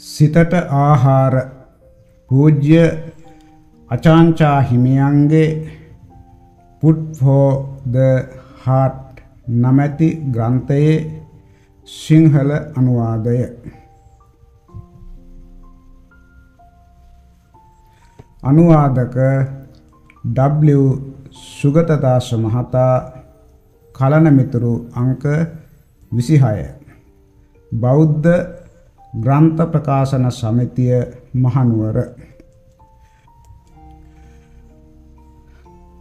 සිතට ආහාර පූජ්‍ය අචාංචා හිමියන්ගේ put for the heart නමැති ග්‍රන්ථයේ සිංහල අනුවාදය. අනුවාදක W. සුගතදාස මහතා කලන මිතුරු අංක 26 බෞද්ධ ග්‍රන්ථ ප්‍රකාශන සමිතිය මහනුවර.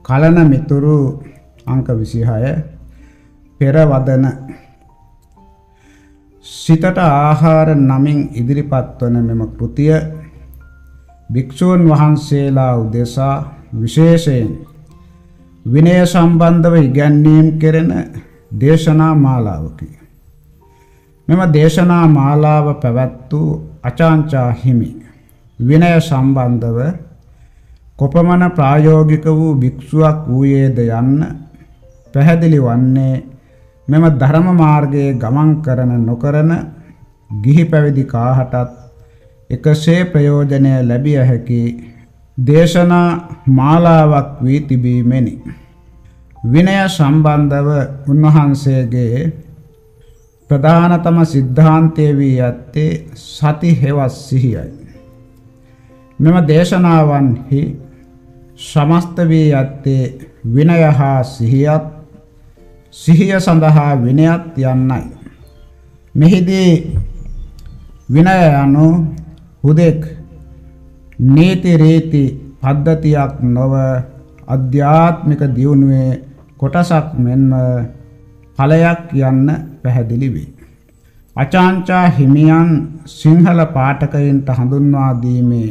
කලන මිතුරු අංක 26 පෙරවදන. සිතට ආහාර නමින් ඉදිරිපත් වන මෙම කෘතිය භික්ෂූන් වහන්සේලා උදෙසා විශේෂයෙන් විනය සම්බන්ධව ඉගැන්වීම් කෙරෙන දේශනා මාලාවකි. මෙම දේශනා මාලාව පැවැත් වූ අචාංචා හිමි විනය සම්බන්ධව කොපමණ ප්‍රායෝගික වූ භික්ෂුවක් වූයේද යන්න පැහැදිලි වන්නේ මෙම ධර්ම මාර්ගයේ ගමන් කරන නොකරන ගිහි පැවිදි කාහටත් එකසේ ප්‍රයෝජනය ලැබිය හැකි දේශනා මාලාවක් වී තිබීමෙනි. විනය සම්බන්ධව උන්වහන්සේගේ ප්‍රධානතම සිද්ධාන්තය වී ඇත්තේ සති හෙවස් සිහියයි. මෙම දේශනාවන්හි සමස්ත වී ඇත්තේ විනය හා සිහියත් සිහිය සඳහා විනයත් යන්නයි. මෙහිදී විනය යනු හුදෙක් නීති රීති පද්ධතියක් නොව අධ්‍යාත්මික දියුණුවේ කොටසක් මෙන්ම ඵලයක් යන්න පැහැදිලි වේ. අචාංචා හිමියන් සිංහල පාඨකයින්ට හඳුන්වා දීමේ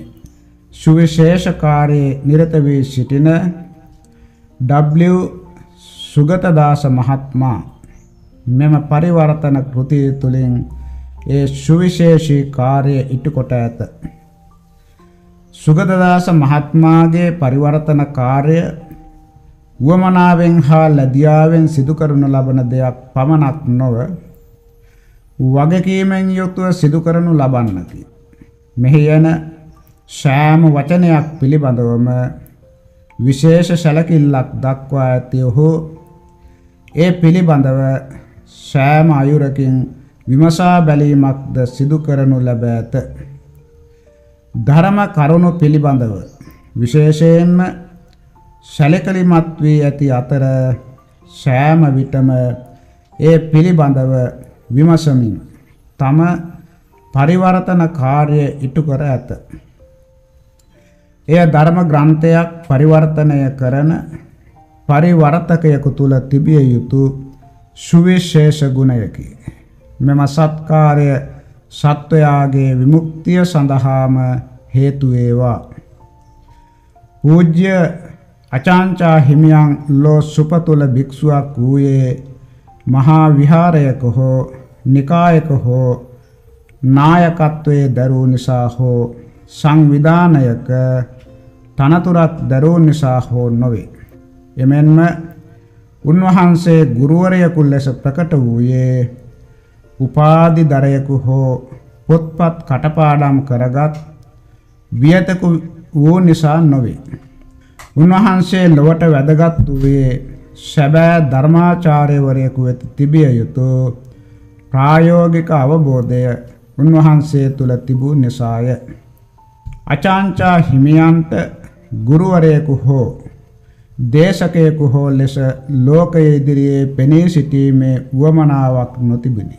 සුවිශේෂකාරයේ නිරත වී සිටින W සුගතදාස මහත්මයා මෙම පරිවර්තන කෘතිය තුළින් ඒ සුවිශේෂී කාර්ය ඉටු කොට ඇත. සුගතදාස මහත්මාගේ පරිවර්තන කාර්ය වුවමනාවෙන් හා ලැබියාවෙන් සිදු කරනු ලබන දෙයක් පමණක් නොව වගකීමෙන් යුතුව සිදු කරනු ලබන්නකි. මෙහි යන සෑම වචනයක් පිළිබඳවම විශේෂ සැලකිල්ලක් දක්වා ඇති ඔහු ඒ පිළිබඳව සෑම අයුරකින් විමසා බැලීමක්ද සිදු කරනු ලැබ ඇත. ධර්ම කරුණු පිළිබඳව විශේෂයෙන්ම සැලකලිමත් වී ඇති අතර සෑම විටම ඒ පිළිබඳව විමසමින් තම පරිවර්තන කාර්ය ඉටු කර ඇත. එය ධර්ම ග්‍රන්ථයක් පරිවර්තනය කරන පරිවර්තකයෙකු තුල තිබිය යුතු සුවිශේෂ ගුණයකි. මෙම සත්කාරය සත්වයාගේ විමුක්තිය සඳහාම හේතු වේවා. පූජ්‍ය අචාන්චා හිමියන් ලෝ සුපතුල භික්ෂුවක් වූයේ මහා විහාරයක හෝ නිකායක හෝ නායකත්වයේ දරූ නිසා හෝ සංවිධානයක තනතුරක් දරූ නිසා හෝ නොවේ. එමෙන්ම උන්වහන්සේ ගුරුවරයෙකු ලෙස ප්‍රකට වූයේ උපාධි දරයෙකු හෝ පොත්පත් කටපාඩම් කරගත් වියතකු වූ නිසා නොවේ. උන්වහන්සේ ලොවට වැදගත් වූයේ සැබෑ ධර්මාචාර්යවරයෙකු වෙත තිබිය යුතු ප්‍රායෝගික අවබෝධය උන්වහන්සේ තුල තිබූ නිසාය. අචාන්චා හිමියන්ට ගුරුවරයෙකු හෝ දේශකයෙකු හෝ ලෙස ලෝකයේ ඉදිරියේ පෙනී සිටීමේ වුවමනාවක් නොතිබුණි.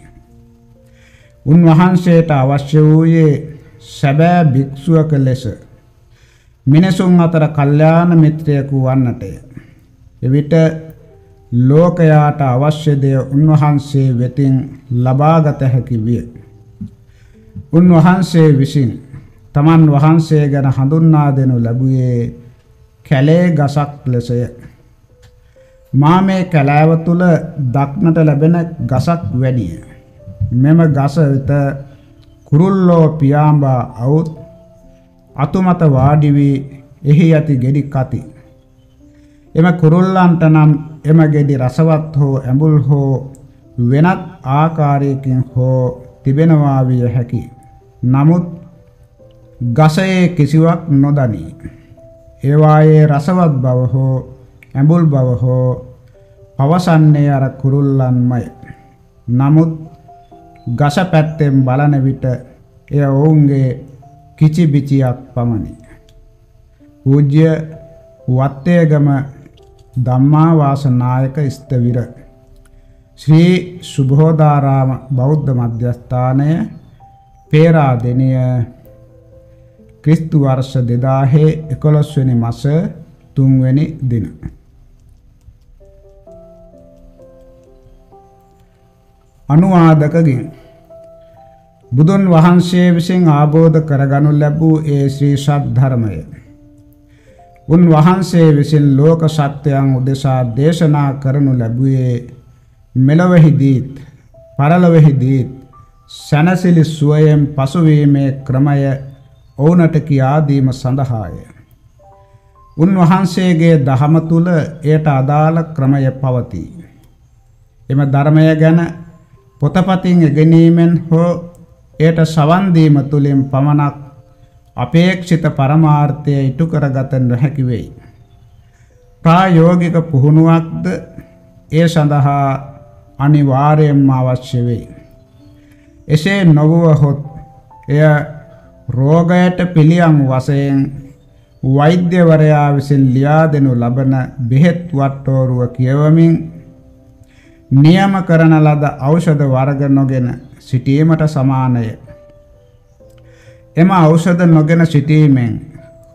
උන්වහන්සේට අවශ්‍ය වූයේ සැබෑ භික්ෂුවක ලෙස මිනිසුන් අතර කල්යාණ මිත්‍රයෙකු වන්නටය. එවිට ලෝකයාට අවශ්‍ය දෙය උන්වහන්සේ වෙතින් ලබාගත හැකි විය. උන්වහන්සේ විසින් තමන් වහන්සේ ගැන හඳුන්වා දෙනු ලැබුවේ කැලේ ගසක් ලෙසය. මා මේ කැලෑව තුල දක්නට ලැබෙන ගසක් වැඩිය. මෙම ගස වෙත කුරුල්ලෝ පියාඹා අවුත් අතුමත වාඩි වී එහි ඇති ගෙඩි කති. එම කුරුල්ලන්ට නම් එම ගෙඩි රසවත් හෝ ඇඹුල් හෝ වෙනත් ආකාරයකින් හෝ තිබෙනවා විය හැකියි. නමුත් ගසයේ කිසිවක් නොදනී. ඒවායේ රසවත් බව හෝ ඇඹුල් බව හෝ පවසන්නේ අර කුරුල්ලන්මය. නමුත් ගස පැත්තෙන් බලන විට එය ඔවුන්ගේ කිචි බිචියක් පමණි. පූජ්‍ය වත්තේගම ධම්මාවාසනායක ස්තවිර ශ්‍රී සුබෝධාරාම බෞද්ධ මධ්‍යස්ථානය පේරාදෙනිය ක්‍රිස්තු වර්ෂ 2011 වෙනි මාස 3 වෙනි දින අනුවාදකගෙන් බුදුන් වහන්සේ විසින් ආબોධ කරගනු ලැබූ ඒ ශ්‍රී සත් ධර්මය උන් වහන්සේ විසින් ලෝක සත්‍යයන් උදෙසා දේශනා කරනු ලැබුවේ මෙලොවෙහිදීත් පරලොවෙහිදීත් සැනසිලි සුවයෙන් පසුවීමේ ක්‍රමය ඔවුනට කියා දීම සඳහාය. උන්වහන්සේගේ දහම තුල එයට අදාළ ක්‍රමය පවතී. එම ධර්මය ගැන පොතපතින් ඉගෙනීමෙන් හෝ එයට සවන් දීම තුලින් පමණක් අපේක්ෂිත පරමාර්ථය ඉටු කරගත නොහැකි වෙයි. ප්‍රායෝගික පුහුණුවක්ද ඒ සඳහා අනිවාර්යයෙන්ම අවශ්‍ය වෙයි. එසේ නොවුවහොත් එය රෝගයට පිළියම් වශයෙන් වෛද්‍යවරයා විසින් ලියා දෙනු ලබන බෙහෙත් වට්ටෝරුව කියවමින් නියම කරන ලද ඖෂධ වර්ග නොගෙන සිටීමට සමානය. එම ඖෂධ නොගෙන සිටීමෙන්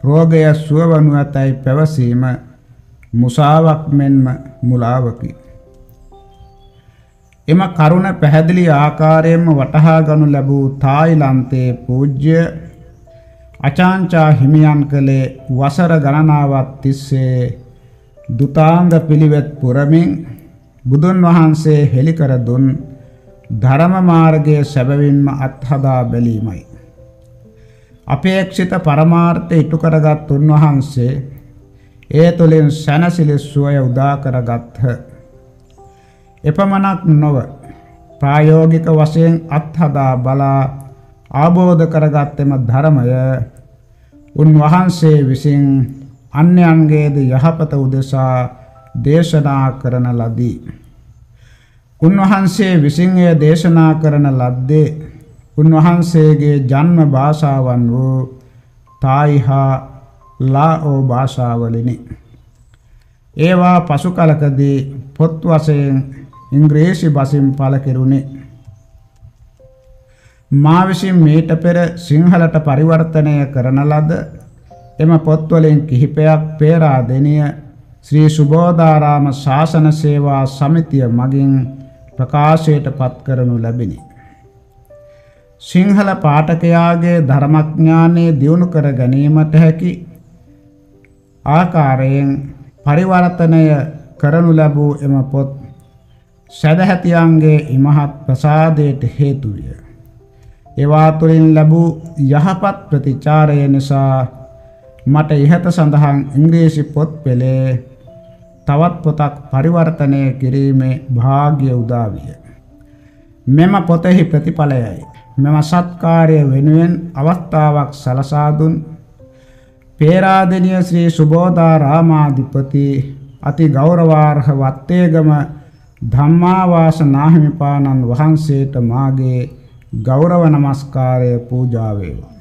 රෝගය සුව වනු ඇතැයි පැවසීම මුසාවක් මෙන්ම මුලාවකි. එම කරුණ පැහැදිලි ආකාරයෙන්ම වටහා ගනු ලැබූ තායිලන්තයේ පූජ්‍ය අචාංචා හිමියන් කළේ වසර ගණනාවක් තිස්සේ දුතාංග පිළිවෙත් පුරමින් බුදුන් වහන්සේ හෙළි කර දුන් ධර්ම මාර්ගයේ සැබවින්ම අත්හදා බැලීමයි. අපේක්ෂිත පරමාර්ථ ඉටු කරගත් උන්වහන්සේ ඒ තුළින් සැනසිලි සුවය උදා කරගත්හ. එපමණක් නොව ප්‍රායෝගික වශයෙන් අත්හදා බලා ආબોධ කරගත්තෙම ධර්මය උන්වහන්සේ විසින් අන්‍යයන්ගේද යහපත උදෙසා දේශනා කරන ලදී. උන්වහන්සේ විසින් එය දේශනා කරන ලද්දේ උන්වහන්සේගේ ජන්ම භාෂාවන් වූ තායි හා ලාओ භාෂාවලිනි. ඒවා පසු කලකදී පොත් වශයෙන් ඉංග්‍රීසි බසින් පළ කෙරුණේ. මා විසින් මීට පෙර සිංහලට පරිවර්තනය කරන ලද එම පොත්වලින් කිහිපයක් පේරාදෙනිය ශ්‍රී සුබෝධාරාම ශාසන සේවා සමිතිය මගින් ප්‍රකාශයට පත් කරනු ලැබිනි. සිංහල පාඨකයාගේ ධර්මඥානය දියුණු කර ගැනීමට හැකි ආකාරයෙන් පරිවර්තනය කරනු ලැබූ එම පොත් සදහැතියන්ගේ ඉමහත් ප්‍රසාදයට හේතු විය. ඒවා තුළින් ලැබූ යහපත් ප්‍රතිචාරය නිසා මට ඉහත සඳහන් ඉංග්‍රීසි පොත් පෙළේ තවත් පොතක් පරිවර්තනය කිරීමේ භාග්‍ය උදා විය. මෙම පොතෙහි ප්‍රතිඵලයයි මෙම සත්කාරය වෙනුවෙන් අවස්ථාවක් සලසා දුන් පේරාදෙණිය ශ්‍රී සුබෝධා රාමාධිපති අති ගෞරවාර්හ වත්තේගම ධම්මාවාස නාහිමිපාණන් වහන්සේට මාගේ ගෞරව නමස්කාරය පූජා වේවා.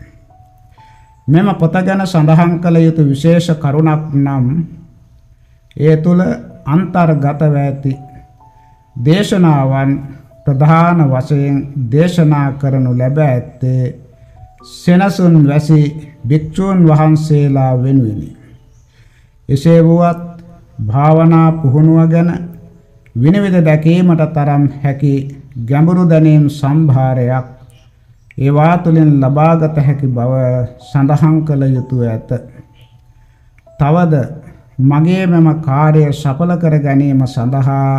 මෙම පොත ගැන සඳහන් කළ යුතු විශේෂ කරුණක් නම් ඒ තුල අන්තර්ගතව ඇති දේශනාවන් ප්‍රධාන වශයෙන් දේශනා කරනු ලැබ ඇත්තේ සෙනසුන් වැසි භික්ෂූන් වහන්සේලා වෙනුවෙනි. එසේ වුවත් භාවනා පුහුණුව ගැන විනිවිද දැකීමට තරම් හැකි ගැඹුරු දැනීම් සම්භාරයක් ඒවා තුළින් ලබාගත හැකි බව සඳහන් කළ යුතුය ඇත. තවද මගේ මෙම කාර්යය සඵල කර ගැනීම සඳහා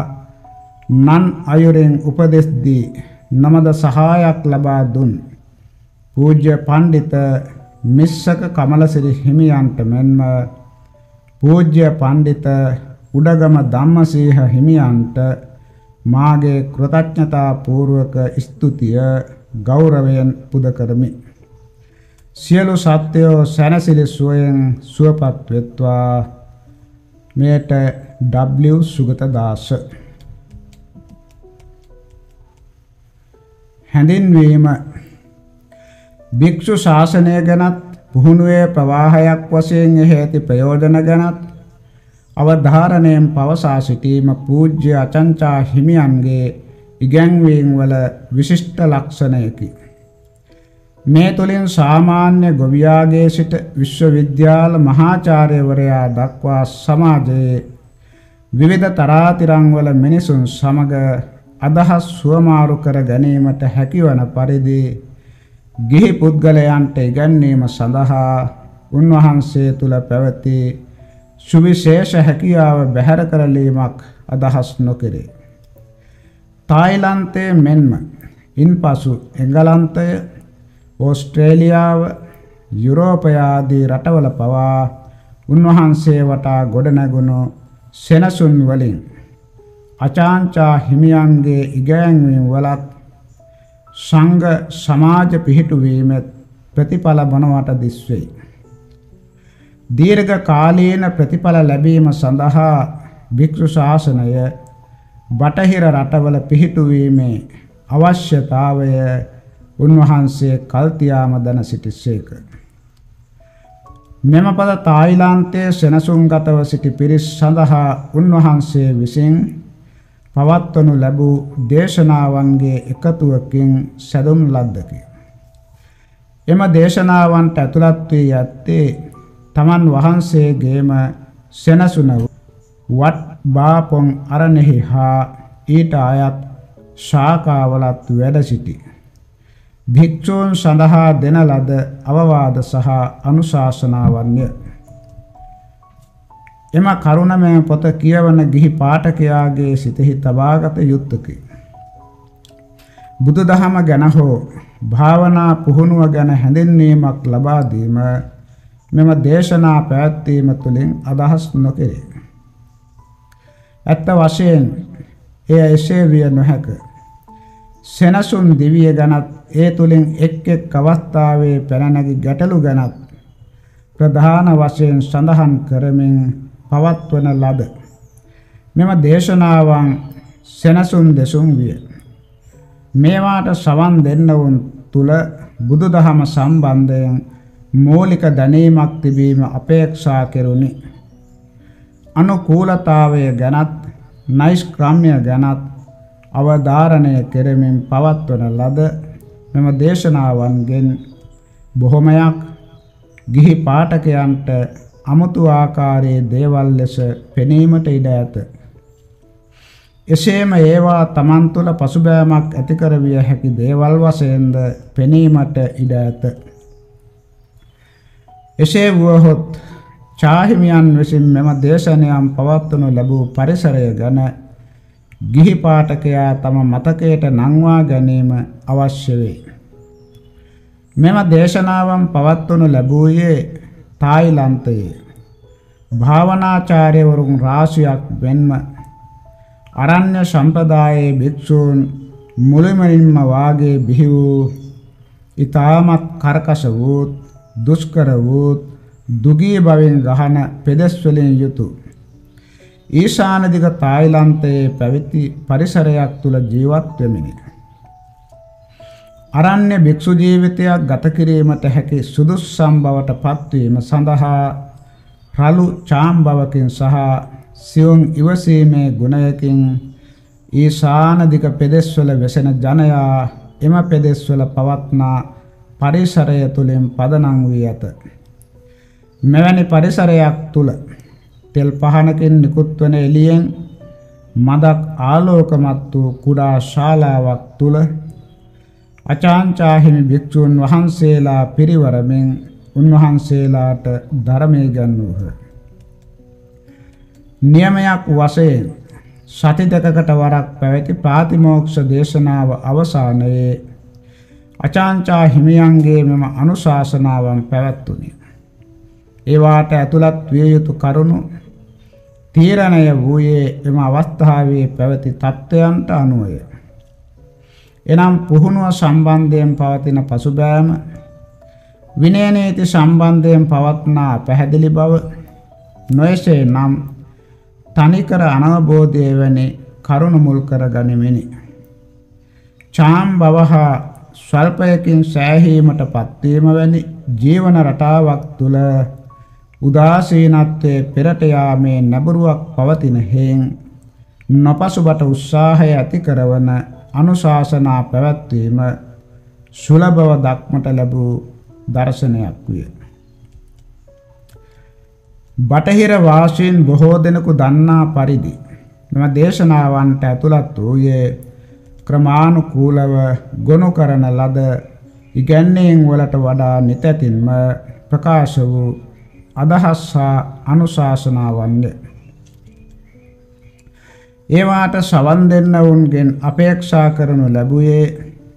නන් අයුරෙන් උපදෙස් දී නමද සහායක් ලබා දුන්. පූජ්‍ය පණ්ඩිත මිස්සක කමලසිරි හිමියන්ට මෙන්ම පූජ්‍ය පණ්ඩිත උඩගම ධම්මසීහ හිමියන්ට මාගේ කෘතඥතා පූර්වක ස්තුතිය ගෞරවයෙන් පුද කරමි. සියලු සත්‍යෝ සැනසිලි සුවයෙන් සුවපත් වෙත්වා. මෙයට W සුගත දාස හැඳින්වීම භික්ෂු ශාසනය ගැනත් පුහුණුවේ ප්‍රවාහයක් වශයෙන් එහි ඇති ප්‍රයෝජන ගැනත් අවධාරණයෙන් පවසා සිටීම පූජ්‍ය අචංචා හිමියන්ගේ ඉගැන්වීම් වල විශිෂ්ට ලක්ෂණයකි. මේ තුළින් සාමාන්‍ය ගොවියාගේ සිට විශ්වවිද්‍යාල මහාචාර්යවරයා දක්වා සමාජයේ විවිධ තරාතිරංවල මිනිසුන් සමග අදහස් සුවමාරු කර ගැනීමට හැකිවන පරිදි ගිහි පුද්ගලයන්ට ඉගැන්වීම සඳහා උන්වහන්සේ තුල පැවති සුවිශේෂ හැකියාව බැහැර කරලීමක් අදහස් නොකෙරේ. තායිලන්තයේ මෙන්ම ඉන්පසු එංගලන්තය ඕස්ට්‍රේලියාව යුරෝපය ආදී රටවල පවා උන්වහන්සේ වටා ගොඩනැගුණු සෙනසුන් වලින් අචාන්චා හිමියන්ගේ ඉගැන්වීම් වලත් සංඝ සමාජ පිහිටුවීම ප්‍රතිඵල බනවට දිස්වෙයි. දීර්ඝ කාලීන ප්‍රතිඵල ලැබීම සඳහා භික්ෂු ශාසනය බටහිර රටවල පිහිටුවීමේ අවශ්‍යතාවය උන්වහන්සේ කල්තියාම දන සිටිස්සේක. මෙම පද තායිලාන්තයේ සෙනසුන්ගතව සිටි පිරිස් සඳහා උන්වහන්සේ විසින් පවත්වනු ලැබූ දේශනාවන්ගේ එකතුවකින් සැදුම් ලද්දකි. එම දේශනාවන්ට ඇතුළත් වී ඇත්තේ තමන් වහන්සේගේම සෙනසුන වත් බාපොන් අරණෙහි හා ඊට අයත් ශාකාවලත් වැඩ සිටි. භික්ෂූන් සඳහා දෙන ලද අවවාද සහ අනුශාසනාවන්ය. එම කරුණමය පොත කියවන ගිහි පාඨකයාගේ සිතෙහි තබාගත යුත්තකි. බුදුදහම ගැන හෝ භාවනා පුහුණුව ගැන හැඳින්වීමක් ලබා දීම මෙම දේශනා පැවැත්වීම තුළින් අදහස් නොකෙරේ. ඇත්ත වශයෙන් එය එසේ විය නොහැක. සෙනසුන් දිවිය ගැනත් ඒ තුළින් එක් එක් අවස්ථාවේ පැනනැගි ගැටලු ගැනත් ප්‍රධාන වශයෙන් සඳහන් කරමින් පවත්වන ලද මෙම දේශනාවන් සෙනසුන් දෙසුම් විය. මේවාට සවන් දෙන්නවුන් තුල බුදුදහම සම්බන්ධයෙන් මූලික දැනීමක් තිබීම අපේක්ෂා කෙරුණි. අනුකූලතාවය ගැනත් නෛෂ්ක්‍රම්‍ය ගැනත් අවධාරණය කෙරෙමින් පවත්වන ලද මෙම දේශනාවන්ගෙන් බොහොමයක් ගිහි පාඨකයන්ට අමුතු ආකාරයේ දේවල් ලෙස පෙනීමට ඉඩ ඇත. එසේම ඒවා තමන් තුළ පසුබෑමක් ඇති කරවිය හැකි දේවල් වශයෙන්ද පෙනීමට ඉඩ ඇත. එසේ වුවහොත් චාහිමියන් විසින් මෙම දේශනයන් පවත්වනු ලැබූ පරිසරය ගැන ගිහි පාඨකයා තම මතකයට නංවා ගැනීම අවශ්‍ය වේ. මෙම දේශනාවන් පවත්වනු ලැබුවේ තායිලන්තයේ භාවනාචාර්යවරුන් රාශියක් වෙන්ම අරණ්‍ය සම්ප්‍රදායේ භික්ෂූන් මුළුමනින්ම වාගේ බිහි වූ ඊ타මත් කරකස වූ දුෂ්කර වූ දුගී බවින් ගහන පෙදෙස් වලින් යුතු ඊශාන දිග තායිලන්තයේ පැවති පරිසරයක් තුල ජීවත් වෙමිනි. අරණ්‍ය භික්ෂු ජීවිතයක් ගත කිරීමට හැකි සුදුස්සම් බවට පත්වීම සඳහා රළු චාම්බවකින් සහ සියුම් ඉවසීමේ ගුණයකින් ඊශානදික පෙදෙස්වල වෙසෙන ජනයා එම පෙදෙස්වල පවත්නා පරිසරය තුලින් පදනම් වී ඇත. මෙවැනි පරිසරයක් තුල තෙල් පහනකින් නිකුත් වන එළියෙන් මදක් ආලෝකමත් වූ කුඩා ශාලාවක් තුල අචාන්චාහිමි භික්ෂුන් වහන්සේලා පිරිවරමින් උන්වහන්සේලාට ධර්මය ගන්නූහ. නියමයක් වශයෙන් සති දෙකකට වරක් පැවති ප්‍රාතිමෝක්ෂ දේශනාව අවසානයේ අචාන්චා හිමියන්ගේ මෙම අනුශාසනාවන් පැවැත්තුනි. ඒවාට ඇතුළත් විය යුතු කරුණු තීරණය වූයේ එම අවස්ථාවේ පැවති තත්ත්වයන්ට අනුවය. එනම් පුහුණුව සම්බන්ධයෙන් පවතින පසුබෑම විනය නීති සම්බන්ධයෙන් පවත්නා පැහැදිලි බව නොයසේ නම් තනිකර අනවබෝධය වැනි කරුණු මුල් කර ගනිමිනි. චාම් බවහා ස්වල්පයකින් සෑහීමට පත්වීම වැනි ජීවන රටාවක් තුළ උදාසීනත්වයේ පෙරට යාමේ නැඹුරුවක් පවතින හේන් නොපසුබට උත්සාහය ඇති කරවන අනුශාසනා පැවැත්වීම සුලභව දක්මට ලැබූ දර්ශනයක් විය. බටහිර වාසීන් බොහෝ දෙනෙකු දන්නා පරිදි මෙම දේශනාවන්ට ඇතුළත් වූයේ ක්‍රමානුකූලව ගොනු කරන ලද ඉගැන්වීම් වලට වඩා නිතැතින්ම ප්‍රකාශ වූ අදහස් හා අනුශාසනාවන්ය. ඒවාට සවන් දෙන්න වුන්ගෙන් අපේක්ෂා කරනු ලැබුවේ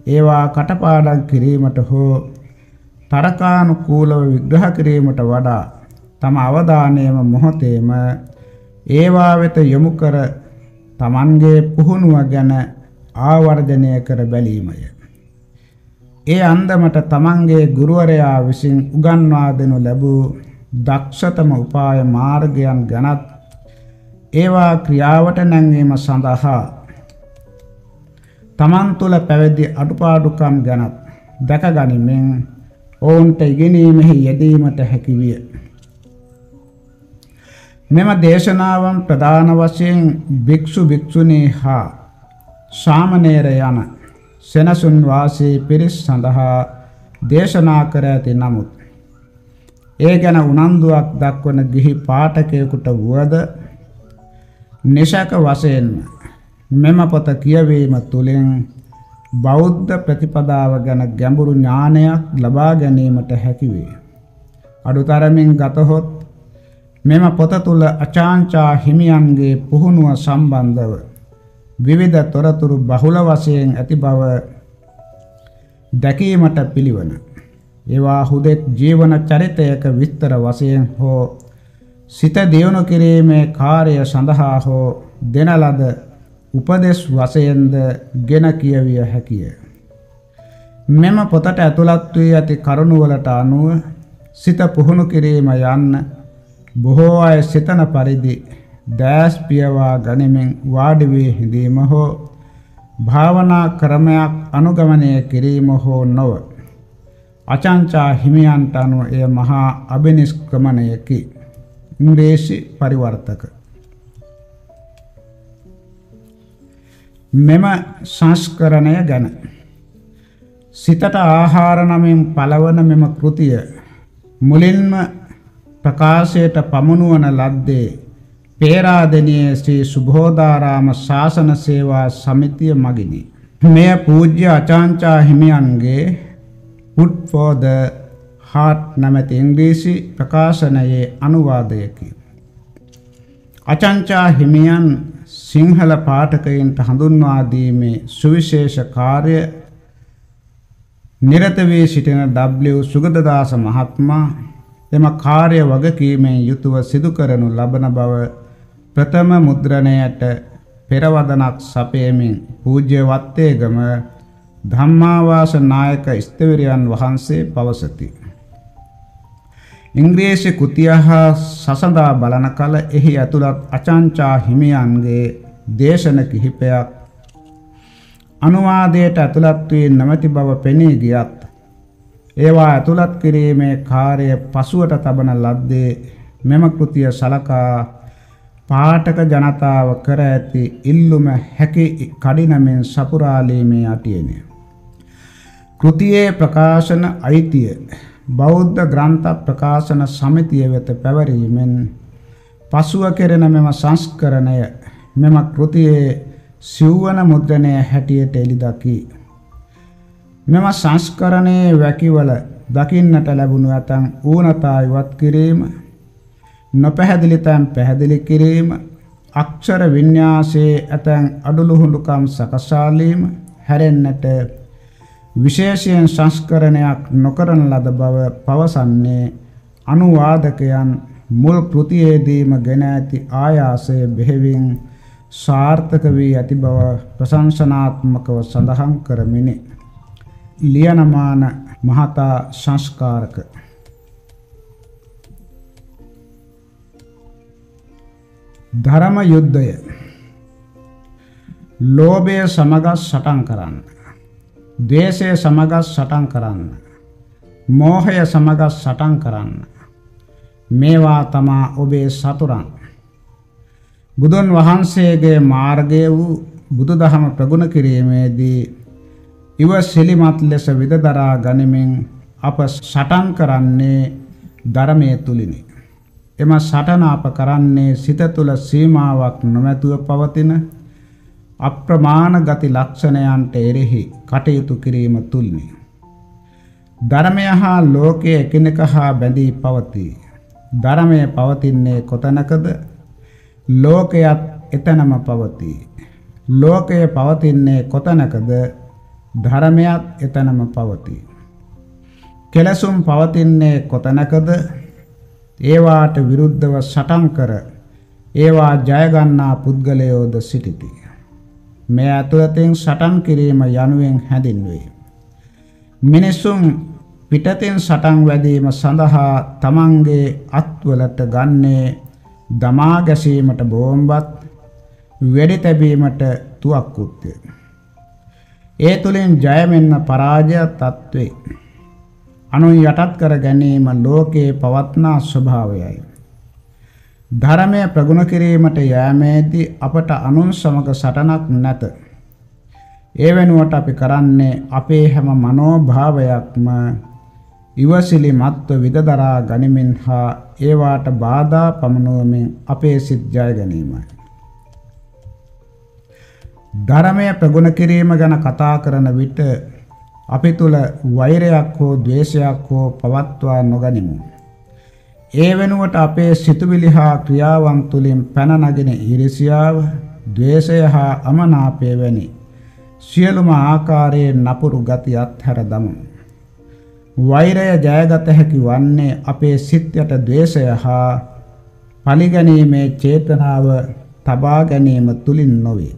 ඒවා කටපාඩම් කිරීමට හෝ තරකානුකූලව විග්‍රහ කිරීමට වඩා තම අවධානයම මොහොතේම ඒවා වෙත යොමු කර තමන්ගේ පුහුණුව ගැන ආවර්ජනය කර බැලීමය. ඒ අන්දමට තමන්ගේ ගුරුවරයා විසින් උගන්වා දෙනු ලැබූ දක්ෂතම උපාය මාර්ගයන් ගැනත් ඒවා ක්‍රියාවට නැංවීම සඳහා තමන් තුළ පැවැදි අඩුපාඩුකම් ගැනත් දැකගනිමින් ඔවුන්ට ඉගෙනීමෙහි යෙදීමට හැකිවිය. මෙම දේශනාවන් ප්‍රධාන වශයෙන් භික්ෂු භික්ෂුණී හා සාමණේර යන සෙනසුන් වාසී පිරිස් සඳහා දේශනා කර ඇති නමුත් ඒ ගැන උනන්දුවක් දක්වන ගිහි පාඨකයෙකුට වුවද නිශක වශයෙන් මෙම පොත කියවීම තුළින් බෞද්ධ ප්‍රතිපදාව ගැන ගැඹුරු ඥානයක් ලබා ගැනීමට හැකිවේ. අඩුතරමින් ගතහොත් මෙම පොත තුළ අචාංචා හිමියන්ගේ පුහුණුව සම්බන්ධව විවිධ තොරතුරු බහුල වශයෙන් ඇති බව දැකීමට පිළිවන. ඒවා හුදෙක් ජීවන චරිතයක විස්තර වශයෙන් හෝ සිත දියුණු කිරීමේ කාර්ය සඳහා හෝ දෙන ලද උපදෙස් වශයෙන්ද ගෙන කියවිය හැකිය. මෙම පොතට ඇතුළත් වී ඇති කරුණුවලට අනුව සිත පුහුණු කිරීම යන්න බොහෝ අය සිතන පරිදි දෑස් පියවා ගනිමින් වාඩි වී හිඳීම හෝ භාවනා ක්‍රමයක් අනුගමනය කිරීම හෝ නොව අචංචා හිමියන්ට අනුව එය මහා අභිනිෂ්ක්‍රමණයකි ඉංග්‍රීසි පරිවර්තක මෙම සංස්කරණය ගැන සිතට ආහාර නමින් පළවන මෙම කෘතිය මුලින්ම ප්‍රකාශයට පමුණුවන ලද්දේ පේරාදෙණියේ ශ්‍රී සුබෝධාරාම ශාසන සේවා සමිතිය මගිනි. මෙය පූජ්‍ය අචාංචා හිමියන්ගේ Food for the Heart නැමැති ඉංග්‍රීසි ප්‍රකාශනයේ අනුවාදයකි. අචංචා හිමියන් සිංහල පාඨකයින්ට හඳුන්වා දීමේ සුවිශේෂ කාර්ය නිරත වී සිටින W සුගතදාස මහත්මයා එම කාර්ය වගකීමෙන් යුතුව සිදු කරනු ලබන බව ප්‍රථම මුද්‍රණයට පෙරවදනක් සපයමින් පූජ්‍ය වත්තේගම ධම්මාවාස නායක ස්තවිරයන් වහන්සේ පවසති. ඉංග්‍රීසි කුතිය හා සසඳා බලන කල එහි ඇතුළත් අචංචා හිමියන්ගේ දේශන කිහිපයක් අනුවාදයට ඇතුළත් වී නැමැති බව පෙනී ගියත් ඒවා ඇතුළත් කිරීමේ කාර්ය පසුවට තබන ලද්දේ මෙම කෘතිය සලකා පාඨක ජනතාව කර ඇති ඉල්ලුම හැකි කඩිනමෙන් සපුරාලීමේ අටියෙන. කෘතියේ ප්‍රකාශන අයිතිය බෞද්ධ ග්‍රන්ථ ප්‍රකාශන සමිතිය වෙත පැවරීමෙන් පසුව කෙරෙන මෙම සංස්කරණය මෙම කෘතියේ සිව්වන මුද්‍රණය හැටියට එළිදකි. මෙම සංස්කරණයේ වැකිවල දකින්නට ලැබුණු ඇතන් ඌනතා ඉවත් කිරීම නොපැහැදිලි තැන් පැහැදිලි කිරීම අක්ෂර වින්‍යාසයේ ඇතැන් අඩුලුහුඬුකම් සකසාලීම හැරෙන්නට විශේෂයෙන් සංස්කරණයක් නොකරන ලද බව පවසන්නේ අනුවාදකයන් මුල් කෘතියේදීම ගෙන ඇති ආයාසය බෙහෙවින් සාර්ථක වී ඇති බව ප්‍රශංසනාත්මකව සඳහන් කරමිනි. ලියනමාන මහතා සංස්කාරක ධර්ම යුද්ධය ලෝභය සමග සටන් කරන්න. ද්වේෂය සමග සටන් කරන්න. මෝහය සමග සටන් කරන්න. මේවා තමා ඔබේ සතුරන්. බුදුන් වහන්සේගේ මාර්ගය වූ බුදුදහම ප්‍රගුණ කිරීමේදී ඉව සිලිමත් ලෙස විදදරා ගනිමින් අප සටන් කරන්නේ ධර්මයේ තුලිනි. එම සටන අප කරන්නේ සිත තුළ සීමාවක් නොමැතුව පවතින අප්‍රමාණ ගති ලක්ෂණයන්ට එරෙහි කටයුතු කිරීම තුල්නි. ධර්මය හා ලෝකය එකිනෙක හා බැඳී පවතී. ධර්මය පවතින්නේ කොතැනකද? ලෝකයත් එතනම පවතී. ලෝකය පවතින්නේ කොතැනකද? ධර්මයත් එතනම පවතී. කෙලසුම් පවතින්නේ කොතැනකද? ඒවාට විරුද්ධව සටන් කර ඒවා ජය ගන්නා පුද්ගලයෝද සිටිති. මේ ඇතුළතින් සටන් කිරීම යනුවෙන් හැඳින්වේ. මිනිසුන් පිටතින් සටන් වැදීම සඳහා තමන්ගේ අත්වලට ගන්නේ දමා ගැසීමට බෝම්බත් වෙඩි තැබීමට තුවක්කුත්ය. ඒ තුළින් ජයමෙන්න පරාජය තත්වේ. අනුන් යටත් කර ගැනීම ලෝකයේ පවත්නා ස්වභාවයයි. ධර්මය ප්‍රගුණ කිරීමට යෑමේදී අපට අනුන් සමග සටනක් නැත. ඒ වෙනුවට අපි කරන්නේ අපේ හැම මනෝභාවයක්ම ඉවසිලිමත්ව විදදරා ගනිමින් හා ඒවාට බාධා පමනුවමින් අපේ සිත් ජය ගැනීමයි. ධර්මය ප්‍රගුණ කිරීම ගැන කතා කරන විට අපි තුල වෛරයක් හෝ ද්වේෂයක් හෝ පවත්වා නොගනිමු. ඒ වෙනුවට අපේ සිතුවිලි හා ක්‍රියාවන් තුලින් පැන නගින ඊර්ෂ්‍යාව, ද්වේෂය හා අමනාපය වැනි සියලුම ආකාරයේ නපුරු ගති අත්හැර දමමු. වෛරය ජයගත හැකි වන්නේ අපේ සිත් යට ද්වේෂය හා පරිගැනීමේ චේතනාව තබා ගැනීම තුලින් නොවේ.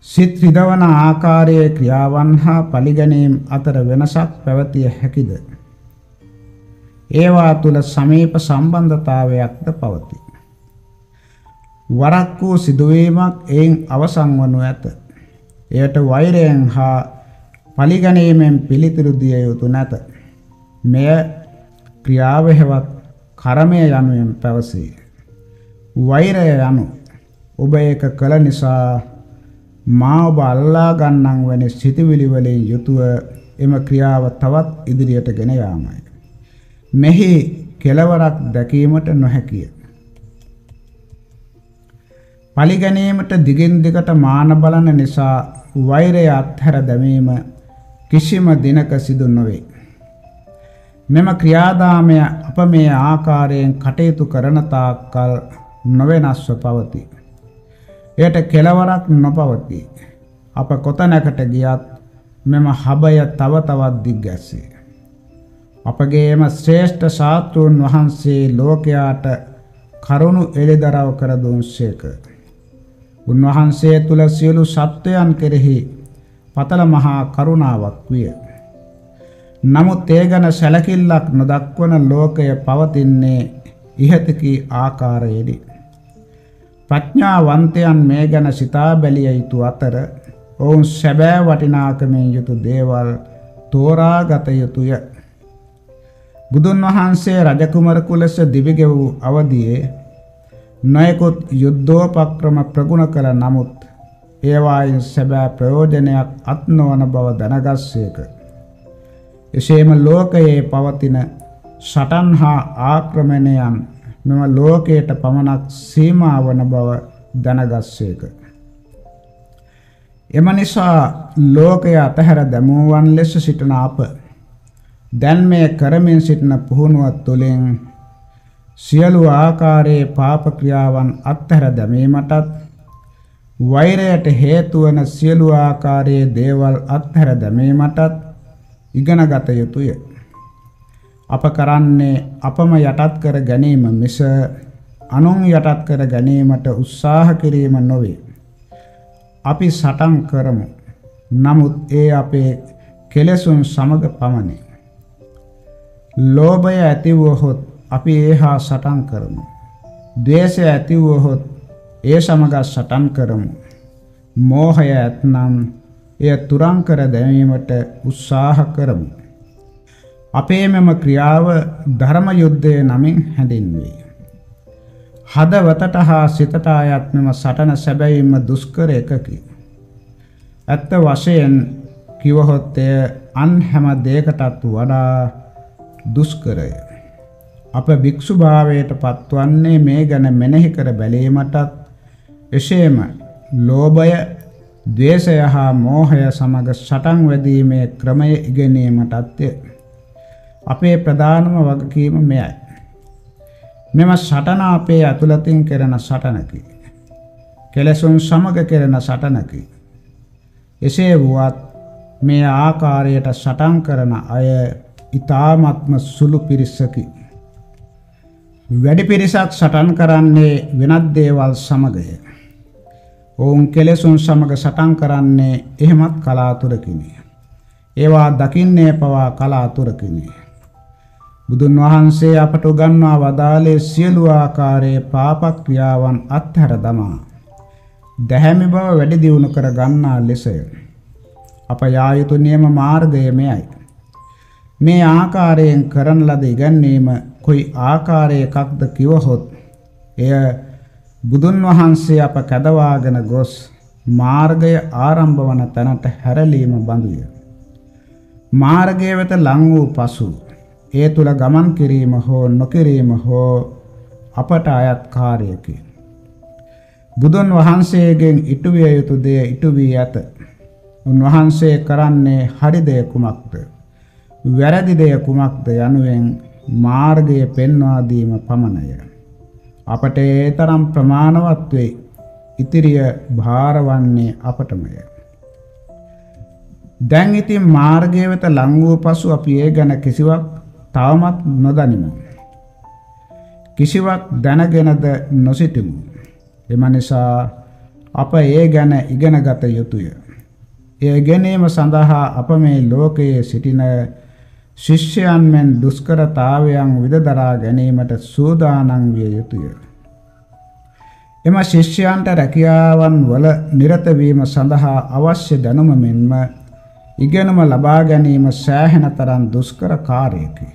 සිත් රිදවන ආකාරයේ ක්‍රියාවන් හා පරිගැනීම් අතර වෙනසක් පැවතිය හැකිද? ඒවා තුල සමීප සම්බන්ධතාවයක්ද පවතී. වරක් වූ සිදුවීමක් එයින් අවසන් වනු ඇත. එයට වෛරයෙන් හා පරිගැනීමෙන් පිළිතුරු දිය යුතු නැත. මෙය ක්‍රියාව හෙවත් කර්මය යනුවෙන් පැවසේ. වෛරය යනු ඔබ ඒක කළ නිසා මා ඔබ අල්ලා ගන්නම් වැනි සිතවිලි වලින් යුතුව එම ක්‍රියාව තවත් ඉදිරියට ගෙන යාමයි. මෙහි කෙලවරක් දැකීමට නොහැකිය. පරිගැනීමට දිගින් දිගට මාන බලන නිසා වෛරය අත්හැර දැමීම කිසිම දිනක සිදු නොවේ. මෙම ක්‍රියාදාමය අප මේ ආකාරයෙන් කටයුතු කරන තාක්කල් නොවෙනස්ව පවතී. එයට කෙලවරක් නොපවතී. අප කොතැනකට ගියත් මෙම හබය තව තවත් දිග්ගැස්සේ. අපගේම ශ්‍රේෂ්ඨ ශාස්ත්‍රූන් වහන්සේ ලෝකයාට කරුණු එළිදරව් කර දුන්සේක. උන්වහන්සේ තුල සියලු සත්වයන් කෙරෙහි පතල මහා කරුණාවක් විය. නමුත් ඒ ගැන සැලකිල්ලක් නොදක්වන ලෝකය පවතින්නේ ඉහතකී ආකාරයේදී. ප්‍රඥාවන්තයන් මේ ගැන සිතා බැලිය යුතු අතර ඔවුන් සැබෑ වටිනාකමින් යුතු දේවල් තෝරාගත යුතුය. බුදුන් වහන්සේ රජකුමරකු ලෙස දිවිගෙවූ අවදියේ නොයෙකුත් යුද්ධෝපක්‍රම ප්‍රගුණ කළ නමුත් ඒවායින් සැබෑ ප්‍රයෝජනයක් අත් නොවන බව දැනගස්සේක. එසේම ලෝකයේ පවතින සටන් හා ආක්‍රමණයන් මෙම ලෝකයට පමණක් සීමා වන බව දැනගස්සේක. එම නිසා ලෝකය අතහැර දැමුවන් ලෙස සිටින අප දැන් මේ කරමින් සිටින පුහුණුව තුළින් සියලු ආකාරයේ පාප ක්‍රියාවන් අත්හැර දැමීමටත් වෛරයට හේතු වන සියලු ආකාරයේ දේවල් අත්හැර දැමීමටත් ඉගෙන ගත යුතුය. අප කරන්නේ අපම යටත් කර ගැනීම මිස අනුන් යටත් කර ගැනීමට උත්සාහ කිරීම නොවේ. අපි සටන් කරමු. නමුත් ඒ අපේ කෙලෙසුන් සමග පමණි. ලෝභය ඇති වුවහොත් අපි ඒ හා සටන් කරමු. ද්වේෂය ඇති වුවහොත් ඒ සමග සටන් කරමු. මෝහය ඇත්නම් එය තුරන් කර දැමීමට උත්සාහ කරමු. අපේ මෙම ක්‍රියාව ධර්ම යුද්ධය නමින් හැඳින්වේ. හදවතට හා සිතට අයත් මෙම සටන සැබැවින්ම දුෂ්කර එකකි. ඇත්ත වශයෙන් කිවහොත් එය අන් හැම දෙයකටත් වඩා දුෂ්කරය. අප භික්ෂු භාවයට පත්වන්නේ මේ ගැන මෙනෙහි කර බැලීමටත් එසේම ලෝභය, ද්වේෂය හා මෝහය සමග සටන් වැදීමේ ක්‍රමය ඉගෙනීමටත්ය. අපේ ප්‍රධානම වගකීම මෙයයි. මෙම සටන අපේ ඇතුළතින් කෙරෙන සටනකි. කෙලෙසුන් සමග කෙරෙන සටනකි. එසේ වුවත් මේ ආකාරයට සටන් කරන අය ඊ타ත්ම සුළු පිරිසකි. වැඩි පිරිසක් සටන් කරන්නේ වෙනත් දේවල් සමගය. ඔවුන් කෙලෙසුන් සමග සටන් කරන්නේ එහෙමත් කලාතුරකිනි. ඒවා දකින්නේ පවා කලාතුරකිනි. බුදුන් වහන්සේ අපට උගන්වා වදාළේ සියලු ආකාරයේ පාප ක්‍රියාවන් අත්හැර දමා දැහැමි බව වැඩි දියුණු කර ගන්නා ලෙසය. අප යා යුතු නියම මාර්ගය මෙයයි. මේ ආකාරයෙන් කරන ලද ඉගැන්වීම කොයි ආකාරයකක්ද කිවහොත් එය බුදුන් වහන්සේ අප කැදවාගෙන ගොස් මාර්ගය ආරම්භ වන තැනට හැරලීම බඳුය. මාර්ගය වෙත ලං වූ පසු ඒ තුල ගමන් කිරීම හෝ නොකිරීම හෝ අපට අයත් කාර්යයකි. බුදුන් වහන්සේගෙන් ඉටුවිය යුතු දෙය ඉටු වී ඇත. උන්වහන්සේ කරන්නේ හරි දෙය කුමක්ද? වැරදි දෙය කුමක්ද යනුවෙන් මාර්ගය පෙන්වා දීම පමණය. අපට ඒ තරම් ප්‍රමාණවත් වේ. ඉතිරිය භාරවන්නේ අපටමය. දැන් ඉතින් මාර්ගය වෙත ලං වූ පසු අපි ඒ ගැන කිසිවක් තවමත් නොදනිමු. කිසිවක් දැනගෙනද නොසිටිමු. එම නිසා අප ඒ ගැන ඉගෙනගත යුතුය. එය ගැනීම සඳහා අප මේ ලෝකයේ සිටින ශිෂ්‍යයන් මෙන් දුෂ්කරතාවයන් විදදරා ගැනීමට සූදානම් විය යුතුය. එම ශිෂ්‍යයන්ට රැකියාවන් වල නිරත වීම සඳහා අවශ්‍ය දැනුම මෙන්ම ඉගෙනුම ලබා ගැනීම සෑහෙන තරම් දුෂ්කර කාර්යයකි.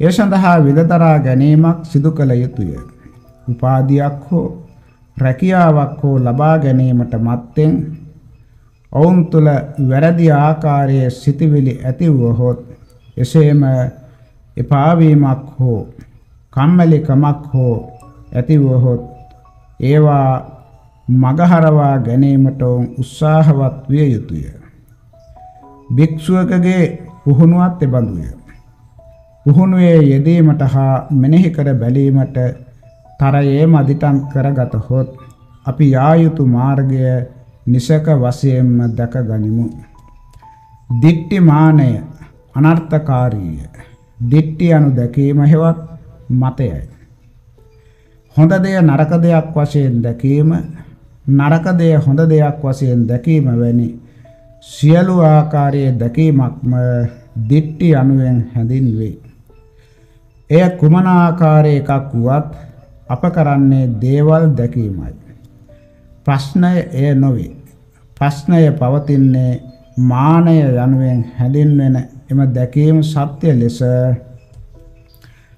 ඒ සඳහා විදතරා ගැනීමක් සිදු කළ යුතුය. උපාධියක් හෝ රැකියාවක් හෝ ලබා ගැනීමට මත්තෙන් ඔවුන් තුළ වැරදි ආකාරයේ සිටිවිලි ඇති වුවහොත් එසේම එපා වීමක් හෝ කම්මැලිකමක් හෝ ඇති වුවහොත් ඒවා මගහරවා ගැනීමට උත්සාහවත් විය යුතුය. භික්ෂුවකගේ පුහුණුවත් එබඳුය. පුහුණුවේ යෙදීමට හා මෙනෙහි කර බැලීමට තරයේ මදිටන් කරගත හොත් අපි යා යුතු මාර්ගය නිසක වශයෙන්ම දැක ගනිමු. දිට්ටි මානය අනර්ථකාරීය. දිට්ටි අනු දැකීම හෙවත් මතයයි. හොඳ දෙය නරක දෙයක් වශයෙන් දැකීම නරක දෙය හොඳ දෙයක් වශයෙන් දැකීම වැනි සියලු ආකාරයේ දැකීමක්ම දිට්ටි අනුවෙන් හැඳින්වේ. එය කුමන ආකාරයකක් වුවත් අප කරන්නේ දේවල් දැකීමයි. ප්‍රශ්නය එය නොවේ. ප්‍රශ්නය පවතින්නේ මානය යනුවෙන් හැඳින්වෙන එම දැකීම සත්‍ය ලෙස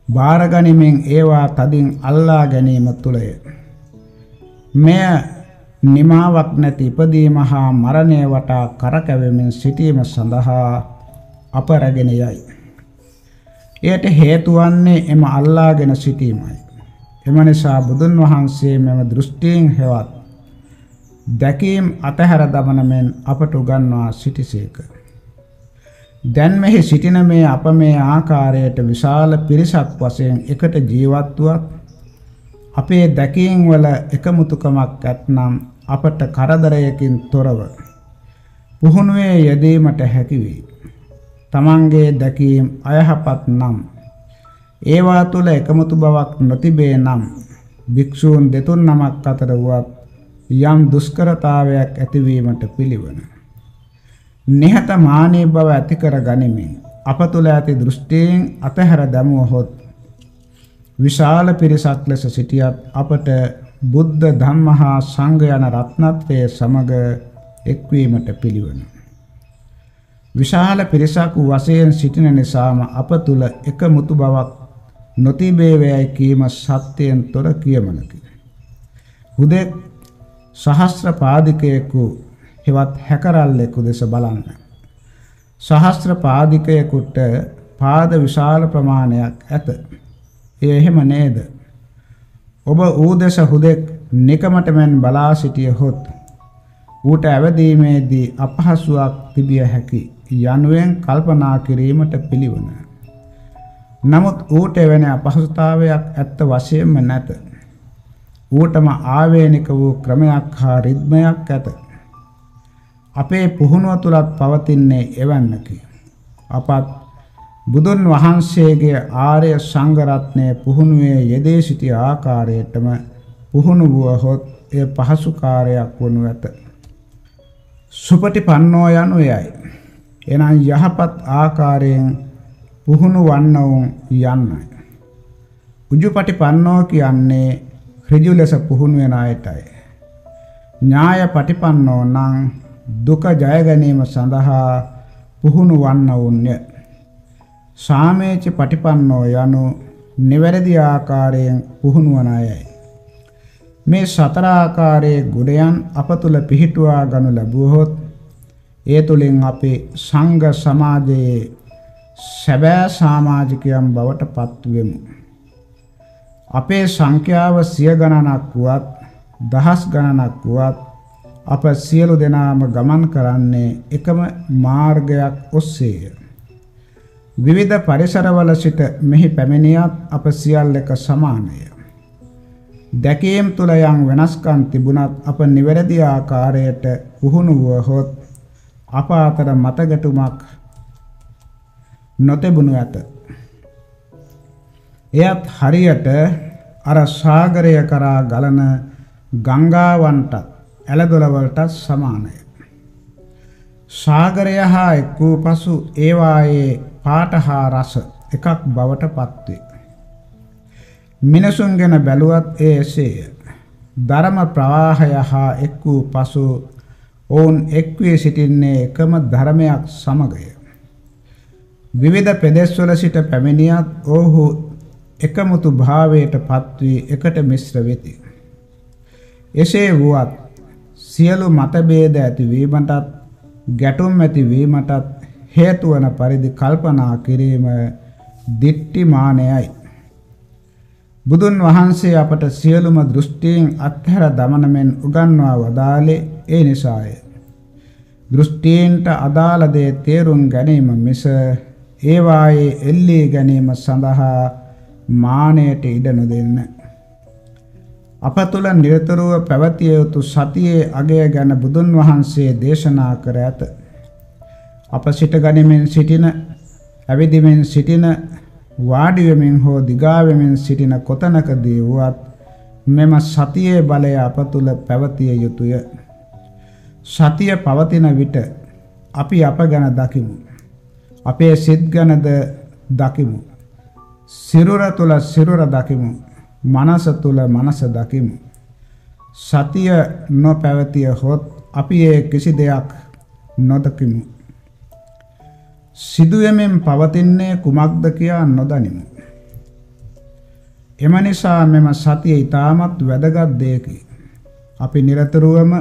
බාරගනිමින් ඒවා තදින් අල්ලා ගැනීම තුළය. මෙය නිමාවක් නැති ඉපදීම හා මරණය වටා කරකැවෙමින් සිටීම සඳහා අප රැගෙන යයි. එයට හේතු වන්නේ එම අල්ලාගෙන සිටීමයි. එම නිසා බුදුන් වහන්සේ මෙම දෘෂ්ටීන් හෙවත් දැකීම් අතහැර දමන මෙන් අපට උගන්වා සිටිසේක. දැන් මෙහි සිටින මේ අප මේ ආකාරයට විශාල පිරිසක් වශයෙන් එකට ජීවත් වුවත් අපේ දැකීම් වල එකමුතුකමක් ඇතනම් අපට කරදරයකින් තොරව පුහුණුවේ යෙදීමට හැකි වේ. තමන්ගේ දැකීම් අයහපත් නම් ඒවා තුල එකමුතු බවක් නොතිබේ නම් භික්ෂූන් දෙතුන් නමක් අතර වුවත් යම් දුෂ්කරතාවයක් ඇතිවීමට පිළිවන. නිහතමානී බව ඇති කර ගනිමින් අප තුළ ඇති දෘෂ්ටීන් අතහැර දැමුවහොත් විශාල පිරිසක් ලෙස සිටියත් අපට බුද්ධ ධම්ම හා සංඝ යන රත්නත්‍රයේ සමග එක්වීමට පිළිවන. විශාල පිරිසක් වශයෙන් සිටින නිසාම අප තුළ එක මුතු බවක් නොතිබේවැයි කීම සත්‍යයෙන් තොර කියමනකි. හුදෙක් සහස්ත්‍ර පාදිකයෙකු හෙවත් හැකරල්ලෙකු දෙස බලන්න. සහස්ත්‍ර පාදිකයෙකුට පාද විශාල ප්‍රමාණයක් ඇත. එය එහෙම නේද? ඔබ ඌ දෙස හුදෙක් නිකමට මෙන් බලා සිටියහොත් ඌට ඇවදීමේදී අපහසුාවක් තිබිය හැකි යනුවෙන් කල්පනා කිරීමට පිළිවන. නමුත් ඌට එවැනි අපහසුතාවයක් ඇත්ත වශයෙන්ම නැත. ඌටම ආවේනික වූ ක්‍රමයක් හා රිද්මයක් ඇත. අපේ පුහුණුව තුලත් පවතින්නේ එවන්නකි. අපත් බුදුන් වහන්සේගේ ආර්ය සංඝ රත්නයේ පුහුණුවේ යෙදී සිටි ආකාරයටම පුහුණු වුවහොත් එය පහසු කාර්යයක් වනු ඇත. සුපටිපන්නෝ යනු එයයි. එනම් යහපත් ආකාරයෙන් පුහුණු වන්නවුන් යන්නයි. උජුපටිපන්නෝ කියන්නේ ඍජු ලෙස පුහුණු වෙන අයටයි. ඥාය පටිපන්නෝ නම් දුක ජය ගැනීම සඳහා පුහුණු වන්නවුන්ය. සාමේච පටිපන්නෝ යනු නිවැරදි ආකාරයෙන් පුහුණු වන අයයි. මේ සතර ආකාරයේ ගුණයන් අප තුල පිහිටුවා ගනු ලැබුවහොත් ඒ තුලින් අපි සංඝ සමාජයේ සැබෑ සමාජිකයන් බවට පත්වෙමු. අපේ සංඛ්‍යාව සිය ගණනක් වුවත් දහස් ගණනක් වුවත් අප සියලු දෙනාම ගමන් කරන්නේ එකම මාර්ගයක් ඔස්සේය. විවිධ පරිසරවල සිට මෙහි පැමිණියත් අප සියල්ල එක සමානය. දැකීම් තුළ යම් වෙනස්කම් තිබුණත් අප නිවැරදි ආකාරයට පුහුණු වුවහොත් අප අතර මතගැටුමක් නොතිබුණු ඇත. එයත් හරියට අර සාගරය කරා ගලන ගංගාවන්ටත් ඇලදොලවලටත් සමානය. සාගරය හා එක් වූ පසු ඒවායේ පාට හා රස එකක් බවට පත්වේ. මිනිසුන් ගැන බැලුවත් ඒ එසේය. ධර්ම ප්‍රවාහය හා එක් වූ පසු ඔවුන් එක් වී සිටින්නේ එකම ධර්මයක් සමගය. විවිධ පෙදෙස්වල සිට පැමිණියත් ඔහු එකමුතු භාවයට පත්වී එකට මිශ්‍ර වෙති. එසේ වුවත් සියලු මතභේද ඇතිවීමටත් ගැටුම් ඇතිවීමටත් හේතු වන පරිදි කල්පනා කිරීම දිට්ඨිමානයයි. බුදුන් වහන්සේ අපට සියලුම දෘෂ්ටීන් අත්හැර දමන මෙන් උගන්වා වදාළේ ඒ නිසාය. දෘෂ්ටීන්ට අදාළ දේ තේරුම් ගැනීම මිස ඒවායේ එල්ලී ගැනීම සඳහා මානයට ඉඩ නොදෙන්න. අප තුළ නිරතුරුව පැවතිය යුතු සතියේ අගය ගැන බුදුන් වහන්සේ දේශනා කර ඇත. අප සිට ගනිමින් සිටින ඇවිදිමින් සිටින වාඩි වෙමින් හෝ දිගා වෙමින් සිටින කොතනකදී වුවත් මෙම සතියේ බලය අප තුළ පැවතිය යුතුය. සතිය පවතින විට අපි අප ගැන දකිමු. අපේ සිත් ගැනද දකිමු. සිරුර තුළ සිරුර දකිමු. මනස තුළ මනස දකිමු. සතිය නොපැවතිය හොත් අපි ඒ කිසි දෙයක් නොදකිමු. සිදුවෙමින් පවතින්නේ කුමක්ද කියා නොදනිමු. එම නිසා මෙම සතිය ඊටමත් වැදගත් දෙයකි. අපි নিরතුරුවම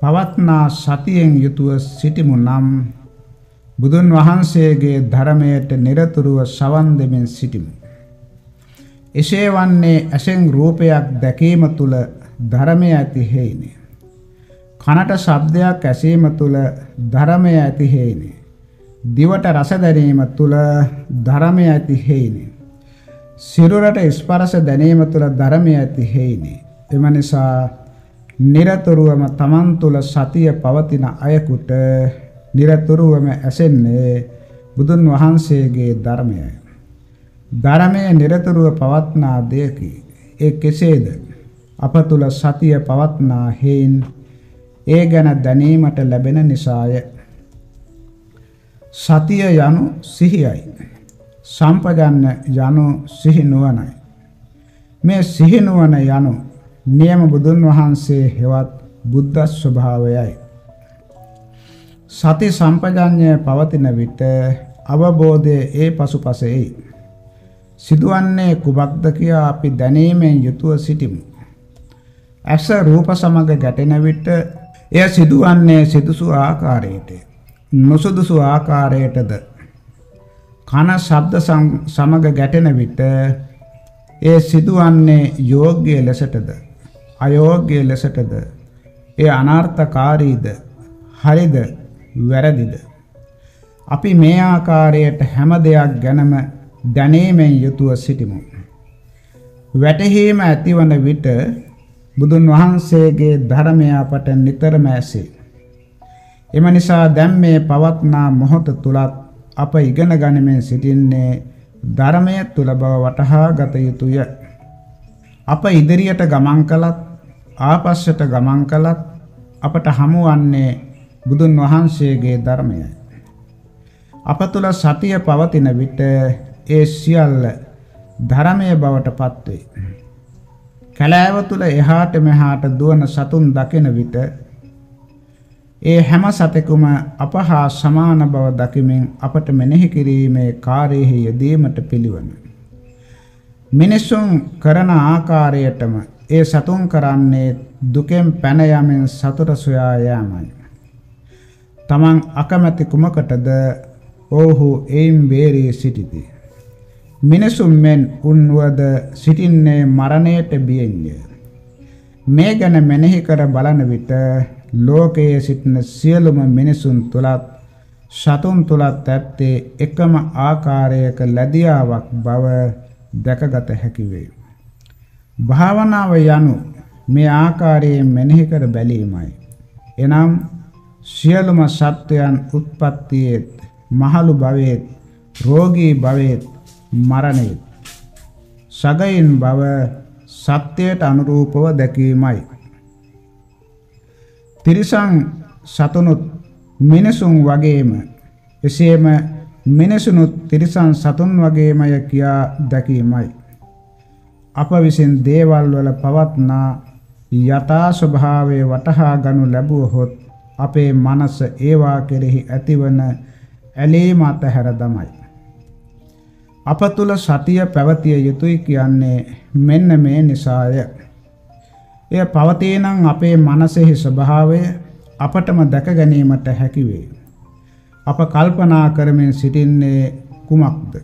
පවත්නා සතියෙන් යුතුව සිටිමු නම් බුදුන් වහන්සේගේ ධර්මයට নিরතුරුව සවන් දෙමින් සිටිමු. එසේ වන්නේ ඇසෙන් රූපයක් දැකීම තුල ධර්මය ඇති හේිනි. කනට ශබ්දයක් ඇසීම තුල ධර්මය ඇති හේිනි. දිවට රස දැනීම තුල ධර්මය ඇති හේිනි. සිරුරට ස්පර්ශ දැනීම තුල ධර්මය ඇති හේිනි. එම නිසා নিরතුරුවම තමන් තුල සතිය පවතින අයකුට নিරතුරුවම ඇසෙන්නේ බුදුන් වහන්සේගේ ධර්මයයි. ධර්මයේ නිරතුරුව පවත්නා දෙයකි. ඒ කෙසේද? අප තුල සතිය පවත්නා හේයින් ඒ ගැන දැනීමට ලැබෙන නිසාය. සතිය යනු සිහියයි. සම්පජන්න යනු සිහි නුවණයි. මේ සිහි නුවණ යනු නියම බුදුන් වහන්සේ හෙවත් බුද්ධ ස්වභාවයයි. සති සම්පජඤ්ඤය පවතින විට අවබෝධය ඒ පසුපස එයි. සිදුවන්නේ කුමක්ද කියා අපි දැනීමෙන් යුතුව සිටිමු. ඇස රූප සමග ගැටෙන විට එය සිදුවන්නේ සිදුසු ආකාරයට. නොසුදුසු ආකාරයටද කන ශබ්ද සමග ගැටෙන විට ඒ සිදුවන්නේ යෝග්‍ය ලෙසටද අයෝග්‍ය ලෙසටද ඒ අනර්ථකාරීද හරිද වැරදිද? අපි මේ ආකාරයට හැම දෙයක් ගැනම දැනීමෙන් යුතුව සිටිමු. වැටහීම ඇතිවන විට බුදුන් වහන්සේගේ ධර්මය අපට නිතරම ඇසේ. එම නිසා දැන් මේ පවත්නා මොහොත තුලත් අප ඉගෙන ගනිමින් සිටින්නේ ධර්මය තුල බව වටහා ගත යුතුය. අප ඉදිරියට ගමන් කළත් ආපස්සට ගමන් කළත් අපට හමුවන්නේ බුදුන් වහන්සේගේ ධර්මයයි. අප තුල සතිය පවතින විට ඒ සියල්ල ධර්මයේ බවට පත්වේ. කලාව තුල එහාට මෙහාට දුවන සතුන් දකින විට ඒ හැම සතෙකුම අප හා සමාන බව දකිමින් අපට මෙනෙහි කිරීමේ කාර්යෙහි යෙදීමට පිළිවන. මිනිසුන් කරන ආකාරයටම ඒ සතුන් කරන්නේ දුකෙන් පැන යමින් සතුට සොයා යාමයි. තමන් අකමැති කුමකටද ඔවුහු එයින් බේරී සිටිති. මිනිසුන් මෙන් උන්වද සිටින්නේ මරණයට බියෙන්ය. මේ ගැන මෙනෙහි කර බලන විට ලෝකයේ සිටින සියලුම මිනිසුන් තුලත් සතුන් තුලත් ඇත්තේ එකම ආකාරයක ලැබියාවක් බව දැකගත හැකි වේ. භාවනාව යනු මේ ආකාරයෙන් මෙනෙහි කර බැලීමයි. එනම් සියලුම සත්වයන් උත්පත්තියේත් මහලු භවයේත් රෝගී භවයේත් මරණයේත් සගයින් බව සත්‍යයට අනුරූපව දැකීමයි. තිරිසන් සතුනුත් මිනිසුන් වගේම එසේම මිනිසුනුත් තිරිසන් සතුන් වගේමය කියා දැකීමයි. අප විසින් දේවල් වල පවත්නා යථා ස්වභාවය වටහා ගනු ලැබුවහොත් අපේ මනස ඒවා කෙරෙහි ඇතිවන ඇලීම අතහැර දමයි. අප තුල සතිය පැවතිය යුතුයි කියන්නේ මෙන්න මේ නිසාය. එය පවතී නම් අපේ මනසෙහි ස්වභාවය අපටම දැක ගැනීමට හැකි වේ. අප කල්පනා කරමින් සිටින්නේ කුමක්ද?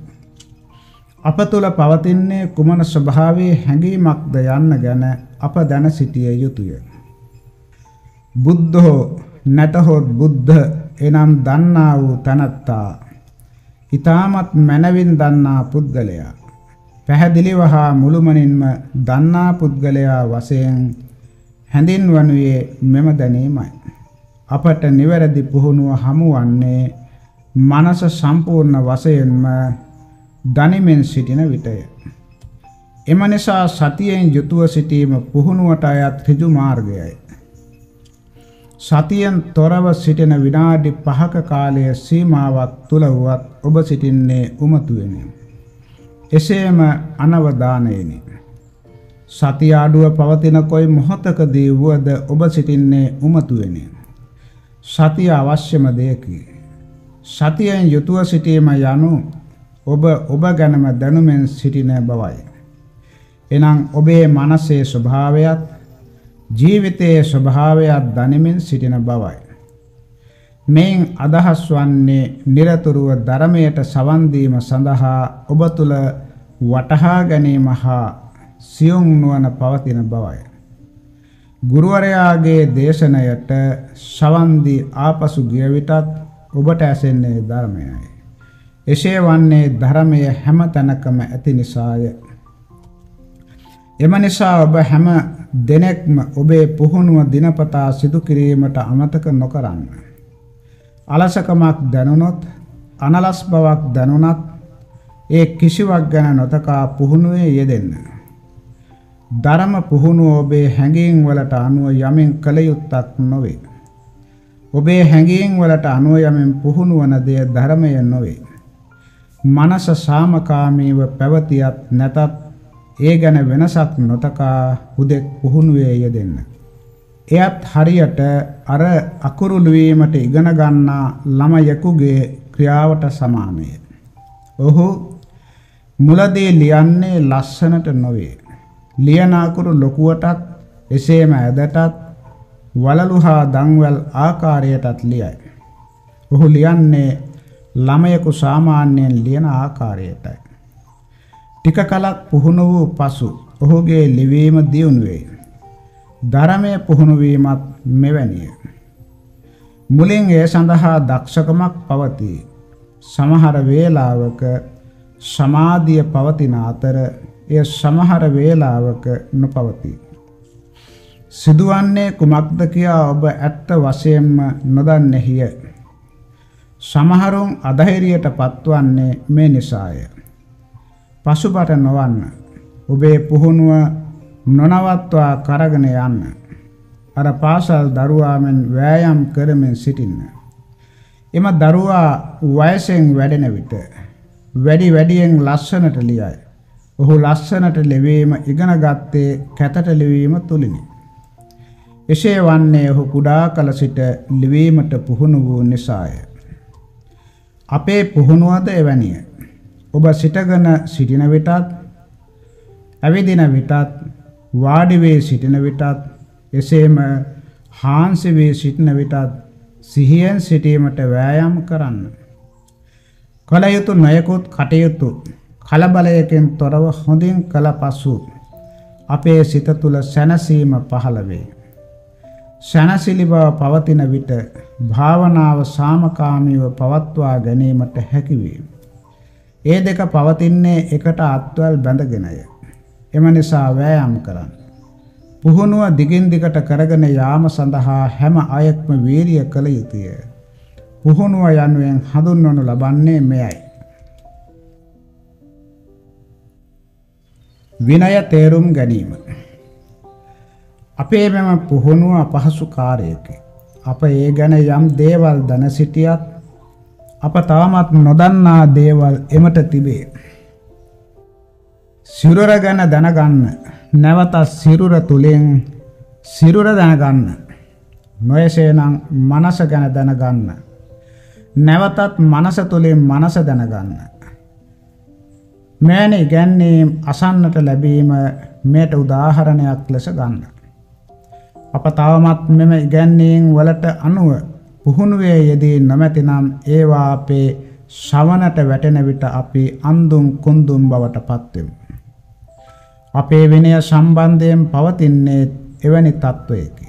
අප තුල පවතින්නේ කුමන ස්වභාවයේ හැඟීමක්ද යන්න ගැන අප දැන සිටිය යුතුය. බුද්ධෝ නැතහොත් බුද්ධ එනම් දන්නා වූ තනත්තා ඊ타මත් මනවින් දන්නා පුද්ගලයා පැහැදිලිව හා මුළුමනින්ම දන්නා පුද්ගලයා වශයෙන් හැඳින්වනුයේ මෙම දැනීමයි. අපට නිවැරදි පුහුණුව හමුවන්නේ මනස සම්පූර්ණ වශයෙන්ම දනිමින් සිටින විටය. එම නිසා සතියෙන් යුතුව සිටීම පුහුණුවට අයත් ඍජු මාර්ගයයි. සතියෙන් තොරව සිටින විනාඩි 5ක කාලය සීමාවක් තුල වුවත් ඔබ සිටින්නේ උමතුවෙනි. එසේම අනවදානයෙනි. සතිය ආඩුව පවතින කොයි මොහොතකදී වුවද ඔබ සිටින්නේ උමතුවෙනි. සතිය අවශ්‍යම දෙයකි. සතියෙන් යුතුව සිටීම යනු ඔබ ඔබ ගැනම දැනුමෙන් සිටින බවයි. එනම් ඔබේ මනසේ ස්වභාවයත් ජීවිතයේ ස්වභාවයත් දනිමින් සිටින බවයි. මෙයින් අදහස් වන්නේ নিরතුරුව ධර්මයට සවන් දීම සඳහා ඔබ තුල වටහා ගැනීම හා සියුම් නුවණ පවතින බවයි. ගුරුවරයාගේ දේශනයට සවන් දී ආපසු ගිය විටත් ඔබට ඇසෙන්නේ ධර්මයයි. එසේ වන්නේ ධර්මය හැම තැනකම ඇති නිසාය. එම නිසා ඔබ හැම දෙනෙක්ම ඔබේ පුහුණුව දිනපතා සිදු කිරීමට අමතක නොකරන්න. අලසකමක් දැනුනොත් අනලස් බවක් දැනුණත් ඒ කිසිවක් ගැන නොතකා පුහුණුවේ යෙදෙන්න. ධර්ම පුහුණුව ඔබේ හැඟීම් වලට අනුව යමින් කළ යුත්තක් නොවේ. ඔබේ හැඟීම් වලට අනුව යමින් පුහුණු වන දෙය ධර්මය නොවේ. මනස සාමකාමීව පැවතියත් නැතත් ඒ ගැන වෙනසක් නොතකා හුදෙක් පුහුණුවේ යෙදෙන්න. එයත් හරියට අර අකුරු ලිවීමට ඉගෙන ගන්නා ළමයෙකුගේ ක්‍රියාවට සමානය. ඔහු මුලදී ලියන්නේ ලස්සනට නොවේ. ලියන අකුරු ලොකුවටත් එසේම ඇදටත් වලලු හා දන්වැල් ආකාරයටත් ලියයි. ඔහු ලියන්නේ ළමයෙකු සාමාන්‍යයෙන් ලියන ආකාරයටයි. ටික කලක් පුහුණු වූ පසු ඔහුගේ ලිවීම දියුණු වේ. ධර්මය පුහුණු වීමත් මෙවැනිය. මුලින් ඒ සඳහා දක්ෂකමක් පවතී. සමහර වේලාවක සමාධිය පවතින අතර එය සමහර වේලාවක නොපවතී. සිදුවන්නේ කුමක්ද කියා ඔබ ඇත්ත වශයෙන්ම නොදන්නෙහිය. සමහරුන් අධෛර්යයට පත්වන්නේ මේ නිසාය. පසුබට නොවන්න. ඔබේ පුහුණුව නොනවත්වා කරගෙන යන්න. අර පාසල් දරුවාමෙන් වෑයම් කරමින් සිටින්න. එම දරුවා වයසෙන් වැඩෙන විට වැඩි වැඩියෙන් ලස්සනට ලියයි. ඔහු ලස්සනට ලිවීම ඉගෙන ගත්තේ කැතට ලිවීම තුලිනි. එසේ වන්නේ ඔහු කුඩා කල සිට ලිවීමට පුහුණු වූ නිසාය. අපේ පුහුණුවද එවැනිය. ඔබ සිටගෙන සිටින විටත් ඇවිදින විටත් වාඩි වේ සිටින විටත් එසේම හාන්සි වේ සිටින විටත් සිහියෙන් සිටීමට වෑයම් කරන්න. කල යුතු නොයෙකුත් කටයුතු කලබලයකින් තොරව හොඳින් කළ පසු අපේ සිත තුළ සැනසීම පහළ වේ. සැනසිලි බව පවතින විට භාවනාව සාමකාමීව පවත්වා ගැනීමට හැකි වේ. ඒ දෙක පවතින්නේ එකට අත්වල් බැඳගෙනය. එම නිසා වෑයම් කරන්න. පුහුණුව දිගින් දිගට කරගෙන යාම සඳහා හැම අයෙක්ම වීරිය කළ යුතුය. පුහුණුව යනුවෙන් හඳුන්වනු ලබන්නේ මෙයයි. විනය තේරුම් ගැනීම. අපේ මෙම පුහුණුව අපහසු කාර්යයකි. අප ඒ ගැන යම් දේවල් දැන සිටියත් අප තවමත් නොදන්නා දේවල් එමට තිබේ. සිරුර ගැන දැනගන්න නැවතත් සිරුර තුළින් සිරුර දැනගන්න. නොයසේනම් මනස ගැන දැනගන්න. නැවතත් මනස තුළින් මනස දැනගන්න. මෙවැනි ඉගැන්වීම් අසන්නට ලැබීම මෙයට උදාහරණයක් ලෙස ගන්න. අප තවමත් මෙම ඉගැන්වීම් වලට අනුව පුහුණුවේ යෙදී නොමැතිනම් ඒවා අපේ ශවනට වැටෙන විට අපි අන්දුම් කුන්දුම් බවට පත්වෙමු. අපේ විනය සම්බන්ධයෙන් පවතින්නේ එවැනි තත්ත්වයකි.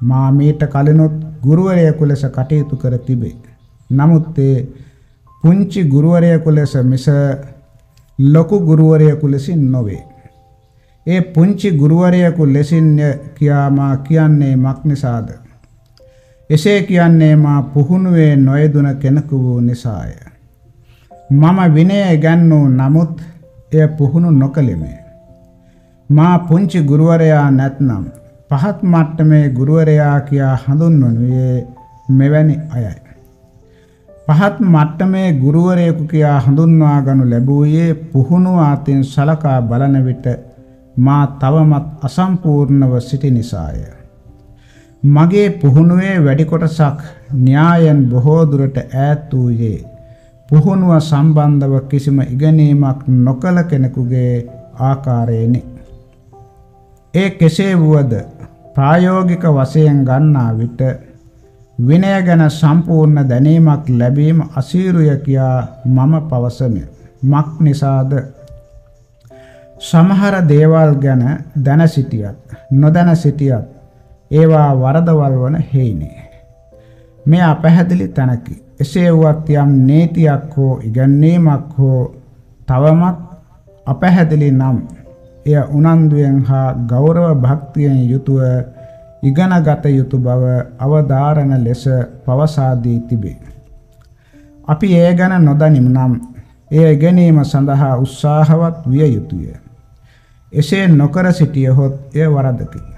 මා මීට කලිනුත් ගුරුවරයෙකු ලෙස කටයුතු කර තිබේ. නමුත් ඒ පුංචි ගුරුවරයෙකු ලෙස මිස ලොකු ගුරුවරයෙකු ලෙසින් නොවේ. ඒ පුංචි ගුරුවරයෙකු ලෙසින් කියා මා කියන්නේ මක් නිසාද? එසේ කියන්නේ මා පුහුණුවේ නොයදුන කෙනෙකු වූ නිසාය. මම විනය ඉගැන්වූ නමුත් එය පුහුණු නොකළෙමි. මා පුංචි ගුරුවරයා නැත්නම් පහත් මට්ටමේ ගුරුවරයා කියා හඳුන්වනුයේ මෙවැනි අයයි. පහත් මට්ටමේ ගුරුවරයෙකු කියා හඳුන්වා ගනු ලැබුවේ පුහුණුව අතින් සලකා බලන විට මා තවමත් අසම්පූර්ණව සිටි නිසාය. මගේ පුහුණුවේ වැඩි කොටසක් න්‍යායන් බොහෝ දුරට ඈත් වූයේ පුහුණුව සම්බන්ධව කිසිම ඉගෙනීමක් නොකළ කෙනෙකුගේ ආකාරයෙනි. ඒ කෙසේ වුවද ප්‍රායෝගික වශයෙන් ගන්නා විට විනය ගැන සම්පූර්ණ දැනීමක් ලැබීම අසීරුය කියා මම පවසමි. මක් නිසාද සමහර දේවල් ගැන දැන සිටියත් නොදැන සිටියත් ඒවා වරදවල් වන හේිනේ. මේ අපැහැදිලි තැනකි. එසේ වුවත් යම් නීතියක් හෝ ඉගැන්වීමක් හෝ තවමත් අපැහැදිලි නම් එය උනන්දුවෙන් හා ගෞරව භක්තියෙන් යුතුව ඉගෙනගත යුතු බව අවධාරණ ලෙස පවසා දී තිබේ. අපි ඒ ගැන නොදනිමු නම් එය ඉගෙනීම සඳහා උත්සාහවත් විය යුතුය. එසේ නොකර සිටියහොත් එය වරදකි.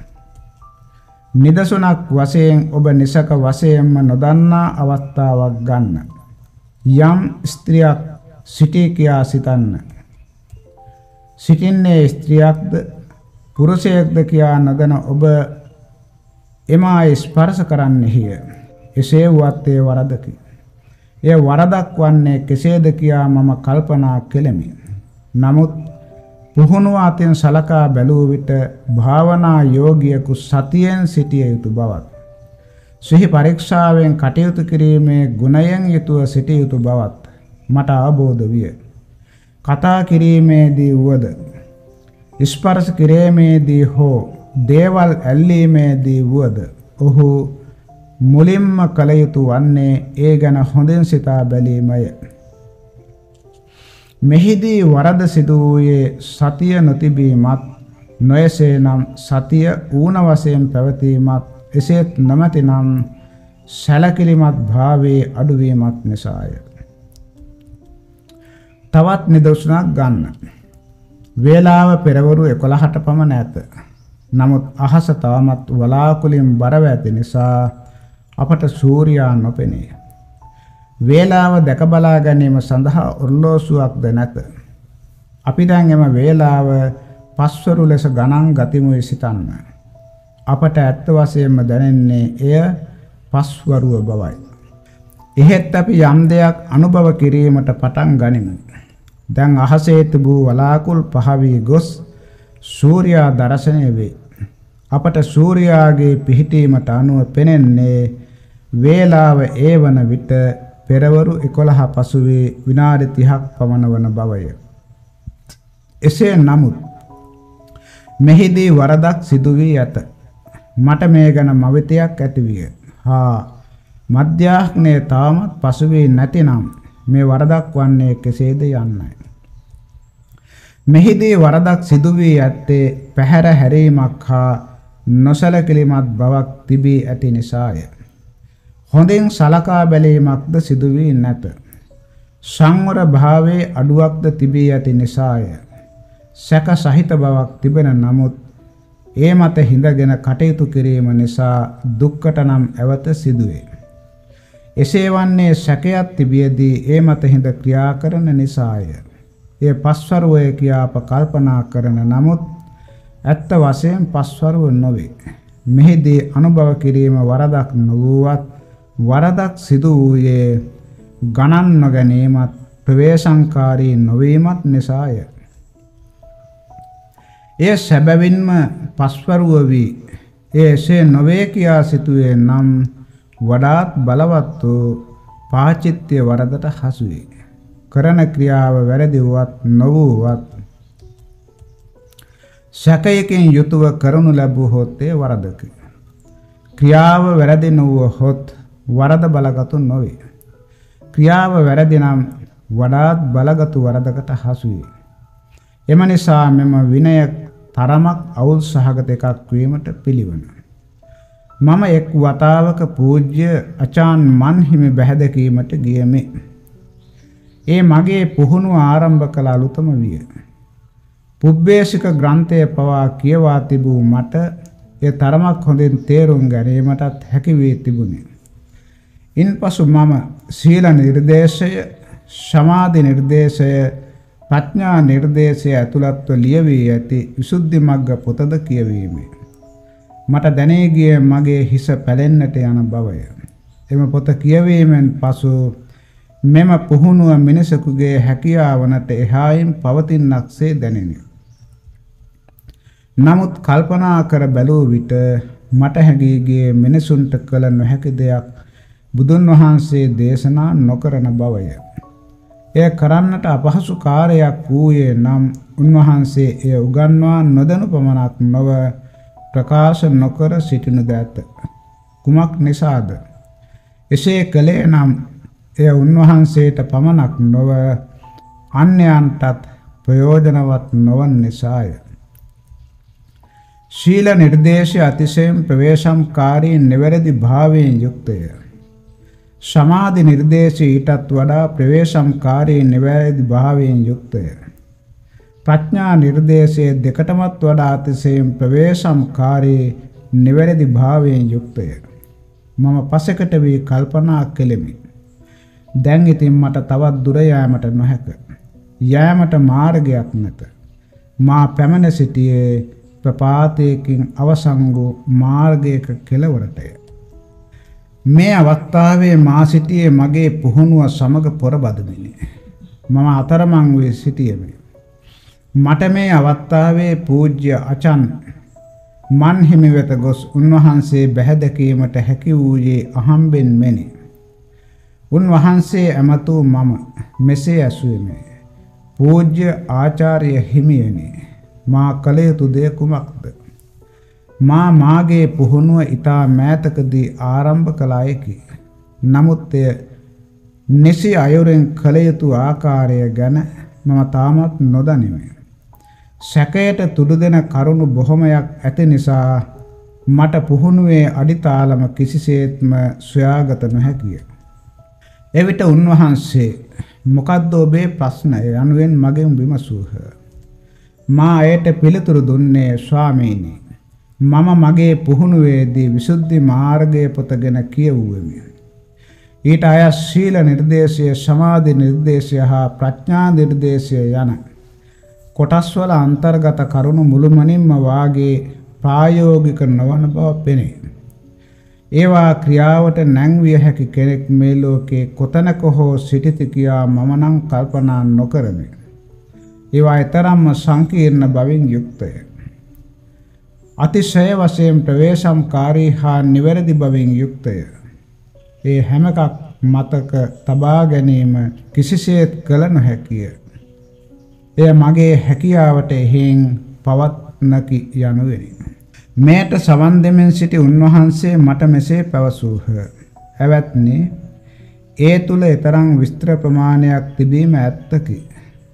නිදසුනක් වශයෙන් ඔබ නිසක වශයෙන්ම නොදන්නා අවස්ථාවක් ගන්න. යම් ස්ත්‍රියක් සිටී කියා සිතන්න. සිටින්නේ ස්ත්‍රියක්ද පුරුෂයෙක්ද කියා නොදැන ඔබ එම අය ස්පර්ශ කරන්නෙහිය. එසේ වුවත් ඒ වරදකි. එය වරදක් වන්නේ කෙසේද කියා මම කල්පනා කෙලෙමි. නමුත් පුහුණුව අතින් සලකා බැලූ විට භාවනා යෝගියෙකු සතියෙන් සිටිය යුතු බවත් සිහි පරීක්ෂාවෙන් කටයුතු කිරීමේ ගුණයෙන් යුතුව සිටිය යුතු බවත් මට අවබෝධ විය. කතා කිරීමේදී වුවද ස්පර්ශ කිරීමේදී හෝ දේවල් ඇල්ලීමේදී වුවද ඔහු මුලින්ම කළ යුතු වන්නේ ඒ ගැන හොඳින් සිතා බැලීමය. මෙහිදී වරද සිදු වූයේ සතිය නොතිබීමත් නොයසේනම් සතිය ඌන වශයෙන් පැවතීමත් එසේත් නොමැතිනම් සැලකිලිමත් භාවයේ අඩුවීමත් නිසාය. තවත් නිදර්ශනක් ගන්න. වේලාව පෙරවරු 11ට පමණ ඇත. නමුත් අහස තවමත් වලාකුලින් බරව ඇති නිසා අපට සූර්යයා නොපෙනේ. වේලාව දැක බලා ගැනීම සඳහා ඔර්ලෝසුවක්ද නැත. අපි දැන් එම වේලාව පස්වරු ලෙස ගණන් ගතිමු සිතන්න. අපට ඇත්ත වශයෙන්ම දැනෙන්නේ එය පස්වරුව බවයි. එහෙත් අපි යම් දෙයක් අනුභව කිරීමට පටන් ගනිමු. දැන් අහසේ තිබූ වලාකුල් පහ වී ගොස් සූර්යා දර්ශනය වේ. අපට සූර්යාගේ පිහිටීමට අනුව පෙනෙන්නේ වේලාව ඒවන විට පෙරවරු 11 පසුවේ විනාඩි 30ක් පමණ වන බවය. එසේ නමුත් මෙහිදී වරදක් සිදු වී ඇත. මට මේ ගැන මවිතයක් ඇතිවිය. හා මධ්‍යාහ්නයේ තාමත් පසුවේ නැතිනම් මේ වරදක් වන්නේ කෙසේද යන්නයි. මෙහිදී වරදක් සිදු වී ඇත්තේ පැහැර හැරීමක් හා නොසලකිලිමත් බවක් තිබී ඇති නිසාය. හොඳින් සලකා බැලීමක්ද සිදු වී නැත. සංවර භාවයේ අඩුවක්ද තිබී ඇති නිසාය. සැක සහිත බවක් තිබෙන නමුත් ඒ මත හිඳගෙන කටයුතු කිරීම නිසා දුක්කට නම් ඇවත සිදුවේ. එසේ වන්නේ සැකයක් තිබියදී ඒ මත හිඳ ක්‍රියා කරන නිසාය. ඒ පස්වරුවය කියා අප කල්පනා කරන නමුත් ඇත්ත වශයෙන් පස්වරුව නොවේ. මෙහිදී අනුභව කිරීම වරදක් නොවුවත් වරදක් සිදු වූයේ ගණන් නොගැනීමත් ප්‍රවේශංකාරී නොවීමත් නිසාය. එය සැබවින්ම පස්වරුව වී ඒ එසේ නොවේ කියා සිතුවේ නම් වඩාත් බලවත් වූ පාචිත්‍ය වරදට හසුවේ. කරන ක්‍රියාව වැරදි වුවත් නොවුවත් සැකයකින් යුතුව කරනු ලැබුවහොත් ඒ වරදකි. ක්‍රියාව වැරදි නොවුවහොත් වරද බලගතු නොවේ. ක්‍රියාව වැරදි නම් වඩාත් බලගතු වරදකට හසුවේ. එම නිසා මෙම විනය තරමක් අවුල් සහගත එකක් වීමට පිළිවන. මම එක් වතාවක පූජ්‍ය අචාන් මන්හිමි බැහැදකීමට ගියමි. ඒ මගේ පුහුණුව ආරම්භ කළ අලුතම විය. පුබ්බේශික ග්‍රන්ථය පවා කියවා තිබූ මට ඒ තරමක් හොඳින් තේරුම් ගැනීමටත් හැකි වී තිබුණේ. ඉන්පසු මම සීල නිර්දේශය, සමාධි නිර්දේශය, ප්‍රඥා නිර්දේශය ඇතුළත්ව ලියවී ඇති විසුද්ධි මග්ග පොතද කියවීමේ. මට දැනී ගියේ මගේ හිස පැලෙන්නට යන බවය. එම පොත කියවීමෙන් පසු මෙම පුහුණුව මිනිසෙකුගේ හැකියාවනට එහායින් පවතිනක්සේ දැනිනි. නමුත් කල්පනා කර බැලූ විට මට හැඟී ගියේ මිනිසුන්ට කළ නොහැකි දෙයක් බුදුන් වහන්සේ දේශනා නොකරන බවය. එය කරන්නට අපහසු කාර්යයක් වූයේ නම් උන්වහන්සේ එය උගන්වා නොදනු පමණක් නොව ප්‍රකාශ නොකර සිටිනුද ඇත. කුමක් නිසාද? එසේ කළේ නම් එය උන්වහන්සේට පමණක් නොව අන්‍යයන්ටත් ප්‍රයෝජනවත් නොවන නිසාය. ශීල නිර්දේශය අතිශයින් ප්‍රවේශම්කාරී නිවැරදි භාවයෙන් යුක්තය. සමාධි නිර්දේශය ඊටත් වඩා ප්‍රවේශම්කාරී නිවැරදි භාවයෙන් යුක්තය. ප්‍රඥා නිර්දේශයේ දෙකටමත් වඩා අතිශයින් ප්‍රවේශම්කාරී නිවැරදි භාවයෙන් යුක්තය. මම පසෙකට වී කල්පනා කෙලෙමි. දැන් ඉතින් මට තවත් දුර යාමට නොහැක. යෑමට මාර්ගයක් නැත. මා පැමිණ සිටියේ ප්‍රපාතයකින් අවසන් වූ මාර්ගයක කෙළවරටය. මේ අවස්ථාවේ මා සිටියේ මගේ පුහුණුව සමග පොරබදමිනි. මම අතරමං වී සිටියෙමි. මට මේ අවස්ථාවේ පූජ්‍ය අචන් මන් හිමි වෙත ගොස් උන්වහන්සේ බැහැදකීමට හැකි වූයේ අහම්බෙන් මෙනි. උන්වහන්සේ ඇමතූ මම මෙසේ ඇසුවෙමි. පූජ්‍ය ආචාර්ය හිමියනි මා කළ යුතු දේ කුමක්ද? මා මාගේ පුහුණුව ඊතා මෑතකදී ආරම්භ කළ අයකි. නමුත් එය නිසි අයුරෙන් කළ යුතු ආකාරය ගැන මම තාමත් නොදනිමි. සැකයට තුඩු දෙන කරුණු බොහොමයක් ඇති නිසා මට පුහුණුවේ අඩිතාලම කිසිසේත්ම සොයාගත නොහැකිය. එවිට උන්වහන්සේ මොකද්ද ඔබේ ප්‍රශ්නය යනුවෙන් මගෙන් විමසූහ. මා එයට පිළිතුරු දුන්නේ ස්වාමීනි. මම මගේ පුහුණුවේදී විසුද්ධි මාර්ගය පොතගෙන කියවුවෙමි. ඊට අය ශීල නිර්දේශය, සමාධි නිර්දේශය හා ප්‍රඥා නිර්දේශය යන කොටස්වල අන්තර්ගත කරුණු මුළුමනින්ම වාගේ ප්‍රායෝගික නොවන බව පෙනේ. ඒවා ක්‍රියාවට නැංවිය හැකි කෙනෙක් මේ ලෝකේ කොතනක හෝ සිටිති කියා මම නම් කල්පනා නොකරමි. ඒවා ඊතරම්ම සංකීර්ණ බවින් යුක්තය. අතිශය වශයෙන් ප්‍රවේශම්කාරී හා නිවැරදි බවින් යුක්තය. ඒ හැම එකක් මතක තබා ගැනීම කිසිසේත් කළ නොහැකිය. එය මගේ හැකියාවට එහෙන් පවත්නකි යනුවෙනි. මෙයට සවන් දෙමින් සිටි උන්වහන්සේ මට මෙසේ පැවසූහ. ඇවැත්නි ඒ තුල ඊතරම් විස්තර ප්‍රමාණයක් තිබීම ඇත්තකි.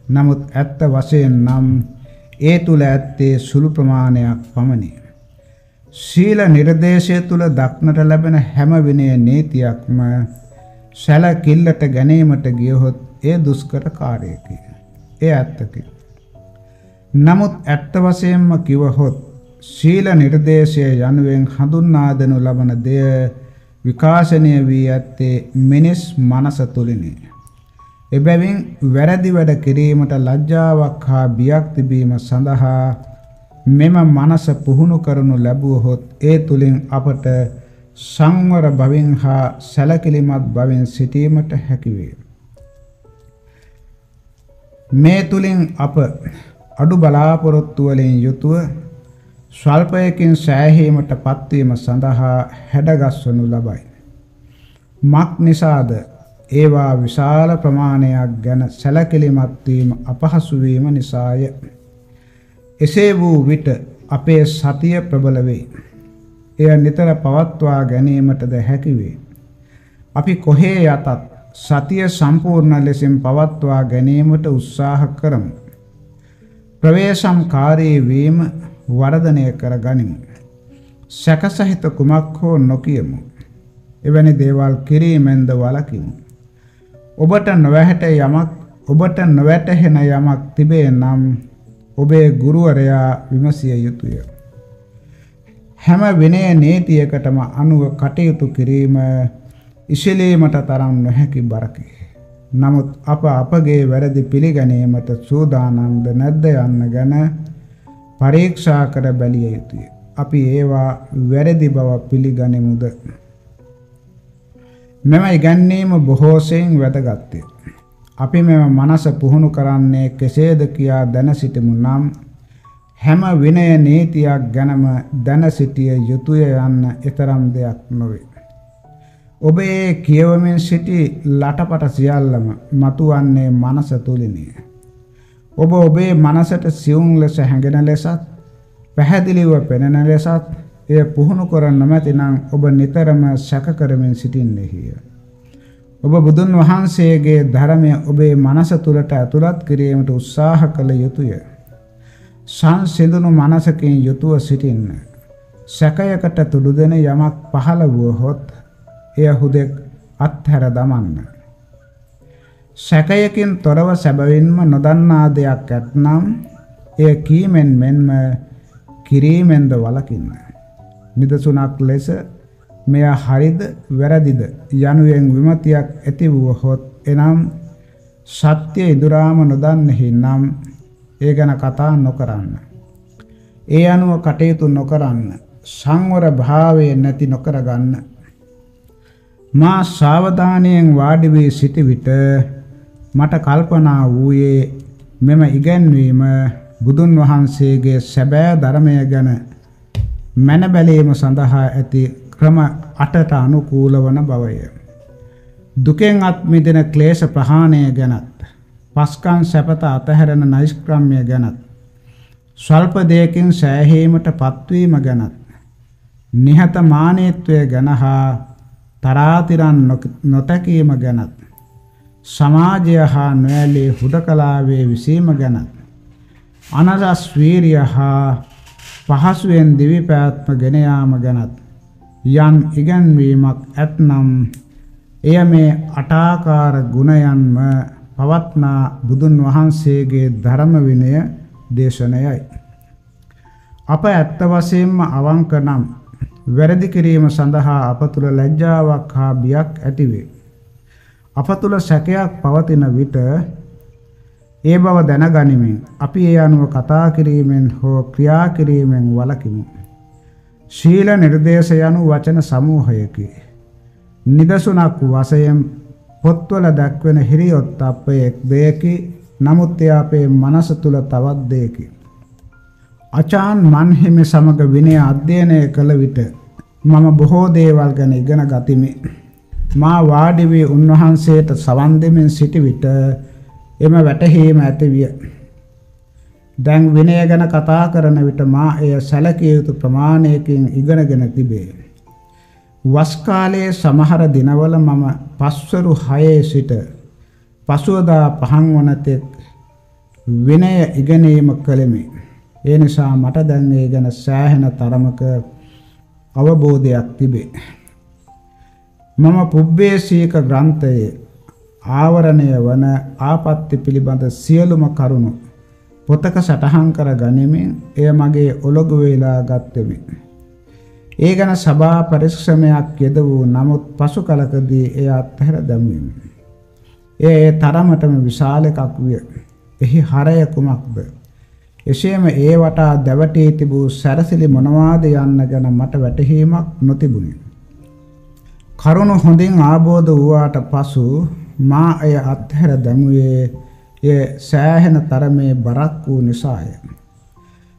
නමුත් ඇත්ත වශයෙන් නම් ඒ තුල ඇත්තේ සුළු ප්‍රමාණයක් පමණි. ශීල නිර්දේශය තුල දක්නට ලැබෙන හැම විනය නීතියක්ම සැලකිල්ලට ගැනීමට ගියහොත් ඒ දුෂ්කර කාර්යයකි. ඒ ඇත්තකි. නමුත් ඇත්ත වශයෙන්ම කිවහොත් ශීල නිර්දේශය යනුවෙන් හඳුන්වා දෙනු ලබන දෙය විකාශනය වී ඇත්තේ මිනිස් මනස තුලිනි. එබැවින් වැරදි වැඩ කිරීමට ලැජ්ජාවක් හා බියක් තිබීම සඳහා මෙම මනස පුහුණු කරනු ලැබුවහොත් ඒ තුලින් අපට සංවර භවෙන් හා සැලකිලිමත් භවෙන් සිටීමට හැකි වේ. මේ තුලින් අප අඩු බලාපොරොත්තු වලින් යුතුව ස්වල්පයකින් සෑහීමට පත්වීම සඳහා හැඩගස්වනු ලබයි. මක් නිසාද ඒවා විශාල ප්‍රමාණයක් ගැන සැලකිලිමත් වීම අපහසු වීම නිසාය. එසේ වූ විට අපේ සතිය ප්‍රබල වේ. එය නිතර පවත්වා ගැනීමටද හැකි වේ. අපි කොහේ යතත් සතිය සම්පූර්ණ ලෙසින් පවත්වා ගැනීමට උත්සාහ කරමු. ප්‍රවේශම්කාරී වීම වර්ධනය කර ගනිමු. සැකසහිත කුමක් හෝ නොකියමු. එවැනි දේවල් කිරීමෙන්ද වළකිමු. ඔබට නොවැහැට යමක් ඔබට නොවැටහෙන යමක් තිබේ නම් ඔබේ ගුරුවරයා විමසිය යුතුය. හැම විනය නීතියකටම අනුව කටයුතු කිරීම ඉශලීමට තරම් නොහැකි බරකි. නමුත් අප අපගේ වැරදි පිළිගැනීමට සූදානම්ද නැද්ද යන්න ගැන පරීක්ෂා කර බැලිය යුතුය. අපි ඒවා වැරදි බව පිළිගනිමුද? මෙම ඉගැන්වීම බොහෝසෙයින් වැදගත්ය. අපි මෙම මනස පුහුණු කරන්නේ කෙසේද කියා දැන සිටමු නම් හැම විනය නීතියක් ගැනම දැන සිටිය යුතුය යන්න ඊතරම් දෙයක් නොවේ. ඔබ ඒ කියවමින් සිටි ලටපට සියල්ලම මතුවන්නේ මනස තුලිනි. ඔබ ඔබේ මනසට සියුම් ලෙස හැඟෙන ලෙසත් පැහැදිලිව පෙනෙන ලෙසත් එය පුහුණු කර නොමැතිනම් ඔබ නිතරම සැක කරමින් සිටින්නේහිය. ඔබ බුදුන් වහන්සේගේ ධර්මය ඔබේ මනස තුළට ඇතුළත් කිරීමට උත්සාහ කළ යුතුය. සංසිඳුණු මනසකින් යුතුව සිටින්න. සැකයකට තුඩු දෙන යමක් පහළ වුවහොත් එය හුදෙක් අත්හැර දමන්න. සැකයකින් තොරව සැබවින්ම නොදන්නා දෙයක් ඇත්නම් එය කීමෙන් මෙන්ම කිරීමෙන්ද වලකින්න. නිදසුනක් ලෙස මෙය හරිද වැරදිද යනුවෙන් විමතියක් ඇති වූහොත් එනම් සත්‍ය ඉදුරාම නොදන්නෙහි නම් ඒ ගැන කතා නොකරන්න. ඒ අනුව කටයුතු නොකරන්න. සංවර භාවය නැති නොකරගන්න. මා සාවධානයෙන් වාඩි වී සිටි විට මට කල්පනා වූයේ මෙම ඉගැන්වීම බුදුන් වහන්සේගේ සැබෑ ධර්මය ගැන මැන බැලීම සඳහා ඇති ක්‍රම 8ට අනුකූල වන බවය. දුකෙන් අත් මිදෙන ක්ලේශ ප්‍රහාණය ගැනත් පස්කම් සැපත අතහැරෙන නෛෂ්ක්‍රම්‍ය ගැනත් ස්වල්ප දෙයකින් සෑහීමට පත්වීම ගැනත් නිහතමානීත්වය ගැන හා තරාතිරන් නොතැකීම ගැනත් සමාජය හා නොඇලී හුදකලාවේ විසීම ගැනත් අනරස් වීරිය හා පහසුවෙන් දිවි පැවැත්ම ගෙන යාම ගැනත් යම් ඉගැන්වීමක් ඇතනම් එය මේ අටාකාර ගුණයන්ම පවත්නා බුදුන් වහන්සේගේ ධර්ම විනය දේශනයයි. අප ඇත්ත වශයෙන්ම අවංක නම් වැරදි කිරීම සඳහා අප තුළ ලැජ්ජාවක් හා බියක් ඇතිවේ. අප තුළ සැකයක් පවතින විට ඒ බව දැනගනිමින් අපි ඒ අනුව කතා කිරීමෙන් හෝ ක්‍රියා කිරීමෙන් වළකිමු. ශීල නිර්දේශ යනු වචන සමූහයකි. නිදසුනක් වශයෙන් පොත්වල දැක්වෙන හිරියොත් අපේ එක් දෙයකි නමුත් එය අපේ මනස තුල තවත් දෙයකි. අචාන් මන්හිමි සමග විනය අධ්‍යයනය කළ විට මම බොහෝ දේවල් ගැන ඉගෙන ගතිමි. මා වාඩි වී උන්වහන්සේට සවන් දෙමින් සිටි විට එම වැටහීම ඇතිවිය. දැන් විනය ගැන කතා කරන විට මා එය සැලකිය යුතු ප්‍රමාණයකින් ඉගෙනගෙන තිබේ. වස් කාලයේ සමහර දිනවල මම පස්වරු 6 සිට පසුවදා පහන් වන තෙක් විනය ඉගෙනීම කළෙමි. ඒ නිසා මට දැන් ඒ ගැන සෑහෙන තරමක අවබෝධයක් තිබේ. මම පුබ්බේසීක ග්‍රන්ථයේ ආවරණය වන ආපත්‍ය පිළිබඳ සියලුම කරුණු පොතක සටහන් කර ගනිමින් එය මගේ ඔලොගු වේලා ගත්ෙමි. ඒ ගැන සභා පරිශ්‍රමයක් යෙද වූ නමුත් පසු කලකදී එය අත්හැර දැමුවෙමි. ඒ තරමටම විශාල එකක් විය. එහි හරය කුමක්ද? එසේම ඒ වටා දැවටී තිබූ සැරසිලි මොනවාද යන්න ගැන මට වැටහීමක් නොතිබුණි. කරුණ හොඳින් ආબોධ වූාට පසු මා එය අත්හැර දැමුවේ එය සෑහෙන තරමේ බරක් වූ නිසාය.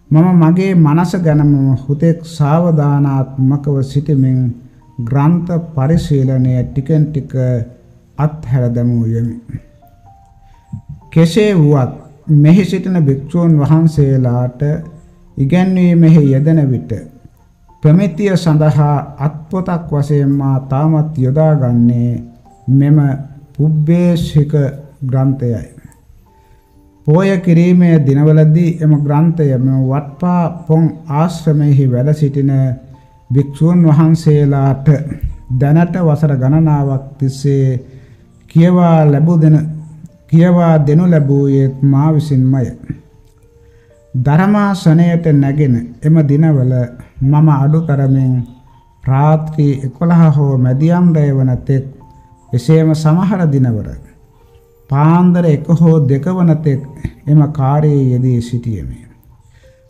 මම මගේ මනස ගැනම හුතෙක් සාවධානාත්මකව සිටමින් ග්‍රන්ථ පරිශීලනය ටිකෙන් ටික අත්හැර දැමූ යෙමි. කෙසේ වුවත් මෙහි සිටින භික්ෂූන් වහන්සේලාට ඉගැන්වීමෙහි යෙදෙන විට ප්‍රමිතිය සඳහා අත්පොතක් වශයෙන් මා තාමත් යොදාගන්නේ මෙම පුබ්බේශික ග්‍රන්ථයයි. පෝය කිරීමේ දිනවලදී එම ග්‍රන්ථය මෙම වත්පා පොන් ආශ්‍රමයෙහි වැඩ සිටින භික්ෂූන් වහන්සේලාට දැනට වසර ගණනාවක් තිස්සේ කියවා ලැබු දෙන කියවා දෙනු ලැබුවේ මා විසින්මය. ධර්මාසනයට නැගෙන එම දිනවල මම අඩු කරමින් රාත්‍රී 11 හෝ මැදියම් රැය වන තෙක් එසේම සමහර දිනවල පාන්දර 1 හෝ 2 වන තෙක් එම කාර්යයේ යෙදී සිටියෙමි.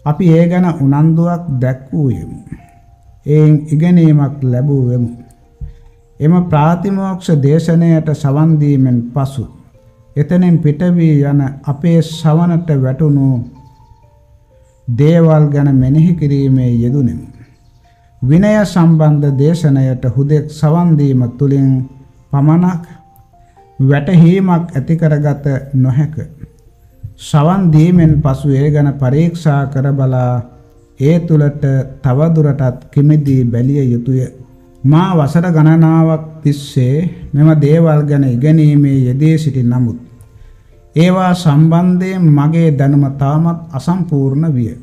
අපි ඒ ගැන උනන්දුවක් දැක්වූයෙමු. එයින් ඉගෙනීමක් ලැබුවෙමු. එම ප්‍රාතිමෝක්ෂ දේශනයට සවන් දීමෙන් පසු එතනින් පිට වී යන අපේ ශවනට වැටුණු දේවල් ගැන මෙනෙහි කිරීමේ යෙදුණෙමු. විනය සම්බන්ධ දේශනයට හුදෙක් සවන් දීම තුලින් පමණක් වැටහීමක් ඇති කරගත නොහැක. සවන් දීමෙන් පසු ඒ ගැන පරීක්ෂා කර බලා ඒ තුලට තවදුරටත් කිමිදී බැලිය යුතුය. මා වසර ගණනාවක් තිස්සේ මෙම දේවල් ගැන ඉගෙනීමේ යෙදී සිටි නමුත් ඒවා සම්බන්ධයෙන් මගේ දැනුම තාමත් අසම්පූර්ණ විය.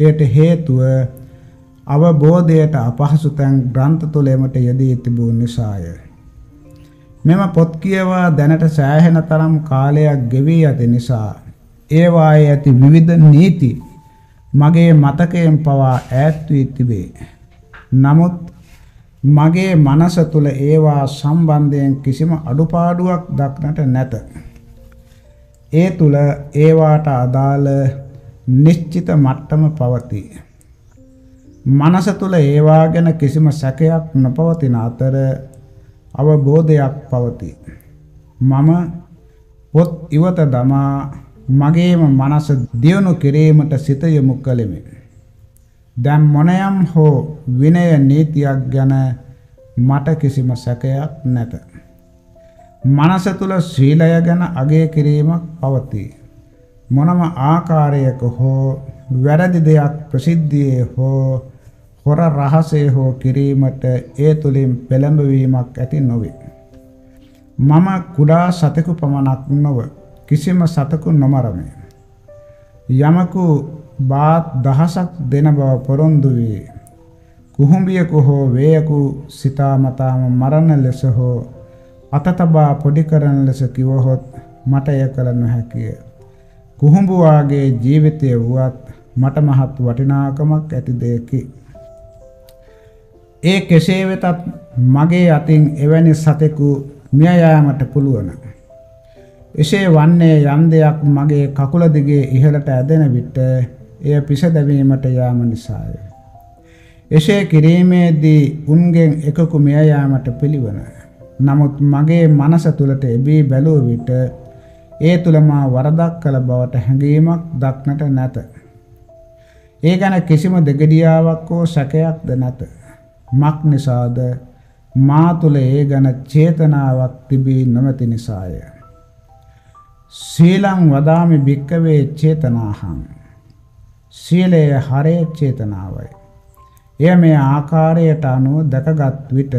එයට හේතුව අවබෝධයට අපහසු තැන් ග්‍රන්ථ තුලෙමට යෙදී තිබූ නිසාය. මෙම පොත් කියවා දැනට සෑහෙන තරම් කාලයක් ගෙවී ඇති නිසා ඒවායේ ඇති විවිධ නීති මගේ මතකයෙන් පවා ඈත් වී තිබේ. නමුත් මගේ මනස තුල ඒවා සම්බන්ධයෙන් කිසිම අඩුපාඩුවක් දක්නට නැත. ඒ තුල ඒවාට අදාළ නිශ්චිත මට්ටම පවතී. මනස තුල ඒවා ගැන කිසිම සැකයක් නොපවතින අතර අවබෝධයක් පවතී. මම පොත් ඉවත දමා මගේම මනස දියුණු කිරීමට සිත යොමු කළෙමි. දැන් මොනයම් හෝ විනය නීතියක් ගැන මට කිසිම සැකයක් නැත. මනස තුල සීලය ගැන අගය කිරීමක් පවතී. මොනම ආකාරයක හෝ වැරදි දෙයක් ප්‍රසිද්ධියේ හෝ හොර රහසේ හෝ කිරීමට ඒ තුලින් පෙළඹවීමක් ඇති නොවේ. මම කුඩා සතෙකු පමණක් නොව කිසිම සතෙකු නොමරමි. යමකු බාත් දහසක් දෙන බව පොරොන්දු වේ. කුහුඹියකු හෝ වේයකු සිතාමතාම මරණ ලෙස හෝ අතතබා පොඩි කරන ලෙස කිවහොත් මට එය කළ නොහැකිය. කුහුඹුවාගේ ජීවිතය වුවත් මට මහත් වටිනාකමක් ඇති දෙයකි. ඒ කෙසේ වෙතත් මගේ අතින් එවැනි සතෙකු මිය යාමට පුළුවන්. එසේ වන්නේ යම් දෙයක් මගේ කකුල දිගේ ඉහළට ඇදෙන විට එය පිස දැමීමට යාම නිසාය. එසේ කිරීමේදී උන්ගෙන් එකකු මිය යාමට පිළිවන. නමුත් මගේ මනස තුලට එබී බැලුව විට ඒ තුල මා වරදක් කළ බවට හැඟීමක් දක්නට නැත. ඒ ගැන කිසිම දෙගඩියාවක් හෝ සැකයක්ද නැත. මක් නිසාද මා තුල ඒ ගැන චේතනාවක් තිබී නොමැති නිසාය. සීලං වදාමි භික්කවේ චේතනාහං. සීලය හරේ චේතනාවයි. එය මේ ආකාරයට අනුව දැකගත් විට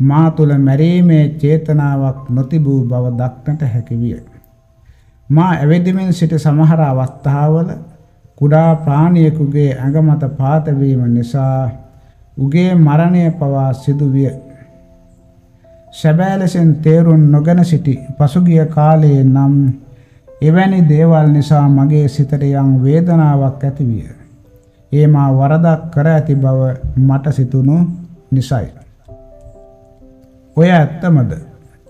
මා තුල මැරීමේ චේතනාවක් නොතිබූ බව දක්නට හැකි විය. මා ඇවිදිමින් සිට සමහර අවස්ථාවල කුඩා ප්‍රාණියෙකුගේ ඇඟ මත පාත වීම නිසා උගේ මරණය පවා සිදුවිය. සැබෑ ලෙසෙන් තේරුම් නොගෙන සිටි පසුගිය කාලයේ නම් එවැනි දේවල් නිසා මගේ සිතට යම් වේදනාවක් ඇතිවිය. ඒ මා වරදක් කර ඇති බව මට සිතුණු නිසයි. ඔය ඇත්තමද?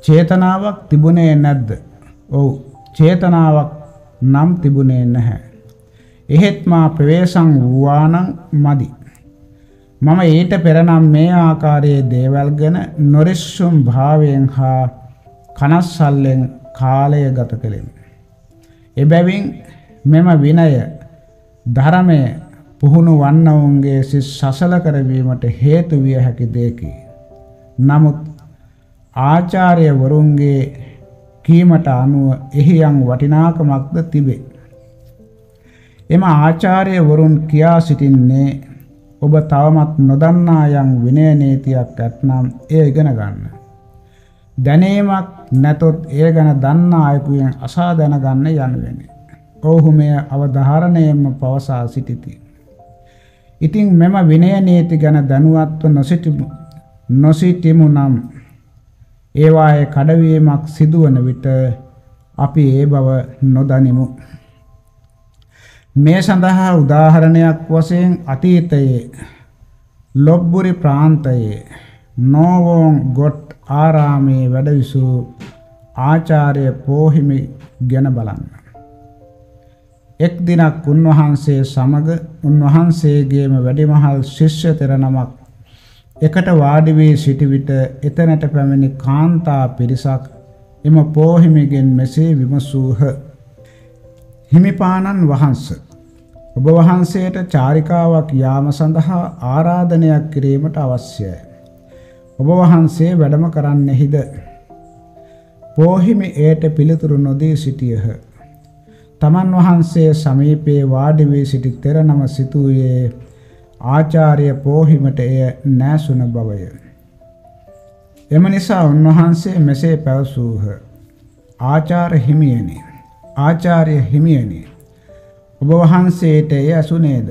චේතනාවක් තිබුණේ නැද්ද? ඔව් චේතනාවක් නම් තිබුණේ නැහැ. එහෙත් මා ප්‍රවේශම් වූවා නම් මදි. මම ඊට පෙර නම් මේ ආකාරයේ දේවල් ගැන නොරිස්සුම් භාවයෙන් හා කනස්සල්ලෙන් කාලය ගත කළෙමි. එබැවින් මෙම විනය ධර්මය පුහුණු වන්නවුන්ගේ සිත් සසල කරවීමට හේතු විය හැකි දෙයකි. නමුත් ආචාර්ය වරුන්ගේ කීමට අනුව එහි යම් වටිනාකමක්ද තිබේ. එම ආචාර්ය වරුන් කියා සිටින්නේ ඔබ තවමත් නොදන්නා යම් විනය නීතියක් ඇත්නම් එය ඉගෙන ගන්න. දැනීමක් නැතොත් එය ගැන දන්නා අයෙකුගෙන් අසා දැනගන්න යනුවෙනි. ඔවුහු මෙය අවධාරණයෙන්ම පවසා සිටිති. ඉතින් මෙම විනය නීති ගැන දැනුවත්ව නොසිටිමු නොසිටිමු නම් ඒවායේ කඩවීමක් සිදුවන විට අපි ඒ බව නොදනිමු. මේ සඳහා උදාහරණයක් වශයෙන් අතීතයේ ලොබ්බුරි ප්‍රාන්තයේ නෝවෝන් ගොට් ආරාමේ වැඩවිසූ ආචාර්ය පෝහිමි ගැන බලන්න. එක් දිනක් උන්වහන්සේ සමග උන්වහන්සේගේම වැඩිමහල් ශිෂ්‍ය තෙර නමක් එකට වාඩි වී සිටි විට එතනට පැමිණි කාන්තා පිරිසක් එම පෝහිමිගෙන් මෙසේ විමසූහ. හිමිපාණන් වහන්ස ඔබ වහන්සේට චාරිකාවක් යාම සඳහා ආරාධනයක් කිරීමට අවශ්‍යයි. ඔබ වහන්සේ වැඩම කරන්නෙහිද? පෝහිමි එයට පිළිතුරු නොදී සිටියහ. තමන් වහන්සේ සමීපයේ වාඩි වී සිටි තෙර නම සිටුවේ ආචාර්ය පෝහිමට එය නැසුන බවය. එම නිසා උන්වහන්සේ මෙසේ පැවසූහ. ආචාර්ය හිමියනි ආචාර්ය හිමියනි ඔබ වහන්සේට එය ඇසුනේද?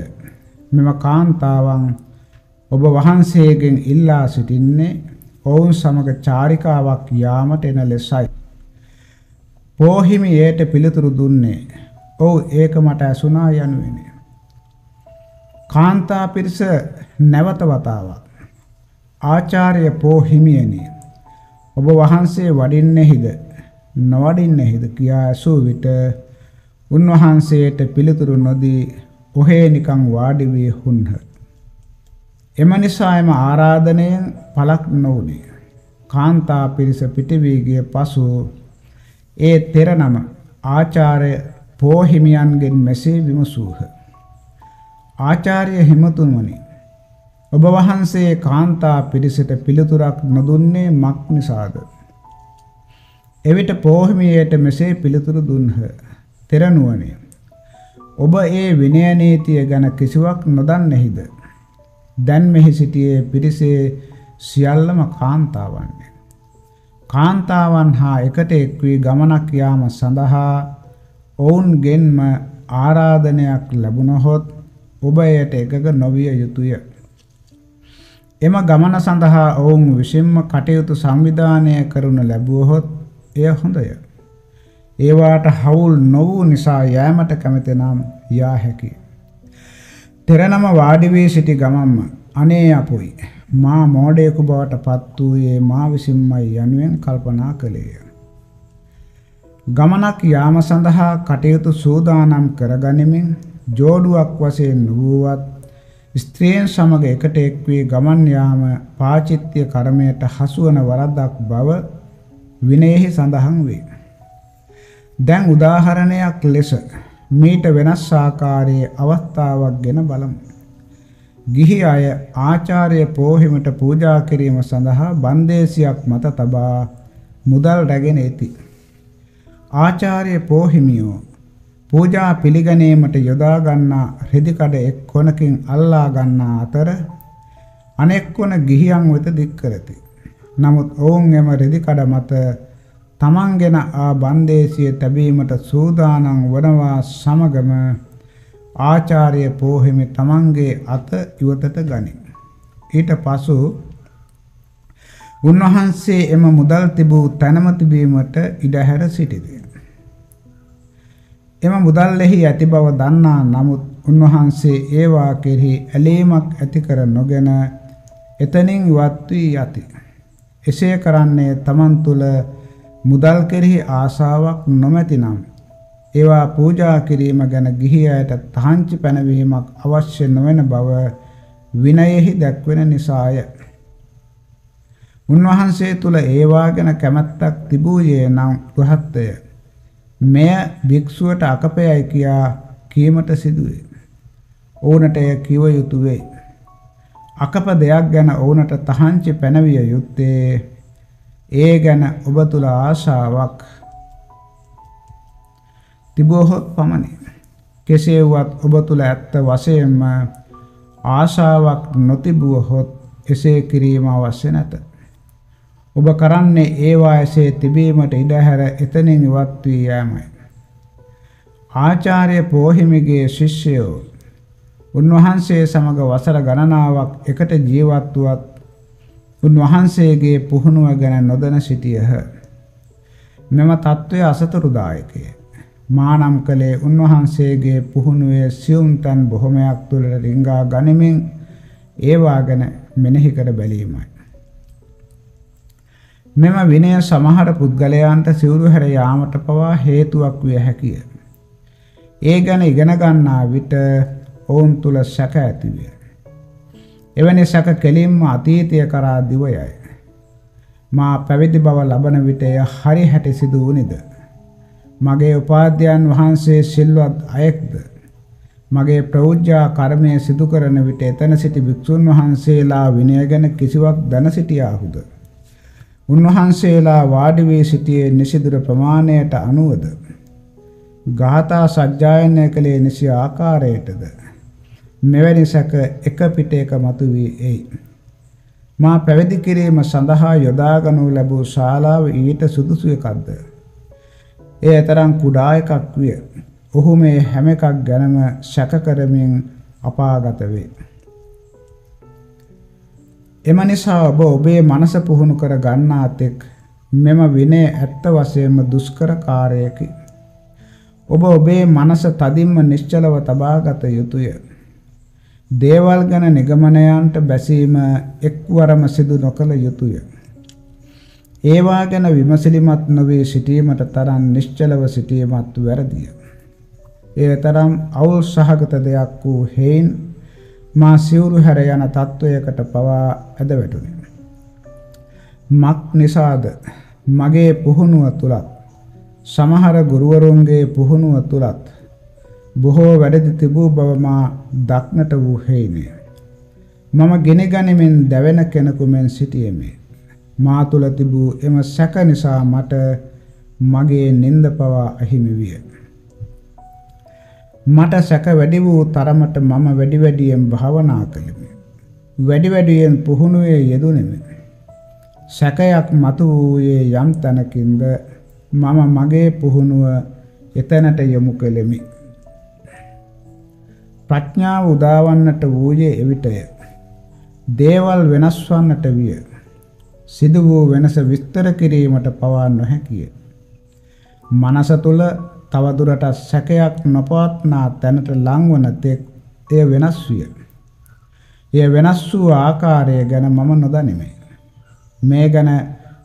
මෙම කාන්තාවන් ඔබ වහන්සේගෙන් ඉල්ලා සිටින්නේ ඔවුන් සමග චාරිකාවක් යාමට එන ලෙසයි. පෝහිමි එයට පිළිතුරු දුන්නේ. "ඔව් ඒක මට ඇසුණා" යනුවෙනි. කාන්තා පිරිස නැවත වතාවක් ආචාර්ය පෝ හිමියනි ඔබ වහන්සේ වඩින්නේහිද නොවඩින්නේහිද කියා ඇසූ විට උන්වහන්සේට පිළිතුරු නොදී ඔහේ නිකන් වාඩි වී හුන්හ. එම නිසා එම ආරාධනයෙන් පළක් නොවුනේ. කාන්තා පිරිස පිටවී ගිය පසු ඒ තෙර නම ආචාර්ය පෝහිමියන්ගෙන් මෙසේ විමසූහ. ආචාර්ය හිමතුමනි ඔබ වහන්සේ කාන්තා පිරිසට පිළිතුරක් නොදුන්නේ මක් නිසාද? එවිට පෝහිමියට මෙසේ පිළිතුරු දුන්හ. තෙරණුවනි ඔබ ඒ විනය නීතිය ගැන කිසිවක් නොදන්නේහිද? දැන් මෙහි සිටියේ පිරිසේ සියල්ලම කාන්තාවන්ය. කාන්තාවන් හා එකට එක් වී ගමනක් යාම සඳහා ඔවුන්ගෙන්ම ආරාධනයක් ලැබුණහොත් ඔබ එයට එකග නොවිය යුතුය. එම ගමන සඳහා ඔවුන් විසින්ම කටයුතු සංවිධානය කරනු ලැබුවහොත් එය හොඳය. ඒවාට හවුල් නොවූ නිසා යෑමට කැමති නම් යා හැකිය. තෙරනම වාඩි වී සිටි ගමම්ම අනේ අපොයි මා මෝඩයෙකු බවට පත් වූයේ මා විසින්මයි යනුවෙන් කල්පනා කළේය. ගමනක් යාම සඳහා කටයුතු සූදානම් කරගනිමින් ජෝඩුවක් වශයෙන් නුවුවත් ස්ත්‍රීන් සමග එකට එක් වී ගමන් යාම පාචිත්‍ය කර්මයට හසුවන වරදක් බව විනයෙහි සඳහන් වේ. දැන් උදාහරණයක් ලෙස මීට වෙනස් ආකාරයේ අවස්ථාවක් ගැන බලමු. ගිහි අය ආචාර්ය පෝහිමට පූජා කිරීම සඳහා බන්දේසියක් මත තබා මුදල් රැගෙන ඇති. ආචාර්ය පෝහිමියෝ පූජා පිළිගැනීමට යොදා ගන්නා රෙදි කඩ එක් කොනකින් අල්ලා ගන්නා අතර අනෙක් කොන ගිහියන් වෙත දික් කරති. නමුත් ඔවුන් එම රෙදි කඩ මත තමන්ගෙන ආ බන්දේසිය තැබීමට සූදානම් වනවා සමගම ආචාර්ය පෝහිමි තමන්ගේ අත ඉවතට ගනි. ඊට පසු උන්වහන්සේ එම මුදල් තිබූ තැනම තිබීමට ඉඩහැර සිටිති. එම මුදල්ෙහි ඇති බව දන්නා නමුත් උන්වහන්සේ ඒවා කෙරෙහි ඇලීමක් ඇති කර නොගෙන එතනින් ඉවත් වී යති. එසේ කරන්නේ තමන් තුළ මුදල් කෙරෙහි ආසාවක් නොමැතිනම් ඒවා පූජා කිරීම ගැන ගිහි අයට තහංචි පැනවීමක් අවශ්‍ය නොවන බව විනයෙහි දැක්වෙන නිසාය. උන්වහන්සේ තුල ඒවා ගැන කැමැත්තක් තිබූයේ නම් ගෘහත්වය. මෙය භික්ෂුවට අකපයයි කියා කීමට සිදුවේ. ඕනට එය කිව යුතුය වේ. අකප දෙයක් ගැන ඕනට තහංචි පැනවිය යුත්තේ ඒ ගැන ඔබ තුල ආශාවක් තිබුවහොත් පමණි. කෙසේ වුවත් ඔබ තුල ඇත්ත වශයෙන්ම ආශාවක් නොතිබුවහොත් එසේ කිරීම අවශ්‍ය නැත. ඔබ කරන්නේ ඒවා එසේ තිබීමට ඉඩ හැර එතනින් ඉවත් වී යෑමයි. ආචාර්ය පෝහිමිගේ ශිෂ්‍යයෝ උන්වහන්සේ සමග වසර ගණනාවක් එකට ජීවත් වුවත් උන්වහන්සේගේ පුහුණුව ගැන නොදැන සිටියහ. මෙම తත්වය අසතුරුදායකය. මානම් කළේ උන්වහන්සේගේ පුහුණුවේ සියුම් තන් බොහොමයක් තුළට රිංගා ගනිමින් ඒවා ගැන මෙනෙහි කර බැලීමයි. මෙම විනය සමහර පුද්ගලයන්ට සිවුරු හැර යාමට පවා හේතුවක් විය හැකිය. ඒ ගැන ඉගෙන ගන්නා විට ඔවුන් තුල සැක ඇතිවිය. එවැනි සැක කෙලින්ම අතීතය කරා දිව යයි. මා පැවිදි බව ලබන විට එය හරි හැටි සිදු වුනිද? මගේ උපාධ්‍යයන් වහන්සේ සිල්වත් අයෙක්ද මගේ ප්‍රෞජ්‍යා කර්මය සිදු කරන විට එතන සිටි භික්ෂුන් වහන්සේලා විනය ගැන කිසිවක් දැන සිටියාහුද උන්වහන්සේලා වාඩි වී සිටියේ නිසිදුර ප්‍රමාණයට අනුවද ගාථා සජ්ජායනය කළේ නිසි ආකාරයටද මෙවැනි සැක එක පිට එක මතුවී එයි මා පැවිදි කිරීම සඳහා යොදාගනු ලැබූ ශාලාව ඊට සුදුසු එකක්ද ඒ තරම් කුඩා එකක් විය. ඔහු මේ හැම එකක් ගැනම සැක කරමින් අපාගත වේ. එම නිසා ඔබ ඔබේ මනස පුහුණු කර ගන්නා තෙක් මෙම විනය ඇත්ත වශයෙන්ම දුෂ්කර කාර්යයකි. ඔබ ඔබේ මනස තදින්ම නිශ්චලව තබාගත යුතුය. දේවල් ගැන නිගමනයන්ට බැසීම එක්වරම සිදු නොකළ යුතුය. ඒවා ගැන විමසිලිමත් නොවේ සිටීමට තරම් නිශ්චලව සිටීමත් වැරදිය. ඒ තරම් අවුල් සහගත දෙයක් වූ හේයින් මා සිවුරු හැර යන තත්වයකට පවා ඇද වැටුනි. මක් නිසාද මගේ පුහුණුව තුලත් සමහර ගුරුවරුන්ගේ පුහුණුව තුලත් බොහෝ වැඩදි තිබූ බව මා දක්නට වූ හේිනේ. මම ගෙනගනිමින් දැවෙන කෙනෙකු මෙන් සිටියෙමි. මා තුල තිබූ එම සැක නිසා මට මගේ නිନ୍ଦ පවා අහිමි විය. මට සැක වැඩි වූ තරමට මම වැඩි වැඩියෙන් භාවනා කළෙමි. වැඩි වැඩියෙන් පුහුණුවේ යෙදුණෙමි. සැකයක් මතු වූයේ යම් තැනකින්ද මම මගේ පුහුණුව එතැනට යොමු කෙලෙමි. ප්‍රඥාව උදාවන්නට වූයේ එවිටය. දේවල් වෙනස් වන්නට විය. සිදු වූ වෙනස විස්තර කිරීමට පවා නොහැකිය. මනස තුල තවදුරටත් සැකයක් නොපවත්නා තැනට ලංවන තෙක් එය වෙනස් විය. එය වෙනස් වූ ආකාරය ගැන මම නොදනිමි. මේ ගැන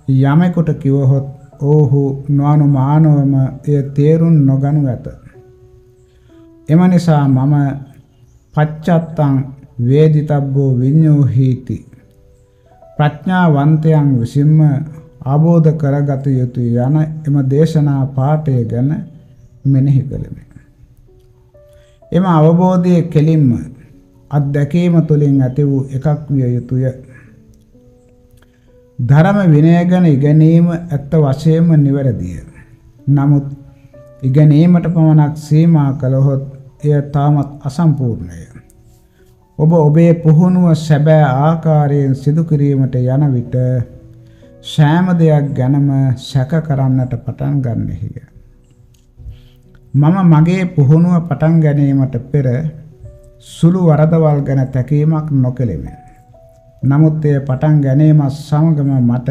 යමෙකුට කිවහොත් ඔහු නොඅනුමානවම එය තේරුම් නොගනු ඇත. එම නිසා මම පච්චත්තං වේදිතබ්බෝ විඤ්ඤෝහීති ප්‍රඥාවන්තයන් විසින්ම ආબોධ කරගත යුතු යන එම දේශනා පාඨය ගැන මෙනෙහි කළෙමි. එම අවබෝධයේ කෙලින්ම අත්දැකීම තුළින් ඇති වූ එකක් විය යුතුය. ධර්ම විනය ගැන ඉගෙනීම ඇත්ත වශයෙන්ම නිවැරදිය. නමුත් ඉගෙනීමට පමණක් සීමා කළහොත් එය තාමත් අසම්පූර්ණය. ඔබ ඔබේ පුහුණුව සැබෑ ආකාරයෙන් සිදු කිරීමට යන විට සෑම දෙයක් ගැනම සැක කරන්නට පටන් ගන්නෙහිය. මම මගේ පුහුණුව පටන් ගැනීමට පෙර සුළු වරදවල් ගැන තැකීමක් නොකෙලෙමි. නමුත් එය පටන් ගැනීමත් සමගම මට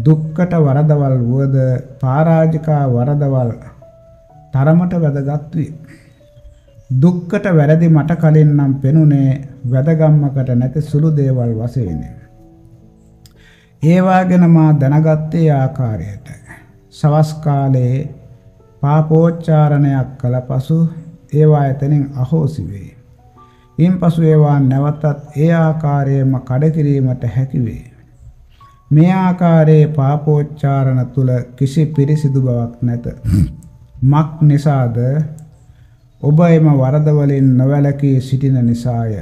දුක්කට වරදවල් වුවද පරාජිකා වරදවල් තරමට වැදගත් වී දුක්කට වැරදි මට කලින් නම් පෙනුනේ වැදගම්මකට නැති සුළු දේවල් වශයෙන්. ඒවා ගැන මා දැනගත්තේ ආකාරයට. සවස් කාලයේ පාපෝච්චාරණයක් කළ පසු ඒවා එතනින් අහෝසි වේ. ඉන්පසු ඒවා නැවතත් ඒ ආකාරයෙන්ම කඩකිරීමට හැකි වේ. මේ ආකාරයේ පාපෝච්චාරණ තුල කිසි පිරිසිදු බවක් නැත. මක් නිසාද ඔබ එම වරද වලින් නොවැළකී සිටින නිසාය.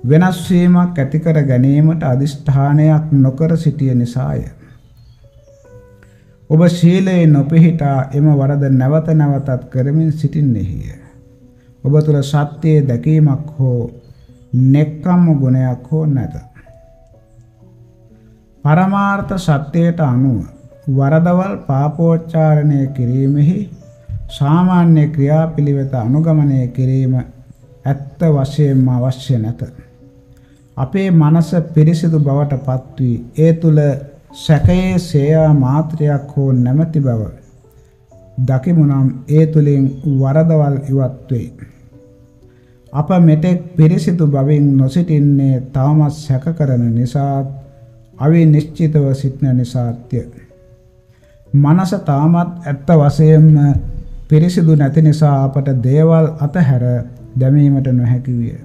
වෙනස් වීමක් ඇති කර ගැනීමට අදිෂ්ඨානයක් නොකර සිටිය නිසාය. ඔබ ශීලයේ නොපිහිටා එම වරද නැවත නැවතත් කරමින් සිටින්නේහිය. ඔබ තුළ සත්‍යයේ දැකීමක් හෝ නෙක්කම්ම ගුණයක් හෝ නැත. පරමාර්ථ සත්‍යයට අනුව වරදවල් පාපෝච්චාරණය කිරීමෙහි සාමාන්‍ය ක්‍රියාපිළිවෙත අනුගමනය කිරීම ඇත්ත වශයෙන්ම අවශ්‍ය නැත. අපේ මනස පිරිසිදු බවට පත්වී ඒ තුල සැකයේ සේයා මාත්‍රයක් හෝ නැමැති බව දකිමු නම් ඒ තුලින් වරදවල් ඉවත් වේ. අප මෙතෙක් පිරිසිදු බවින් නොසිටින්නේ තවමත් සැක කරන නිසා අවිනිශ්චිතව සිටින නිසාත්ය. මනස තාමත් ඇත්ත වශයෙන්ම පිරිසිදු නැති නිසා අපට දේවල් අතහැර දැමීමට නොහැකි විය.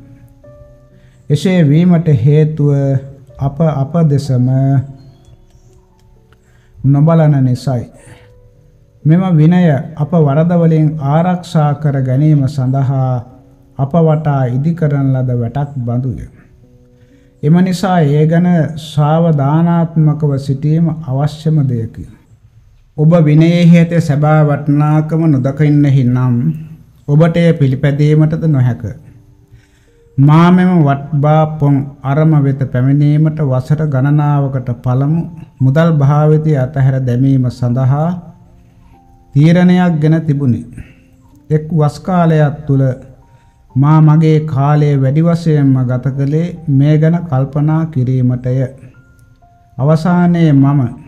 එසේ වීමට හේතුව අප අප දෙසම නොබලන නිසයි. මෙම විනය අප වරද වලින් ආරක්ෂා කර ගැනීම සඳහා අප වටා ඉදිකරන ලද වැටක් බඳුය. එම නිසා ඒ ගැන සාවධානාත්මකව සිටීම අවශ්‍යම දෙයකි. ඔබ විනයෙහි ඇති සැබෑ වටිනාකම නොදකින්නෙහි නම් ඔබට එය පිළිපැදීමටද නොහැක. මා මෙම වත්බා පොන් අරම වෙත පැමිණීමට වසර ගණනාවකට පළමු මුදල් භාවිතය අතහැර දැමීම සඳහා තීරණයක් ගෙන තිබුණි. එක් වස් කාලයක් තුල මා මගේ කාලය වැඩි වශයෙන්ම ගත කළේ මේ ගැන කල්පනා කිරීමටය. අවසානයේ මම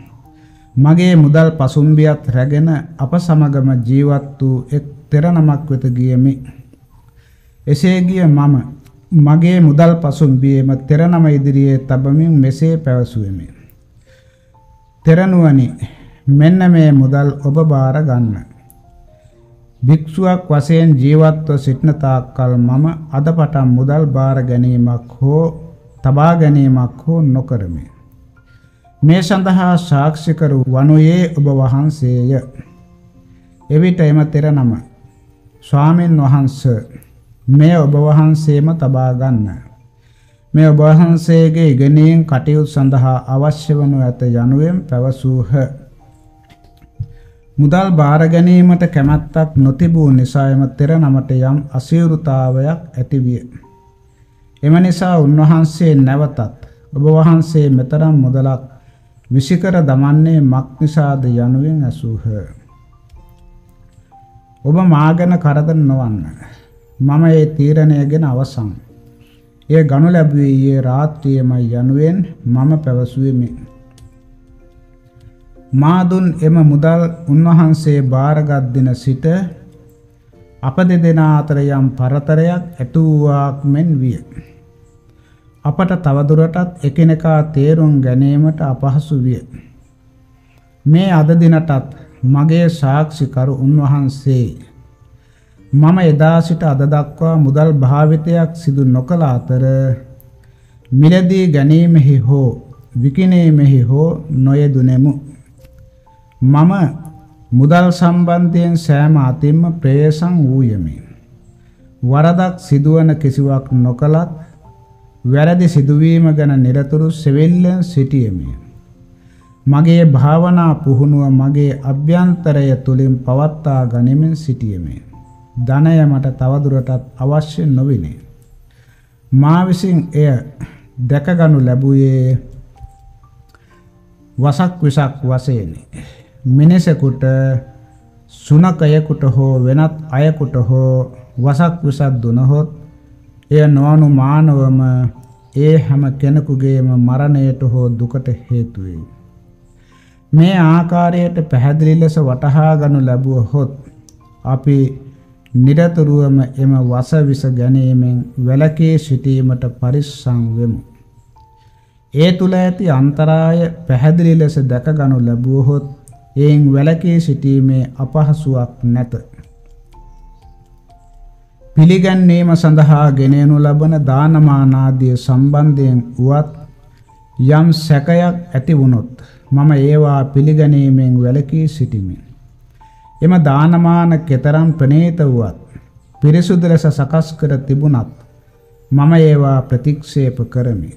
මගේ මුදල් පසුම්බියත් රැගෙන අප සමගම ජීවත් වූ එක් තෙර නමක් වෙත ගියමි. එසේ ගිය මම මගේ මුදල් පසුම්බියේම තෙරනම ඉදිරියේ තබමින් මෙසේ පැවසුවෙමි. තෙරණුවනි මෙන්න මේ මුදල් ඔබ බාර ගන්න. භික්ෂුවක් වශයෙන් ජීවත්ව සිටින තාක්කල් මම අද පටන් මුදල් බාර ගැනීමක් හෝ තබා ගැනීමක් හෝ නොකරමි. මේ සඳහා සාක්ෂිකරු වනුයේ ඔබ වහන්සේය. එවිට එම තෙරනම ස්වාමින් වහන්සේ මේ ඔබ වහන්සේම තබා ගන්න. මේ ඔබ වහන්සේගේ ඉගෙනීම් කටයුතු සඳහා අවශ්‍ය වනු ඇත යනුවෙන් පැවසූහ. මුදල් බාර ගැනීමට කැමැත්තක් නොතිබූ නිසායම තෙර නමට යම් අසීරුතාවයක් ඇතිවිය. එම නිසා උන්වහන්සේ නැවතත් ඔබ වහන්සේ මෙතරම් මුදලක් විසිකර දමන්නේ මක් නිසාද යනුවෙන් ඇසූහ. ඔබ මාගෙන කරදර නොවන්න. මම ඒ තීරණය ගැන අවසන්. එය ගනු ලැබුවේ ඊයේ රාත්‍රියේමයි යනුවෙන් මම පැවසුවෙමි. මා දුන් එම මුදල් උන්වහන්සේ බාරගත් දින සිට අප දෙදෙනා අතර යම් පරතරයක් ඇති වූවාක් මෙන් විය. අපට තවදුරටත් එකිනෙකා තේරුම් ගැනීමට අපහසු විය. මේ අද දිනටත් මගේ සාක්ෂිකරු උන්වහන්සේ මම එදා සිට අද දක්වා මුදල් භාවිතයක් සිදු නොකළ අතර මිලදී ගැනීමෙහි හෝ විකිණීමෙහි හෝ නොයෙදුනෙමු. මම මුදල් සම්බන්ධයෙන් සෑම අතින්ම ප්‍රේසම් වූයෙමි. වරදක් සිදුවන කිසිවක් නොකලත් වැරදි සිදුවීම ගැන නිරතුරු සෙවිල්ලෙන් සිටියෙමි. මගේ භාවනා පුහුණුව මගේ අභ්‍යන්තරය තුලින් පවත්වා ගනිමින් සිටියෙමි. ධනය මට තවදුරටත් අවශ්‍ය නොවිනේ. මා විසින් එය දැකගනු ලැබුවේ වසක් විසක් වශයෙන් මිනිසෙකුට සුනකයෙකුට හෝ වෙනත් අයෙකුට හෝ වසක් විසක් දුනහොත් එය නොඅනුමානවම ඒ හැම කෙනෙකුගේම මරණයට හෝ දුකට හේතු වෙයි. මේ ආකාරයට පැහැදිලි ලෙස වටහා ගනු ලැබුවහොත් අපි නිරතුරුවම එම වසවිස ගැනීමෙන් වැළකී සිටීමට පරිස්සම් වෙමු. ඒ තුල ඇති අන්තරාය පැහැදිලි ලෙස දැකගනු ලැබුවහොත් එයින් වැළකී සිටීමේ අපහසුාවක් නැත. පිළිගැන්වීම සඳහා ගෙනෙනු ලබන දානමාන ආදී සම්බන්ධයෙන් උවත් යම් සැකයක් ඇති වුනොත් මම ඒවා පිළිගැනීමෙන් වැළකී සිටිමි. එම දානමාන කෙතරම් ප්‍රණීත වුවත් පිරිසුදු ලෙස සකස් කර තිබුණත් මම ඒවා ප්‍රතික්ෂේප කරමි.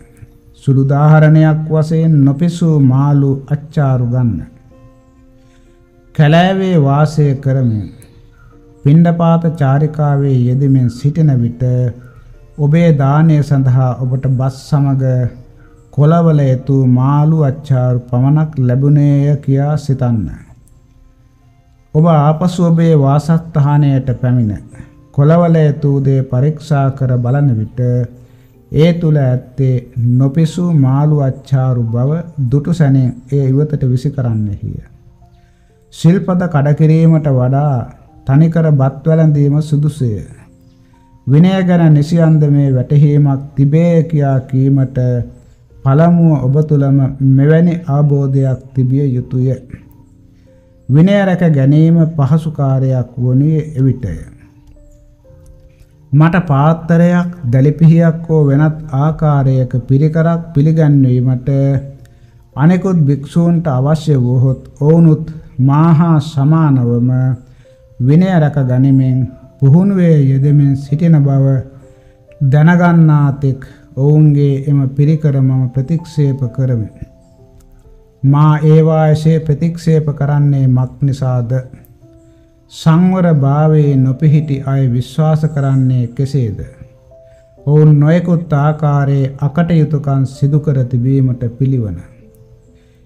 සුළු උදාහරණයක් වශයෙන් නොපිසූ මාළු අච්චාරු ගන්න. කැලෑවේ වාසය කරමින් පිණ්ඩපාත චාරිකාවේ යෙදෙමින් සිටින විට ඔබේ දානය සඳහා ඔබට බස් සමග කොළවල ඇතු මාළු අච්චාරු පමණක් ලැබුණේය කියා සිතන්න. ඔබ ආපසු ඔබේ වාසස්ථානයට පැමිණ කොළවල ඇතු දේ පරීක්ෂා කර බලන විට ඒ තුල ඇත්තේ නොපිසූ මාළු අච්චාරු බව දුටු සැනින් ඒ ඉවතට විසි කරන්නෙහිය. ශිල්පද කඩ කිරීමට වඩා තනිකර බත් වැළඳීම සුදුසුය. විනය ගැන නිසියන්ද මේ වැටහීමක් තිබේ කියා කීමට පළමුව ඔබ තුළම මෙවැනි අවබෝධයක් තිබිය යුතුය. විනය රැක ගැනීම පහසු කාර්යයක් වනුයේ එවිටය. මට පාත්තරයක් දැලිපිහියක් හෝ වෙනත් ආකාරයක පිරිකරක් පිළිගැන්වීමට අනෙකුත් භික්ෂූන්ට අවශ්‍ය වූහොත් ඔවුනුත් මාහා සමානවම විනය රැක ගනිමින් පුහුණුවේ යෙදෙමින් සිටින බව දැනගන්නාතෙක් ඔවුන්ගේ එම පිරිකර මම ප්‍රතික්ෂේප කරමි. මා ඒවා එසේ ප්‍රතික්ෂේප කරන්නේ මක් නිසාද සංවර භාවයේ නොපිහිටි අය විශ්වාස කරන්නේ කෙසේද? ඔවුන් නොයෙකුත් ආකාරයේ අකටයුතුකම් සිදු කර තිබීමට පිළිවන.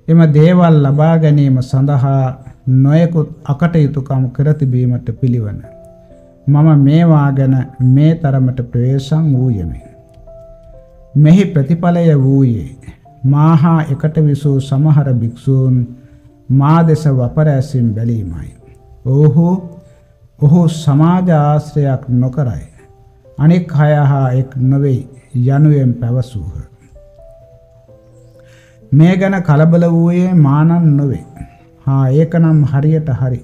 එම දේවල් ලබා ගැනීම සඳහා නොයෙකුත් අකටයුතුකම් කර තිබීමට පිළිවන. මම මේවා ගැන මේ තරමට ප්‍රවේශම් වූයෙමි. මෙහි ප්‍රතිඵලය වූයේ මාහා එකට විසූ සමහර භික්ෂූන් මා දෙස වපරැසින් බැලීමයි. ඔහු ඔහු සමාජ ආශ්‍රයක් නොකරයි. අනෙක් හය හා එක් නොවේ යනුවෙන් පැවසූහ. මේ ගැන කලබල වූයේ මානන් නොවේ. හා ඒකනම් හරියට හරි.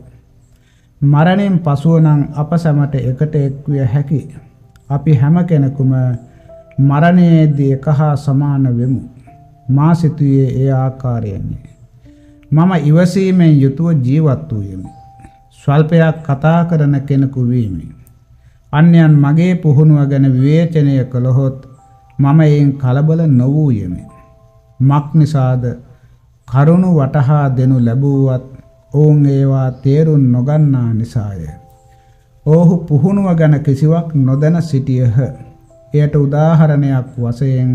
මරණයෙන් පසුව නම් අප සැමට එකට එක්විය හැකි. අපි හැම කෙනෙකුම මරණයේදී එක හා සමාන වෙමු. මා සිතුවේ ඒ ආකාරයෙන්ය. මම ඉවසීමෙන් යුතුව ජීවත් වූයෙමි. ස්වල්පයක් කතා කරන කෙනෙකු වීමි. අන්‍යයන් මගේ පුහුණුව ගැන විවේචනය කළහොත් මම එයින් කලබල නොවූයෙමි. මක් නිසාද කරුණු වටහා දෙනු ලැබුවත් ඔවුන් ඒවා තේරුම් නොගන්නා නිසාය. ඔහු පුහුණුව ගැන කිසිවක් නොදැන සිටියහ. එයට උදාහරණයක් වශයෙන්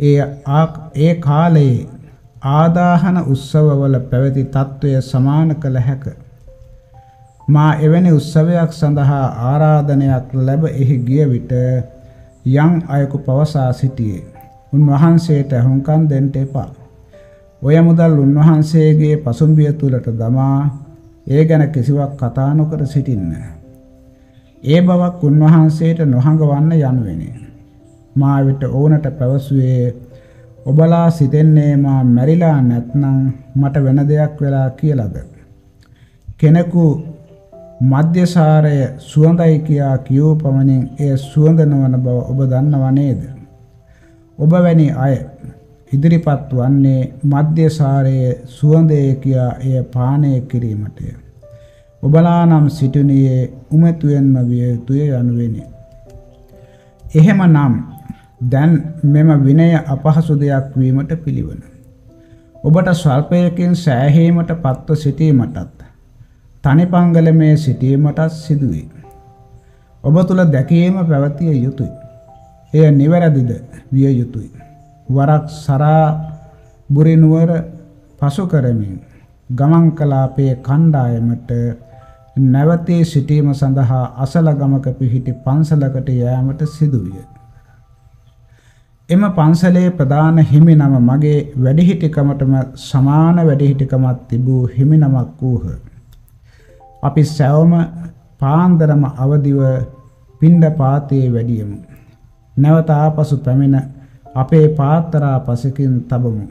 ඒ ඒ කාලයේ ආදාහන උත්සවවල පැවති తත්වය සමාන කළ හැක. මා එවැනි උත්සවයක් සඳහා ආරාධනයක් ලැබ එහි ගිය විට යම් අයෙකු පවසා සිටියේ. උන්වහන්සේට හුම්කම් දෙන්න එපා. ඔය මුදල් උන්වහන්සේගේ පසුම්බිය තුලට දමා ඒ ගැන කිසිවක් කතා නොකර සිටින්න. ඒ බවක් උන්වහන්සේට නොහඟවන්න යනුවෙනි. මා විට ඕනට පැවසුවේ ඔබලා සිතෙන්නේ මා මැරිලා නැත්නම් මට වෙන දෙයක් වෙලා කියලාද? කෙනෙකු මධ්‍යසාරය සුවඳයි කියා කියූ පමණින් එය සුවඳ නොවන බව ඔබ දන්නව නේද? ඔබ වැනි අය ඉදිරිපත් වන්නේ මධ්‍යසාරයේ සුවඳය කියා එය පානය කිරීමටය. ඔබලා නම් සිටුනියේ උමතුයෙන්ම විය යුතුය යනුවෙනි. එහෙමනම් දැන් මෙම විනය අපහසු දෙයක් වීමට පිළිවන. ඔබට ස්වල්පයකින් සෑහීමට පත්ව සිටීමටත් තනිපංගලමේ සිටීමටත් සිදුවේ. ඔබ තුළ දැකීම පැවතිය යුතුයි. එය නිවැරදිද විය යුතුයි. වරක් සරා බුරිනුවර පසු කරමින් ගමන් කළ අපේ කණ්ඩායමට නැවතී සිටීම සඳහා අසල ගමක පිහිටි පන්සලකට යෑමට සිදුවිය. එම පන්සලේ ප්‍රධාන හිමිනම මගේ වැඩිහිටිකමටම සමාන වැඩිහිටිකමක් තිබූ හිමිනමක් වූහ. අපි සැවම පාන්දරම අවදිව පිණ්ඩ පාතයේ වැඩියමු. නැවත ආපසු පැමිණ අපේ පාත්තරා පසකින් තබමු.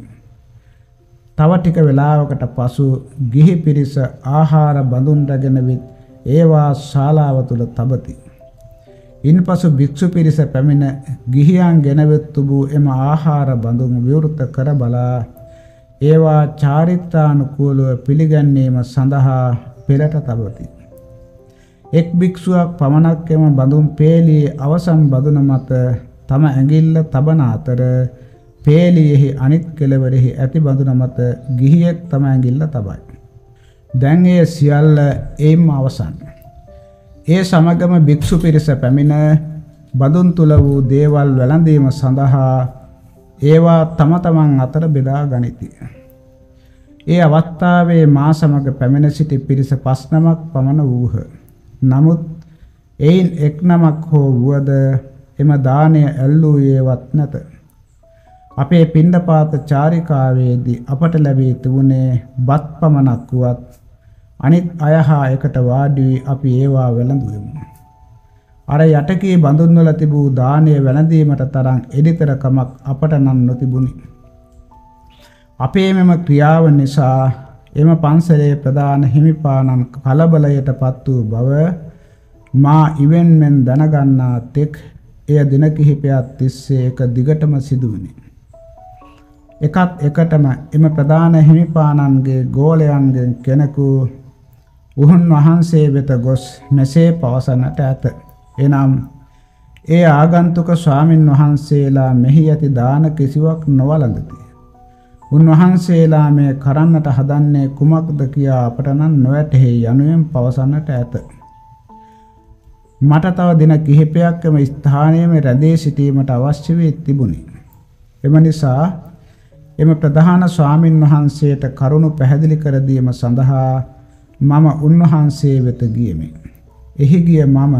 තව ටික වෙලාවකට පසු ගිහි පිරිස ආහාර බඳුන් රැගෙන විත් ඒවා ශාලාව තුල තබති. ඉන්පසු භික්ෂු පිරිස පැමිණ ගිහියන් ගෙනවෙත් තුබූ එම ආහාර බඳුන් විවෘත කර බලා ඒවා චාරිත්‍රානුකූලව පිළිගැන්වීම සඳහා පෙරට තබති. එක් භික්ෂුවක් පමණක් එම බඳුන් පේලියේ අවසන් බඳුන මත තම ඇඟිල්ල තබන අතර පේලියෙහි අනිත් කෙළවරෙහි ඇති බඳුන මත ගිහියෙක් තම ඇඟිල්ල තබයි. දැන් ඒ සියල්ල එයින්ම අවසන්. ඒ සමගම භික්ෂු පිරිස පැමිණ බඳුන් තුල වූ දේවල් වැළඳීම සඳහා ඒවා තම තමන් අතර බෙදා ගනිති. ඒ අවස්ථාවේ මා සමග පැමිණ සිටි පිරිස පස් නමක් පමණ වූහ. නමුත් එයින් එක් නමක් හෝ වුවද එම දාණය ඇල්ලුවේවත් නැත. අපේ පින්ඩපාත චාරිකාවේදී අපට ලැබී තිබුණේ බත් පමණක් වුවත් අනිත් අය හා එකට වාඩි වී අපි ඒවා වැළඳුවෙමු. අර යටකේ බඳුන් වල තිබූ දාණය වැළඳීමට තරම් එඩිතරකමක් අපට නම් නොතිබුණි. අපේ මෙම ක්‍රියාව නිසා එම පන්සලේ ප්‍රධාන හිමිපාණන් කලබලයටපත් වූ බව මා ඉවෙන්මෙන් දැනගන්නා තෙක් එය දින කිහිපයක් තිස්සේ එක දිගටම සිදුවුණි. එකත් එකටම එම ප්‍රධාන හිමිපාණන්ගේ ගෝලයන්ගෙන් කෙනෙකු උහුන් වහන්සේ වෙත ගොස් මෙසේ පවසන්නට ඇත. එනම් ඒ ආගන්තුක ස්වාමින් වහන්සේලා මෙහි ඇති දාන කිසිවක් නොවලඳති. උන්වහන්සේලා මේ කරන්නට හදන්නේ කුමක්ද කියා අපට නම් නොවැටහෙයි යනුවෙන් පවසන්නට ඇත. මට තව දින කිහිපයක් එම ස්ථානයේම රැඳී සිටීමට අවශ්‍ය වී තිබුණි. එම නිසා එම ප්‍රධාන ස්වාමින් වහන්සේට කරුණු පැහැදිලි කර දීම සඳහා මම උන්වහන්සේ වෙත ගියෙමි. එහි ගිය මම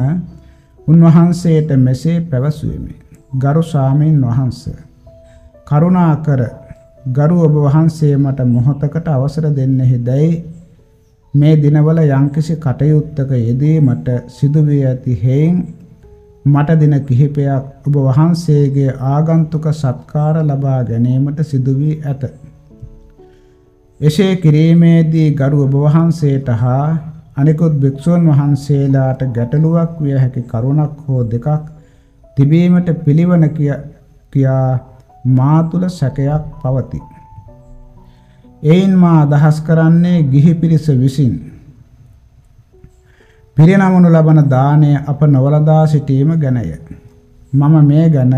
උන්වහන්සේට මෙසේ පැවසුවෙමි. ගරු ස්වාමින් වහන්සේ කරුණාකර ගරු ඔබ වහන්සේ මට මොහොතකට අවසර දෙන්නෙහි දැයි මේ දිනවල යම්කිසි කටයුත්තක යෙදීමට සිදු වී ඇති හේයින් මට දින කිහිපයක් ඔබ වහන්සේගේ ආගන්තුක සත්කාර ලබා ගැනීමට සිදු වී ඇත. එසේ කිරීමේදී ගරු ඔබ වහන්සේට හා අනිකුත් භික්ෂුන් වහන්සේලාට ගැටලුවක් විය හැකි කරුණක් හෝ දෙකක් තිබීමට පිළිවන කියා මා තුල සැකයක් පවතී. එයින් මා අදහස් කරන්නේ ගිහි පිරිස විසින් පිරිනමනු ලබන දාණය අප නොවලදා සිටීම ගැනය. මම මේ ගැන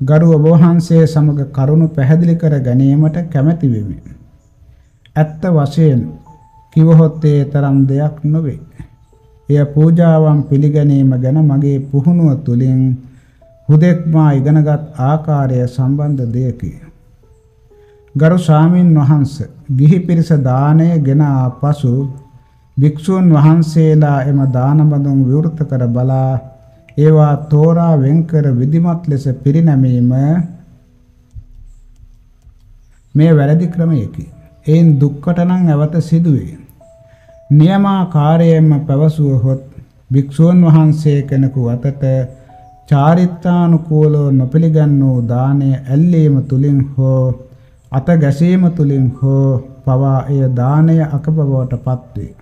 ගරු ඔබ වහන්සේ සමග කරුණු පැහැදිලි කර ගැනීමට කැමැති වෙමි. ඇත්ත වශයෙන් කිවහොත් ඒ තරම් දෙයක් නොවේ. එය පූජාවන් පිළිගැනීම ගැන මගේ පුහුණුව තුළින් හුදෙක් මා ඉගෙනගත් ආකාරය සම්බන්ධ දෙයකි. ගරු ස්වාමින් වහන්සේ ගිහි පිරිස දාණය ගෙන ආපසු භික්ෂුන් වහන්සේලා එම දාන බඳුන් විවෘත කර බලා ඒවා තෝරා වෙන්කර විධිමත් ලෙස පිරිනැමීම මේ වැරදි ක්‍රමයකි. එයින් දුක්කට නම් ඇවත සිදුවේ. නියමාකාරයෙන්ම පැවසුවහොත් භික්ෂුන් වහන්සේ කෙනෙකු අතට චාරිත්‍රානුකූලව නොපිළිගන්නෝ දානය ඇල්ලීම තුලින් හෝ අත ගැසීම තුලින් හෝ පවා එය දානය අකබවට පත්වේ.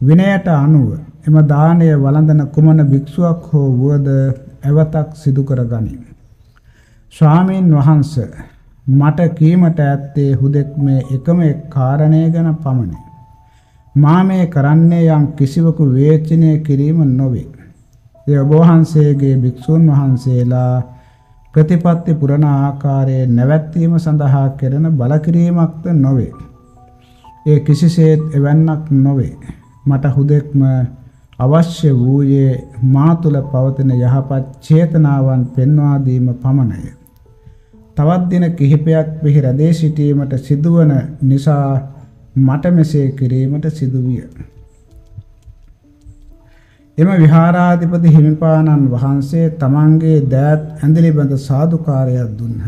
විනයට අනුව එම දානය වළඳන කුමන භික්ෂුවක් හෝ වුවද ඇවතක් සිදු කරගනී. ස්වාමීන් වහන්ස මට කීමට ඇත්තේ හුදෙක් මේ එකම එක් කාරණය ගැන පමණි. මා මේ කරන්නේ යම් කිසිවකු වේචනය කිරීම නොවේ. ඒ ඔබ වහන්සේගේ භික්ෂුන් වහන්සේලා ප්‍රතිපත්ති පුරණ ආකාරයේ නැවැත්වීම සඳහා කෙරෙන බලකිරීමක්ද නොවේ. ඒ කිසිසේත් එවන්නක් නොවේ. මට හුදෙක්ම අවශ්‍ය වූයේ මා තුළ පවතින යහපත් චේතනාවන් පෙන්වා දීම පමණය. තවත් දින කිහිපයක් මෙහි රැඳී සිටීමට සිදුවන නිසා මට මෙසේ කිරීමට සිදුවිය. එම විහාරාධිපති හිමිපාණන් වහන්සේ තමන්ගේ දෑත් ඇඳලි බඳ සාදුකාරයක් දුන්හ.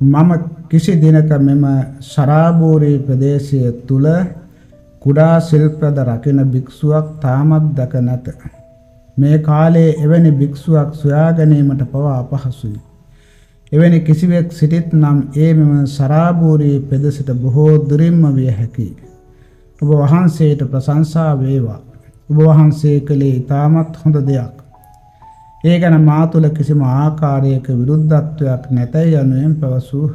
මම කිසි දිනක මෙම සරාබෝරී ප්‍රදේශය තුළ කුඩා ශිල්පද රකින භික්ෂුවක් තාමත් දැක නැත. මේ කාලයේ එවැනි භික්ෂුවක් සොයා ගැනීමට පවා අපහසුයි. එවැනි කිසිවෙක් සිටිත් නම් ඒ මෙම සරාබෝරී පෙදෙසට බොහෝ දුරින්ම විය හැකියි. ඔබ වහන්සේට ප්‍රශංසා වේවා. ඔබ වහන්සේ කළේ ඉතාමත් හොඳ දෙයක්. ඒ ගැන මා තුළ කිසිම ආකාරයක විරුද්ධත්වයක් නැතයි යනුවෙන් පැවසූහ.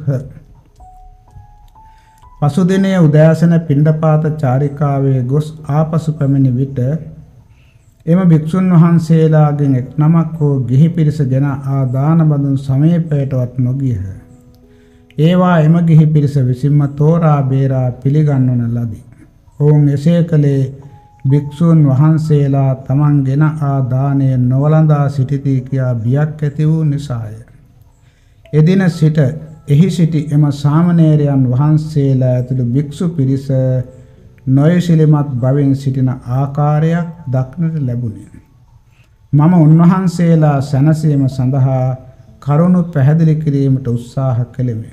පසුදිනයේ උදෑසන පිණ්ඩපාත චාරිකාවේ ගොස් ආපසු පැමිණි විට එම භික්ෂුන් වහන්සේලාගෙන් එක් නමක් හෝ ගිහි පිරිස ගෙන ආ දාන බඳුන් සමීපයටවත් නොගියහ. ඒවා එම ගිහි පිරිස විසින්ම තෝරා බේරා පිළිගන්වන ලදී. ඔවුන් එසේ කළේ භික්ෂූන් වහන්සේලා තමන්ගෙන ආ දානය නොවලඳා සිටිති කියා බියක් ඇති වූ නිසාය. එදින සිට එහි සිටි එම සාමණේරයන් වහන්සේලා ඇතුළු භික්ෂු පිරිස නොයසිලිමත් බවින් සිටින ආකාරයක් දක්නට ලැබුණේ. මම උන්වහන්සේලා සැනසීම සඳහා කරුණු පැහැදිලි කිරීමට උත්සාහ කළෙමි.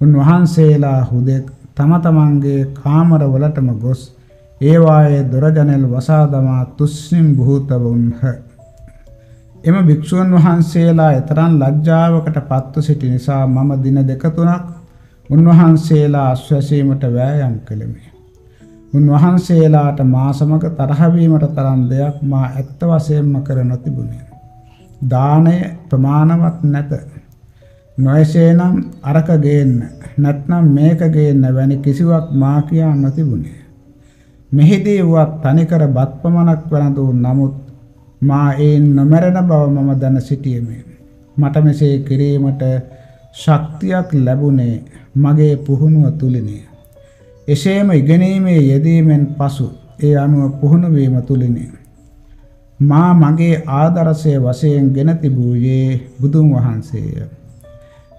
උන්වහන්සේලා හුදෙක් තම තමන්ගේ කාමරවලටම ගොස් ඒවායේ දොර ජනෙල් වසා දමා තුස්සිම් බුහූත වුන්හ. එම භික්ෂුන් වහන්සේලා එතරම් ලැජ්ජාවකට පත්ව සිටි නිසා මම දින දෙක තුනක් උන්වහන්සේලා අස්වැසීමට වෑයම් කළෙමි. උන්වහන්සේලාට මා සමග තරහ වීමට තරම් දෙයක් මා ඇත්ත වශයෙන්ම කර නොතිබුණේ. දාණය ප්‍රමාණවත් නැත. නොයසේනම් අරක ගේන්න නැත්නම් මේක ගේන්න වැනි කිසිවක් මා කියා නොතිබුණේ. මෙහිදී වුවත් තනිකර බත් පමණක් වැළඳු නමුත් මා ඒන් නොමැරෙන බව මම දැන සිටියෙමි. මට මෙසේ කිරීමට ශක්තියක් ලැබුණේ මගේ පුහුණුව තුලිනි. එසේම ඉගෙනීමේ යෙදීමෙන් පසු ඒ අනුව පුහුණු වීම තුලිනි. මා මගේ ආදර්ශය වශයෙන් ගෙන තිබූයේ බුදුන් වහන්සේය.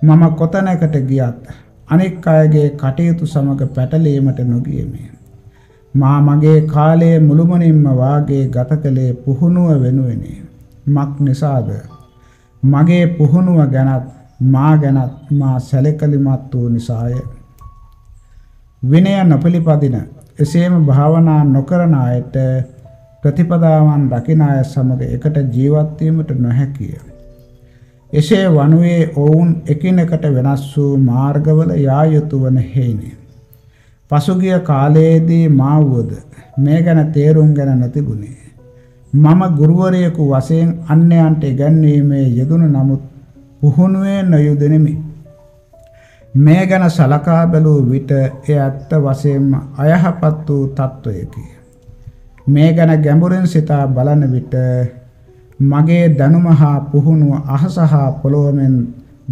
මම කොතැනකට ගියත් අනෙක් අයගේ කටයුතු සමග පැටලීමට නොගියෙමි. මා මගේ කාලයේ මුළුමනින්ම වාගේ ගත කළේ පුහුණුව වෙනුවෙනි. මක් නිසාද? මගේ පුහුණුව ගැනත් මා ගැනත් මා සැලකලිමත් වූ නිසාය. විනය නොපිළිපදින එසේම භාවනා නොකරන අයට ප්‍රතිපදාවන් රකින අය සමග එකට ජීවත් වීමට නොහැකිය. එසේ වනුයේ ඔවුන් එකිනෙකට වෙනස් වූ මාර්ගවල යා යුතු වන හේිනේ. පසුගිය කාලයේදී මා වුවද මේ ගැන තේරුම් ගැන නොතිබුණේ. මම ගුරුවරයෙකු වශයෙන් අන්‍යයන්ට ඉගැන්වීමේ යෙදුණු නමුත් පුහුණුවේ නොයුදෙනෙමි. මේ ගැන සලකා බැලූ විට එය ඇත්ත වශයෙන්ම අයහපත් වූ තත්වයකි. මේ ගැන ගැඹුරින් සිතා බලන විට මගේ දැනුම හා පුහුණුව අහස හා පොළොවෙන්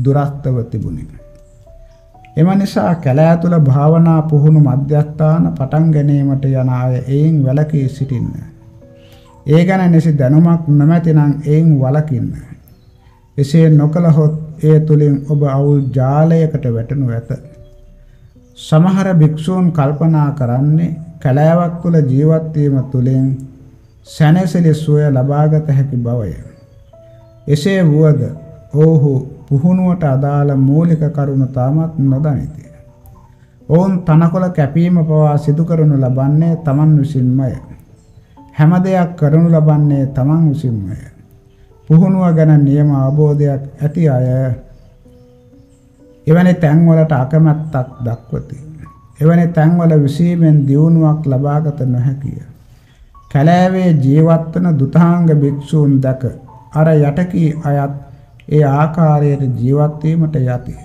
දුරස්තව තිබුණි. එම නිසා කැලෑ තුල භාවනා පුහුණු මධ්‍යස්ථාන පටන් ගැනීමට යන අය එයින් වැළකී සිටින්න. ඒ ගැන නිසි දැනුමක් නොමැතිනම් එයින් වළකින්න. එසේ නොකළහොත් ඒ තුලින් ඔබ අවුල් ජාලයකට වැටෙනු ඇත. සමහර භික්ෂූන් කල්පනා කරන්නේ කැලෑවක් තුල ජීවත් වීම තුලින් සැනසෙලි සුවය ලබාගත හැකි බවය. එසේ වුවද ඔවුහු පුහුණුවට අදාළ මූලික කරුණු තාමත් නොදනිති. ඔවුන් තනකොළ කැපීම පවා සිදු කරනු ලබන්නේ තමන් විසින්මය. හැම දෙයක් කරනු ලබන්නේ තමන් විසින්මය. පුහුණුව ගැන නියම අවබෝධයක් ඇති අය එවැනි තැන්වලට අකමැත්තක් දක්වති. එවැනි තැන්වල විසීමෙන් දියුණුවක් ලබාගත නොහැකිය. කැලෑවේ ජීවත් වන දුතාංග භික්ෂූන් දැක අර යටකී අයත් ඒ ආකාරයට ජීවත් වීමට යති.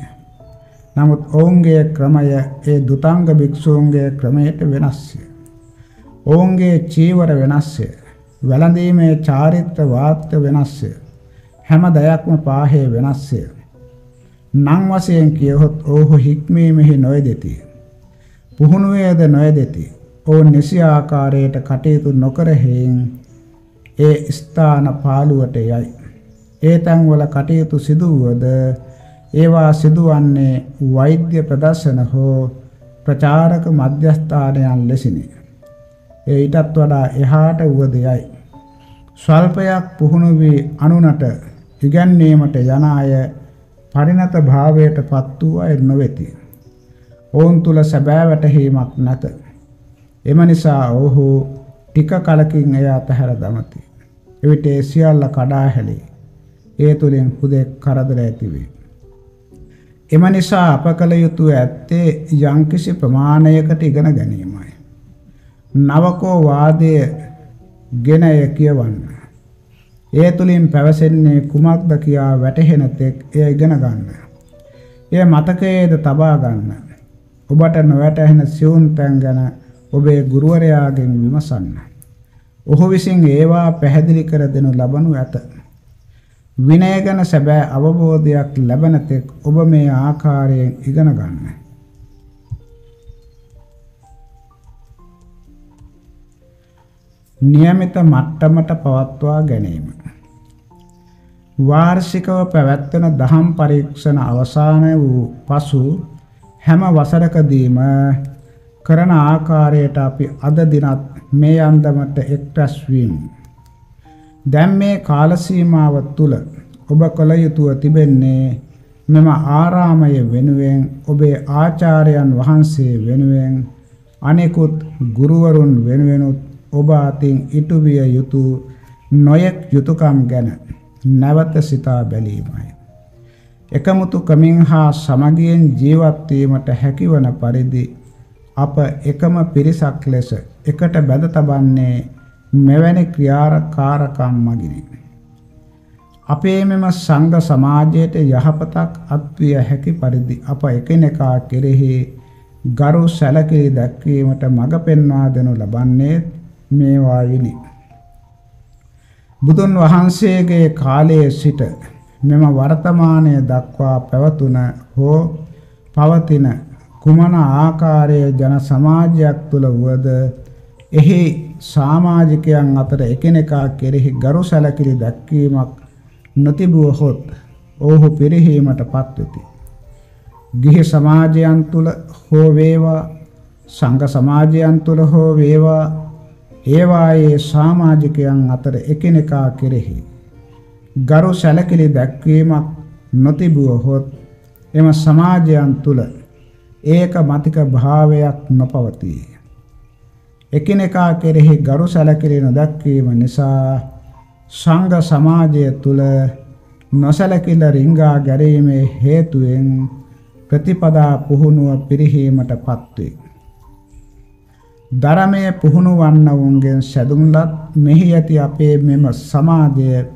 නමුත් ඔවුන්ගේ ක්‍රමය ඒ දුතාංග භික්ෂූන්ගේ ක්‍රමයට වෙනස්ය. ඔවුන්ගේ චීවර වෙනස්ය. වැළඳීමේ චාරිත්‍ර වාත්‍ය වෙනස්ය. හැම දෙයක්ම පාහේ වෙනස්ය. නම් වශයෙන් කියහොත් ඔහු හික්මීමෙහි නොයදෙති. පුහුණුවේද නොයදෙති. ඔවුන් නිසි ආකාරයට කටයුතු නොකර හේයින් ඒ ස්ථාන පාළුවට යයි. ඒ තැන්වල කටයුතු සිදුවුවද ඒවා සිදුවන්නේ වෛද්‍ය ප්‍රදර්ශන හෝ ප්‍රචාරක මධ්‍යස්ථානයන් ලෙසිනි. ඒ ඊටත් වඩා එහාට වුවදයයි. ස්වල්පයක් පුහුණු වී අනුනට ඉගැන්වීමට යන අය පරිණත භාවයට පත් වූ අය නොවේති. ඔවුන් තුල සැබෑ වැටහීමක් නැත. එම නිසා ඔහු ටික කලකින් එය අතහැර දමති. එවිට ඒ සියල්ල කඩා හැලේ. ඒ තුලින් හුදෙක් කරදර ඇතිවේ. එම නිසා අප කළ යුතු ඇත්තේ යම්කිසි ප්‍රමාණයකට ඉගෙන ගැනීමයි. නවකෝ වාදය ගෙනය කියවන්න. ඒ තුලින් පැවසෙන්නේ කුමක්ද කියා වැටහෙන තෙක් එය ඉගෙන ගන්න. එය මතකයේද තබා ගන්න. ඔබට නොවැටහෙන සියුම් තැන් ගැන ඔබේ ගුරුවරයාගෙන් විමසන්න. ඔහු විසින් ඒවා පැහැදිලි කර දෙනු ලබනු ඇත. විනය ගැන සැබෑ අවබෝධයක් ලැබෙන තෙක් ඔබ මේ ආකාරයෙන් ඉගෙන ගන්න. નિયમિત මට්ටමට පවත්වා ගැනීම. වාර්ෂිකව පැවැත්වෙන දහම් පරීක්ෂණ අවසාන වූ පසු හැම වසරකදීම කරන ආකාරයට අපි අද දිනත් මේ අන්දමට එක්රැස් වීමු. දැන් මේ කාල සීමාව තුල ඔබ කල යුතුව තිබෙන්නේ මෙම ආරාමය වෙනුවෙන් ඔබේ ආචාර්යයන් වහන්සේ වෙනුවෙන් අනෙකුත් ගුරුවරුන් වෙනුවෙනුත් ඔබ අතින් ඉටු විය යුතු නොයෙක් යුතුයකම් ගැන නැවත සිතා බැලීමයි. එකමුතු කමින් හා සමගියෙන් ජීවත් වීමට හැකිවන පරිදි අප එකම පිරිසක් ලෙස එකට බැඳ තබන්නේ මෙවැනි ක්‍රියාකාරකම් මගිනි. අපේ මෙම සංඝ සමාජයට යහපතක් අත්විය හැකි පරිදි අප එකිනෙකා කෙරෙහි ගරු සැලකිලි දැක්වීමට මඟ පෙන්වා දෙනු ලබන්නේ මේවායිනි. බුදුන් වහන්සේගේ කාලයේ සිට මෙම වර්තමානය දක්වා පැවතුන හෝ පවතින කුමන ආකාරයේ ජන සමාජයක් තුළ වුවද එහි සමාජිකයන් අතර එකිනෙකා කෙරෙහි ගරු සැලකිලි දැක්වීමක් නොතිබුවහොත් ඔහු පිරිහීමට පත්වෙති. ගිහි සමාජයන් තුළ හෝ වේවා සංඝ සමාජයන් තුළ හෝ වේවා ඒවායේ සමාජිකයන් අතර එකිනෙකා කෙරෙහි ගරු සැලකිලි දැක්වීමක් නොතිබුවහොත් එම සමාජයන් තුළ ඒක මතික භාවයක් නොපවතී. එකිනෙකා කෙරෙහි ගරු සැලකිලි නොදක්වීම නිසා සංඝ සමාජය තුල නොසැලකිල්ල රිංගා ගැරීමේ හේතුවෙන් ප්‍රතිපදා පුහුණුව පිරිහීමටපත් වේ. ධර්මයේ පුහුණු වන්නවුන්ගෙන් සැදුම්ලත් මෙහි ඇති අපේ මෙම සමාජය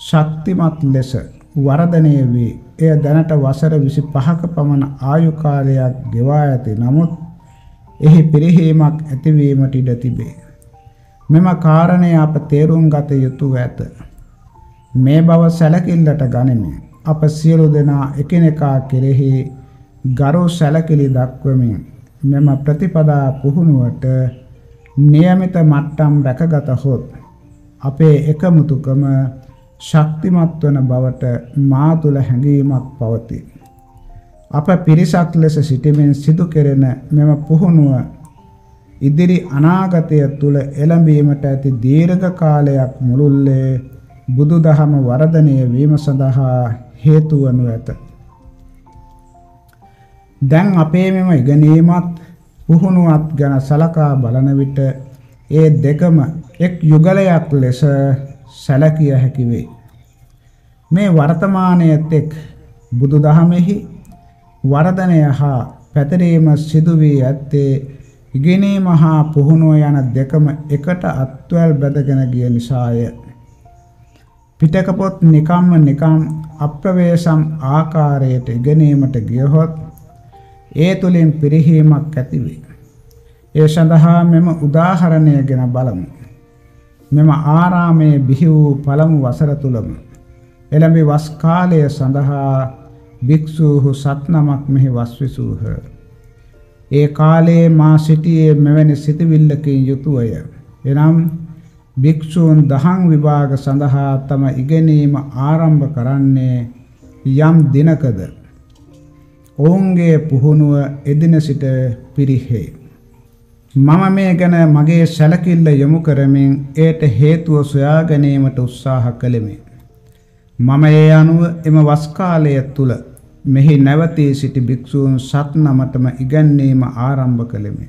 ශක්තිමත් ලෙස වර්ධනය වී එය දැනට වසර 25ක පමණ ආයු කාලයක් ගෙවා ඇති නමුත් එහි පිරිහීමක් ඇතිවීමට ඉඩ තිබේ. මෙම කාරණය අප තේරුම් ගත යුතුය ඇත. මේ බව සැලකිල්ලට ගනිමින් අප සියලු දෙනා එකිනෙකා කෙරෙහි ගරු සැලකිලි දක්වමින් මෙම ප්‍රතිපදා පුහුණුවට નિયમિત මට්ටම් රැකගත හොත් අපේ එකමුතුකම ශක්තිමත් වන බවට මා තුළ හැඟීමක් පවතී. අප පිරිසක් ලෙස සිටමින් සිදු කෙරෙන මෙම පුහුණුව ඉදිරි අනාගතය තුළ එළඹීමට ඇති දීර්ඝ කාලයක් මුළුල්ලේ බුදුදහම වර්ධනය වීම සඳහා හේතු වනු ඇත. දැන් අපේ මෙම ඉගෙනීමත් පුහුණුවත් ගැන සලකා බලන විට ඒ දෙකම එක් යුගලයක් ලෙස සැලකිය හැකි වේ. මේ වර්තමානයේත් එක් බුදුදහමෙහි වර්ධනය හා පැතිරීම සිදු වී ඇත්තේ ඉගෙනීම හා පුහුණුව යන දෙකම එකට අත්වැල් බැඳගෙන ගිය නිසාය. පිටක පොත් නිකම්ම නිකම් අප්‍රවේශම් ආකාරයට ඉගෙනීමට ගියහොත් ඒ තුලින් පිරිහීමක් ඇති වේ. ඒ සඳහා මෙම උදාහරණය ගැන බලමු. මෙම ආරාමයේ බිහි වූ පළමු වසර තුලම එළඹි වස් කාලය සඳහා භික්ෂූහු සත් නමක් මෙහි වස් විසූහ. ඒ කාලයේ මා සිටියේ මෙවැනි සිතවිල්ලකින් යුතුවය. එනම් භික්ෂූන් දහම් විභාග සඳහා තම ඉගෙනීම ආරම්භ කරන්නේ යම් දිනකද ඔවුන්ගේ පුහුණුව එදින සිට පිරිහේ. මම මේ ගැන මගේ සැලකිල්ල යොමු කරමින් ඒට හේතුව සොයා ගැනීමට උත්සාහ කළෙමි. මම ඒ අනුව එම වස් කාලය තුල මෙහි නැවතී සිටි භික්ෂූන් සත් නමටම ඉගැන්වීම ආරම්භ කළෙමි.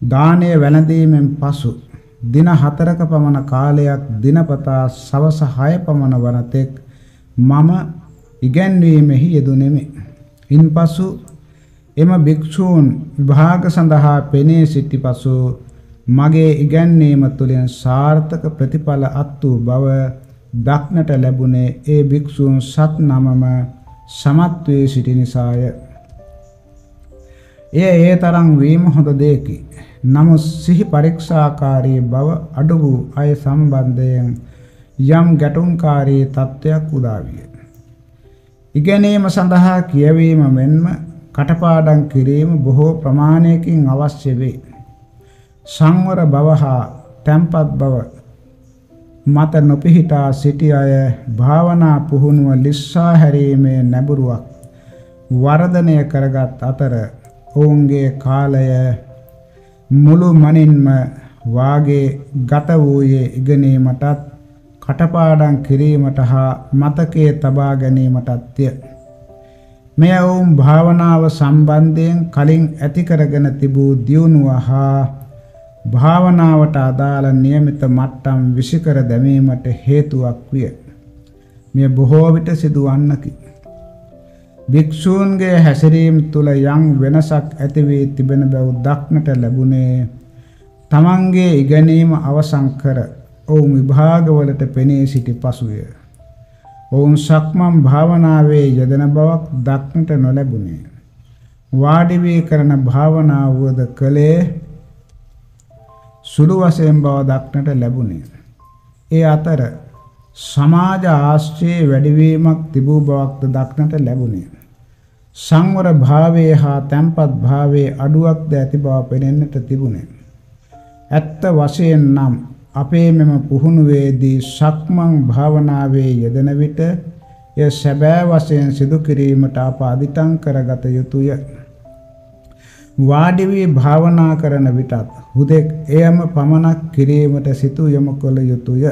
දානය වැළඳීමෙන් පසු දින 4ක පමණ කාලයක් දිනපතා සවස 6 පමණ වන තෙක් මම ඉගැන්වීමෙහි යෙදුණෙමි. ඉන්පසු එම භික්ෂූන් විභාග සඳහා පෙනී සිටි පසු මගේ ඉගැන්වීම තුළින් සාර්ථක ප්‍රතිඵල අත් වූ බව දක්නට ලැබුණේ ඒ භික්ෂූන් සත් නමම සමත් වී සිටි නිසාය. එය ඒ තරම් වීම හොඳ දෙයකි. නමුත් සිහි පරීක්ෂාකාරී බව අඩු වූ අය සම්බන්ධයෙන් යම් ගැටුම්කාරී තත්ත්වයක් උදා විය. ඉගෙනීම සඳහා කියවීම මෙන්ම කටපාඩම් කිරීම බොහෝ ප්‍රමාණයකින් අවශ්‍ය වේ. සංවර බව හා තැම්පත් බව මත නොපිහිටා සිටි අය භාවනා පුහුණුව ලිස්සා හැරීමේ නැඹුරුවක් වර්ධනය කරගත් අතර ඔවුන්ගේ කාලය මුළු මනින්ම වාගේ ගත වූයේ ඉගෙනීමටත් කටපාඩම් කිරීමට හා මතකයේ තබා ගැනීමටත්ය. මෙය ඔවුන් භාවනාව සම්බන්ධයෙන් කලින් ඇති කරගෙන තිබූ දියුණුව හා භාවනාවට අදාළ નિયમિત මට්ටම් විසිකර දැමීමට හේතුවක් විය. මෙය බොහෝ විට සිදුවන්නකි. භික්ෂූන්ගේ හැසිරීම තුළ යම් වෙනසක් ඇති වී තිබෙන බව දක්නට ලැබුණේ තමන්ගේ ඉගෙනීම අවසන් කර ඔවුන් විභාගවලට පෙනී සිටි පසුය. ඔවුන් සක්මන් භාවනාවේ යෙදෙන බවක් දක්නට නොලැබුණේ. වාඩි වී කරන භාවනාවද කලේ සුළු වශයෙන් බව දක්නට ලැබුණේ. ඒ අතර සමාජ ආශ්‍රයේ වැඩිවීමක් තිබූ බවක්ද දක්නට ලැබුණේ. සංවර භාවයේ හා තැම්පත් භාවයේ අඩුවක්ද ඇති බව පෙනෙන්නට තිබුණේ. ඇත්ත වශයෙන් නම් අපේ මෙම පුහුණුවේදී සක්මන් භාවනාවේ යෙදෙන විට එය සැබෑ වශයෙන් සිදු කිරීමට අප අදිටන් කරගත යුතුය. වාඩි වී භාවනා කරන විටත් හුදෙක් එයම පමණක් කිරීමට සිතු යොමු කළ යුතුය.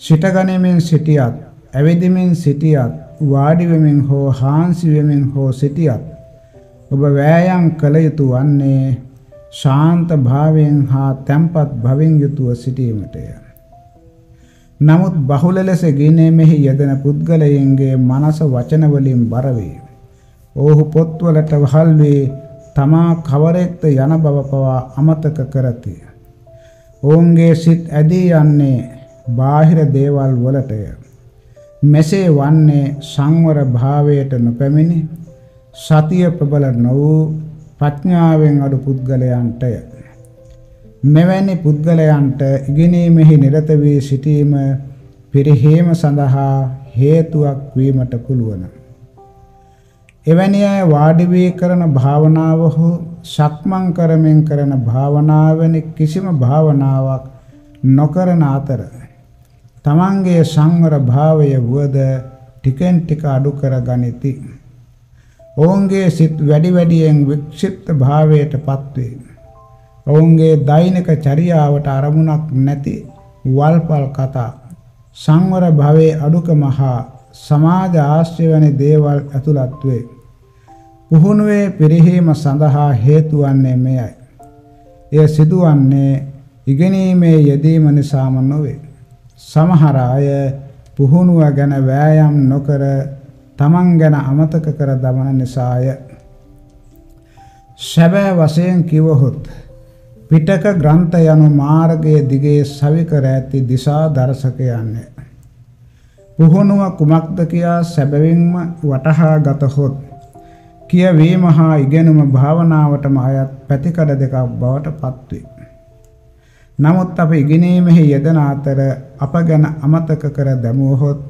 සිටගැනීමෙන් සිටියත්, ඇවිදිමින් සිටියත්, වාඩි වෙමින් හෝ හාන්සි වෙමින් හෝ සිටියත් ඔබ වෑයම් කළ යුතු වන්නේ ශාන්ත භාවයෙන් හා තැම්පත් භවෙන් යුතුව සිටීමටය. නමුත් බහුල ලෙස ගිනීමෙහි යෙදෙන පුද්ගලයන්ගේ මනස වචන වලින් බර වේ. ඔහු පොත්වලට වහල් වේ තමා කවරෙක්ද යන බව පවා අමතක කරති. ඔවුන්ගේ සිත් ඇදී යන්නේ බාහිර දේවල් වලටය. මෙසේ වන්නේ සංවර භාවයට නොපැමිණි සතිය ප්‍රබල නො වූ ප්‍රඥාවෙන් අඩු පුද්ගලයන්ටය. මෙවැනි පුද්ගලයන්ට ඉගෙනීමෙහි නිරත වී සිටීම පිරිහීම සඳහා හේතුවක් වීමට පුළුවන්. එවැනි අය වාඩි වී කරන භාවනාව හෝ සක්මන් කරමින් කරන භාවනාවෙනි කිසිම භාවනාවක් නොකරන අතර තමන්ගේ සංවර භාවය වුවද ටිකෙන් ටික අඩු කර ගනිති. ඔවුන්ගේ සිත් වැඩි වැඩියෙන් වික්ෂිප්ත භාවයට පත්වේ. ඔවුන්ගේ දෛනික චර්යාවට අරමුණක් නැති වල්පල් කතා සංවර භවයේ අඩුකම හා සමාජ ආශ්‍රය වැනි දේවල් ඇතුළත් වේ. පුහුණුවේ පිරිහීම සඳහා හේතු වන්නේ මෙයයි. එය සිදුවන්නේ ඉගෙනීමේ යෙදීම නිසාම නොවේ. සමහර අය පුහුණුව ගැන වෑයම් නොකර තමන් ගැන අමතක කර දමන නිසාය. සැබෑ වශයෙන් කිවහොත් පිටක ග්‍රන්ථ යනු මාර්ගයේ දිගේ සවි කර ඇති දිසා දර්ශකයන්නේ. පුහුණුව කුමක්ද කියා සැබවින්ම වටහා ගතහොත් කියවීම හා ඉගෙනුම භාවනාවටම අයත් පැතිකඩ දෙකක් බවට පත්වේ. නමුත් අප ඉගෙනීමෙහි යෙදෙන අතර අප ගැන අමතක කර දැමුවහොත්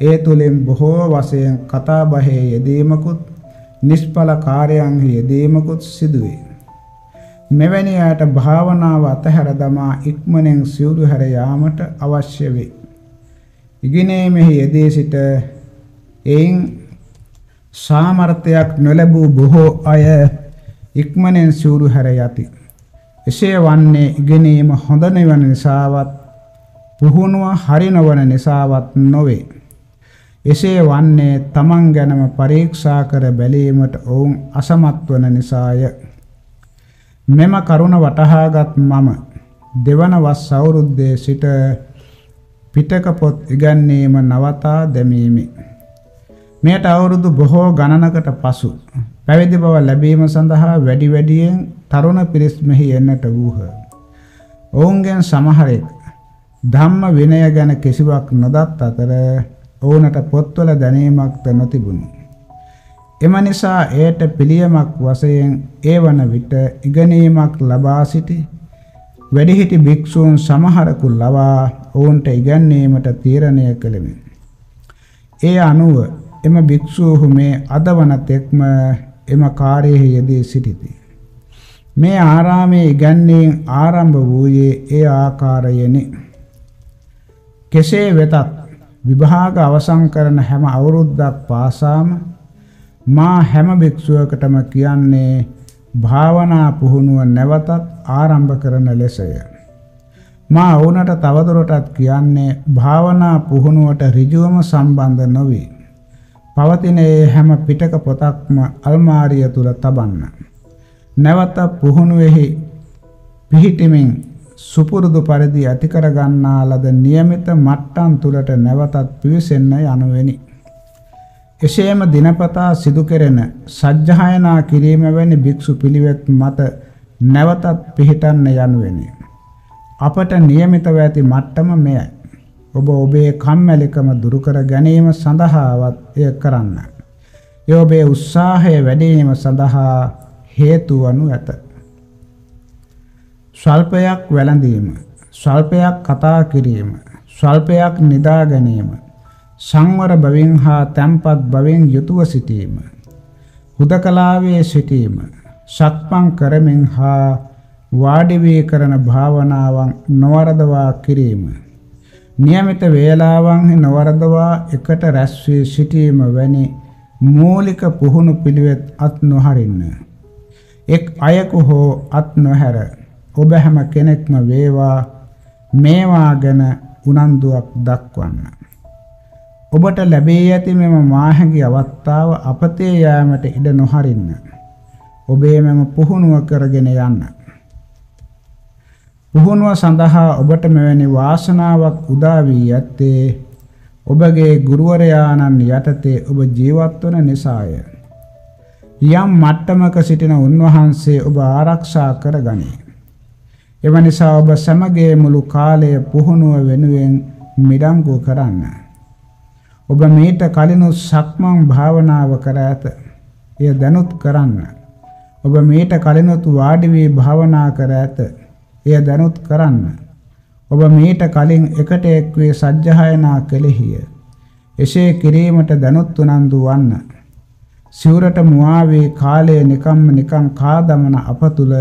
ඒ තුලින් බොහෝ වශයෙන් කතා බහේ යෙදීමකුත් නිෂ්ඵල කාර්යයන්හි යෙදීමකුත් සිදුවේ. මෙවැනි අයට භාවනාව අතහැර දමා ඉක්මනෙන් සිවුරු හැර යාමට අවශ්‍ය වේ. ඉගෙනීමෙහි යෙදී සිට එයින් සාමර්ථයක් නොලැබූ බොහෝ අය ඉක්මනෙන් සිවුරු හැර යති. එසේ වන්නේ ඉගෙනීම හොඳ නොවන නිසාවත් පුහුණුව හරි නොවන නිසාවත් නොවේ. එසේ වන්නේ තමන් ගැනම පරීක්ෂා කර බැලීමට ඔවුන් අසමත් වන නිසාය. මෙම කරුණ වටහාගත් මම දෙවන වස් අවුරුද්දේ සිට පිටක පොත් ඉගැන්වීම නවතා දැමීමි. මෙයට අවුරුදු බොහෝ ගණනකට පසු පැවිදි බව ලැබීම සඳහා වැඩි වැඩියෙන් තරුණ පිරිස් මෙහි එන්නට වූහ. ඔවුන්ගෙන් සමහරෙක් ධම්ම විනය ගැන කිසිවක් නොදත් අතර ඔවුනට පොත්වල දැනීමක්ද නොතිබුණි. එම නිසා එයට පිළියමක් වශයෙන් ඒ වන විට ඉගෙනීමක් ලබා සිටි වැඩිහිටි භික්ෂූන් සමහරකු ලවා ඔවුන්ට ඉගැන්වීමට තීරණය කළෙමි. ඒ අනුව එම භික්ෂූහු මේ අදවන තෙක්ම එම කාර්යයෙහි යෙදී සිටිති. මේ ආරාමයේ ඉගැන්වීම ආරම්භ වූයේ ඒ ආකාරයෙනි. කෙසේ වෙතත් විභාග අවසන් කරන හැම අවුරුද්දක් පාසාම මා හැම භික්ෂුවකටම කියන්නේ භාවනා පුහුණුව නැවතත් ආරම්භ කරන ලෙසය. මා වුණට තවදුරටත් කියන්නේ භාවනා පුහුණුවට ඍජුවම සම්බන්ධ නොවේ. පවතින ඒ හැම පිටක පොතක්ම අල්මාරිය තුල තබන්න. නැවත පුහුණුවේහි පිහිටමින් සුපුරුදු පරිදි ඇති කර ගන්නා ලද નિયમિત මට්ටම් තුලට නැවතත් පිවිසෙන්න යනුවෙනි. එසේම දිනපතා සිදු කෙරෙන සජ්ජහායනා කිරීම වැනි භික්ෂු පිළිවෙත් මත නැවතත් පිහිටන්න යනුවෙනි. අපට નિયમિતව ඇති මට්ටම මෙයයි. ඔබ ඔබේ කම්මැලිකම දුරු කර ගැනීම සඳහාවත් එය කරන්න. ඒ ඔබේ උත්සාහය වැඩි වීම සඳහා හේතු වනු ඇත. ස්වල්පයක් වැළඳීම, ස්වල්පයක් කතා කිරීම, ස්වල්පයක් නිදා ගැනීම, සංවර බවින් හා තැම්පත් බවින් යුතුව සිටීම, හුදකලාවේ සිටීම, සක්මන් කරමින් හා වාඩි වී කරන භාවනාවන් නොවරදවා කිරීම નિયમિત වේලාවන්හි නොවරදවා එකට රැස් වී සිටීම වැනි මූලික පුහුණු පිළිවෙත් අත් නොහරින්න. එක් අයකු හෝ අත් නොහැර ඔබ හැම කෙනෙක්ම වේවා මේවා ගැන උනන්දුවක් දක්වන්න. ඔබට ලැබී ඇති මෙම මාහැඟි අවස්ථාව අපතේ යෑමට ඉඩ නොහරින්න. ඔබේ මෙම පුහුණුව කරගෙන යන්න. පුහුණුව සඳහා ඔබට මෙවැනි වාසනාවක් උදා වී ඇත්තේ ඔබගේ ගුරුවරයාණන් යටතේ ඔබ ජීවත් වන නිසාය. යම් මට්ටමක සිටින උන්වහන්සේ ඔබ ආරක්ෂා කරගනී. එම නිසා ඔබ සමගයේ මුළු කාලය පුහුණුව වෙනුවෙන් මිඩංගු කරන්න. ඔබ මීට කලිනුත් සක්මන් භාවනාව කර ඇත. එය දැනුත් කරන්න. ඔබ මීට කලිනුත් වාඩි වී භාවනා කර ඇත. එය දැනුත් කරන්න. ඔබ මීට කලින් එකට එක් වී සජ්ජහායනා කෙලෙහිය. එසේ කිරීමට දැනුත් උනන්දු වන්න. සිවුරට මුවා වී කාලය නිකම්ම නිකං කාදමන අප තුල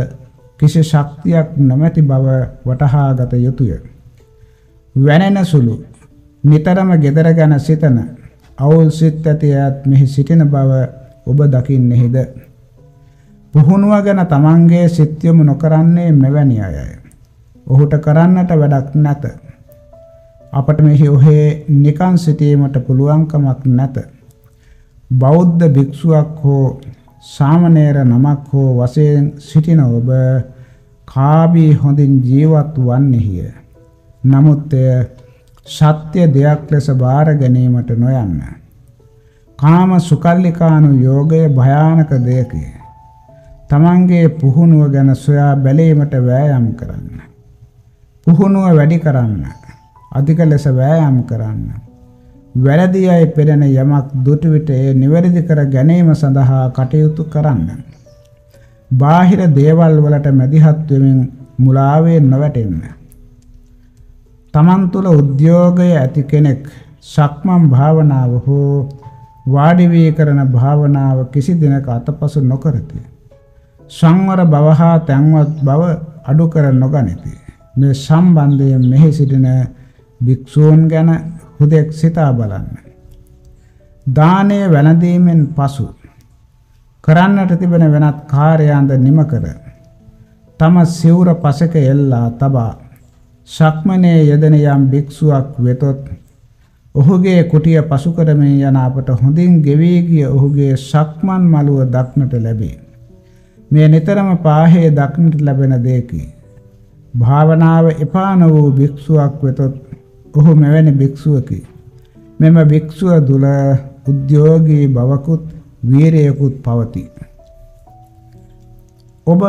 කිසි ශක්තියක් නොමැති බව වටහාගත යුතුය. වැනෙන සුළු නිතරම gedara ගැන සිතන අවුල් සිත් ඇති ඈත් මෙහි සිටින බව ඔබ දකින්නේහිද? පුහුණුව ගැන තමන්ගේ සිත් යොමු නොකරන්නේ මෙවැනි අයයි. ඔහුට කරන්නට වැඩක් නැත. අපට මෙහි ඔහේ නිකන් සිටීමට පුළුවන්කමක් නැත. බෞද්ධ භික්ෂුවක් හෝ සාමණේර නමක් හෝ වශයෙන් සිටින ඔබ කාබී හොඳින් ජීවත් වන්නේය. නමුත් සත්‍ය දෙයක් ලෙස බාර ගැනීමට නොයන්න. කාම සුකල්ලිකානු යෝගය භයානක දෙයකි. තමන්ගේ පුහුණුව ගැන සොයා බැලීමට වෑයම් කරන්න. පුහුණුව වැඩි කරන්න. අධික ලෙස වෑයම් කරන්න. වැරදි අය පෙරෙන යමක් දුටු විට ඒ නිවැරදි කර ගැනීම සඳහා කටයුතු කරන්න. බාහිර දේවල් වලට මැදිහත් වෙමින් මුලාවේ නොවැටෙන්න. තමන් තුළ උද්‍යෝගය ඇති කෙනෙක් සක්මන් භාවනාව හෝ වාඩි වී කරන භාවනාව කිසි දිනක අතපසු නොකරති. සංවර බව හා තැන්වත් බව අඩු කර නොගනිති. මේ සම්බන්ධයෙන් මෙහි සිටින භික්ෂූන් ගැන හුදෙක් සිතා බලන්න. දානය වැළඳීමෙන් පසු කරන්නට තිබෙන වෙනත් කාර්යයන්ද නිම කර තම සිවුර පසක එල්ලා තබා ශක්මනේ යෙදෙන යම් භික්ෂුවක් වෙතොත් ඔහුගේ කුටිය පසු කරමින් යන අපට හොඳින් ගෙවී ගිය ඔහුගේ ශක්මන් මළුව දක්නට ලැබේ. මේ නිතරම පාහේ දක්නට ලැබෙන දෙයකි. භාවනාව එපා නො වූ භික්ෂුවක් වෙතොත් ඔහු මෙවැනි භික්ෂුවකි. මෙම භික්ෂුව තුළ උද්‍යෝගී බවකුත් වීරයකුත් පවතී. ඔබ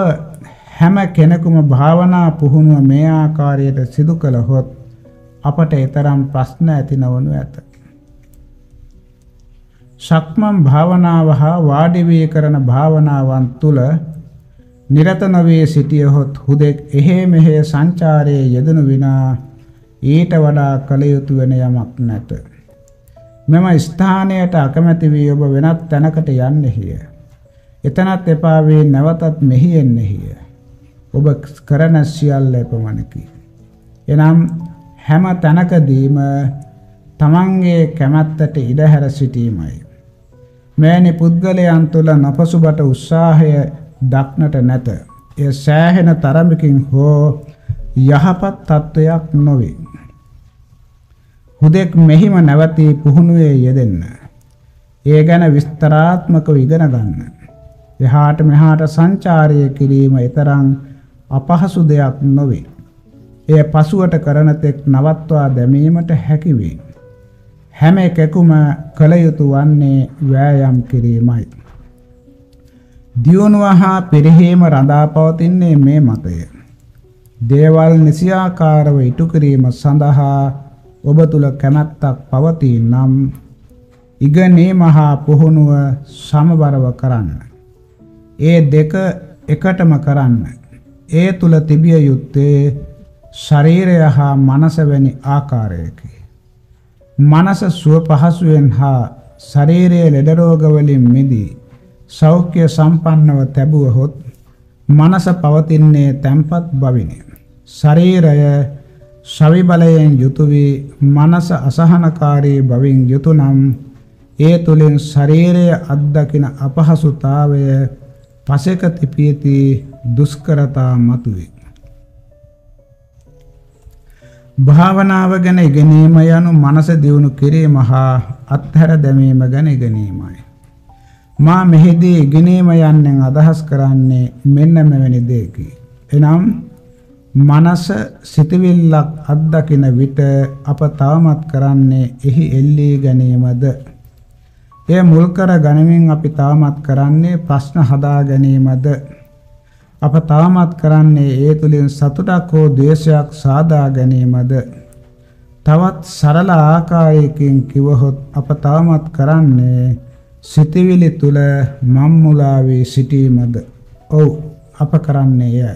හැම කෙනෙකුම භාවනා පුහුණුව මේ ආකාරයට සිදු කළහොත් අපට ඊතරම් ප්‍රශ්න ඇති නොවනු ඇත. ශක්මන් භාවනාව හා වාඩි වී කරන භාවනාවන් තුල නිරත නොවේ සිටියහොත් හුදෙක් එහෙ මෙහෙ සංචාරයේ යෙදෙනු විනා ඊට වඩා කල යුතු වෙන යමක් නැත. මෙම ස්ථානයට අකමැති වී ඔබ වෙනත් තැනකට යන්නේය. එතනත් එපා වේ නැවතත් මෙහි එන්නේය. ඔබ කරන සියල්ල එපමණකි. එනම් හැම තැනකදීම තමන්ගේ කැමැත්තට ඉඩහැර සිටීමයි. මෙවැනි පුද්ගලයන් තුළ නොපසුබට උත්සාහය දක්නට නැත. එය සෑහෙන තරමකින් හෝ යහපත් තත්ත්වයක් නොවේ. හුදෙක් මෙහිම නැවතී පුහුණුවේ යෙදෙන්න. ඒ ගැන විස්තරාත්මකව ඉගෙන ගන්න. එහාට මෙහාට සංචාරය කිරීම ඊතරම් අපහසු දෙයක් නොවේ. එය පසුවට කරන තෙක් නවත්වා දැමීමට හැකි වේ. හැම එකෙකුම කල යුතු වන්නේ වෑයම් කිරීමයි. දියුණුව හා පෙරහීම රඳා පවතින්නේ මේ මතය. දේවල් නිසියාකාරව ඉටු කිරීම සඳහා ඔබ තුල කැමැත්තක් පවතී නම් ඉගෙනීම හා පුහුණුව සමබරව කරන්න. ඒ දෙක එකටම කරන්න. ඒ තුල තිබිය යුත්තේ ශරීරය හා මනස වැනි ආකාරයකි. මනස සුව පහසුවෙන් හා ශරීරයේ ලෙඩ රෝග වලින් මිදී සෞඛ්‍ය සම්පන්නව තැබුවහොත් මනස පවතින්නේ තැම්පත් බවිනි. ශරීරය ශවි බලයෙන් යුතු වී මනස අසහනකාරී බවින් යුතු නම් ඒ තුලින් ශරීරය අත්දකින අපහසුතාවය පසෙක තිපියති දුෂ්කරතා මතුවේ. භාවනාව ගැන ඉගෙනීම යනු මනස දියුණු කිරීම හා අත්හැර දැමීම ගැන ඉගෙනීමයි. මා මෙහිදී ඉගෙනීම යන්නෙන් අදහස් කරන්නේ මෙන්න මෙවැනි දෙයකි. එනම් මනස සිතවිල්ලක් අත්දකින විට අප තවමත් කරන්නේ එහි එල්ලී ගැනීමද එය මුල් කර ගනිමින් අපි තවමත් කරන්නේ ප්‍රශ්න හදා ගැනීමද අප තවමත් කරන්නේ ඒ තුලින් සතුටක් හෝ ද්වේෂයක් සාදා ගැනීමද? තවත් සරල ආකාරයකින් කිවහොත් අප තවමත් කරන්නේ සිතවිලි තුල මම්මුලා වී සිටීමද? ඔව් අප කරන්නේ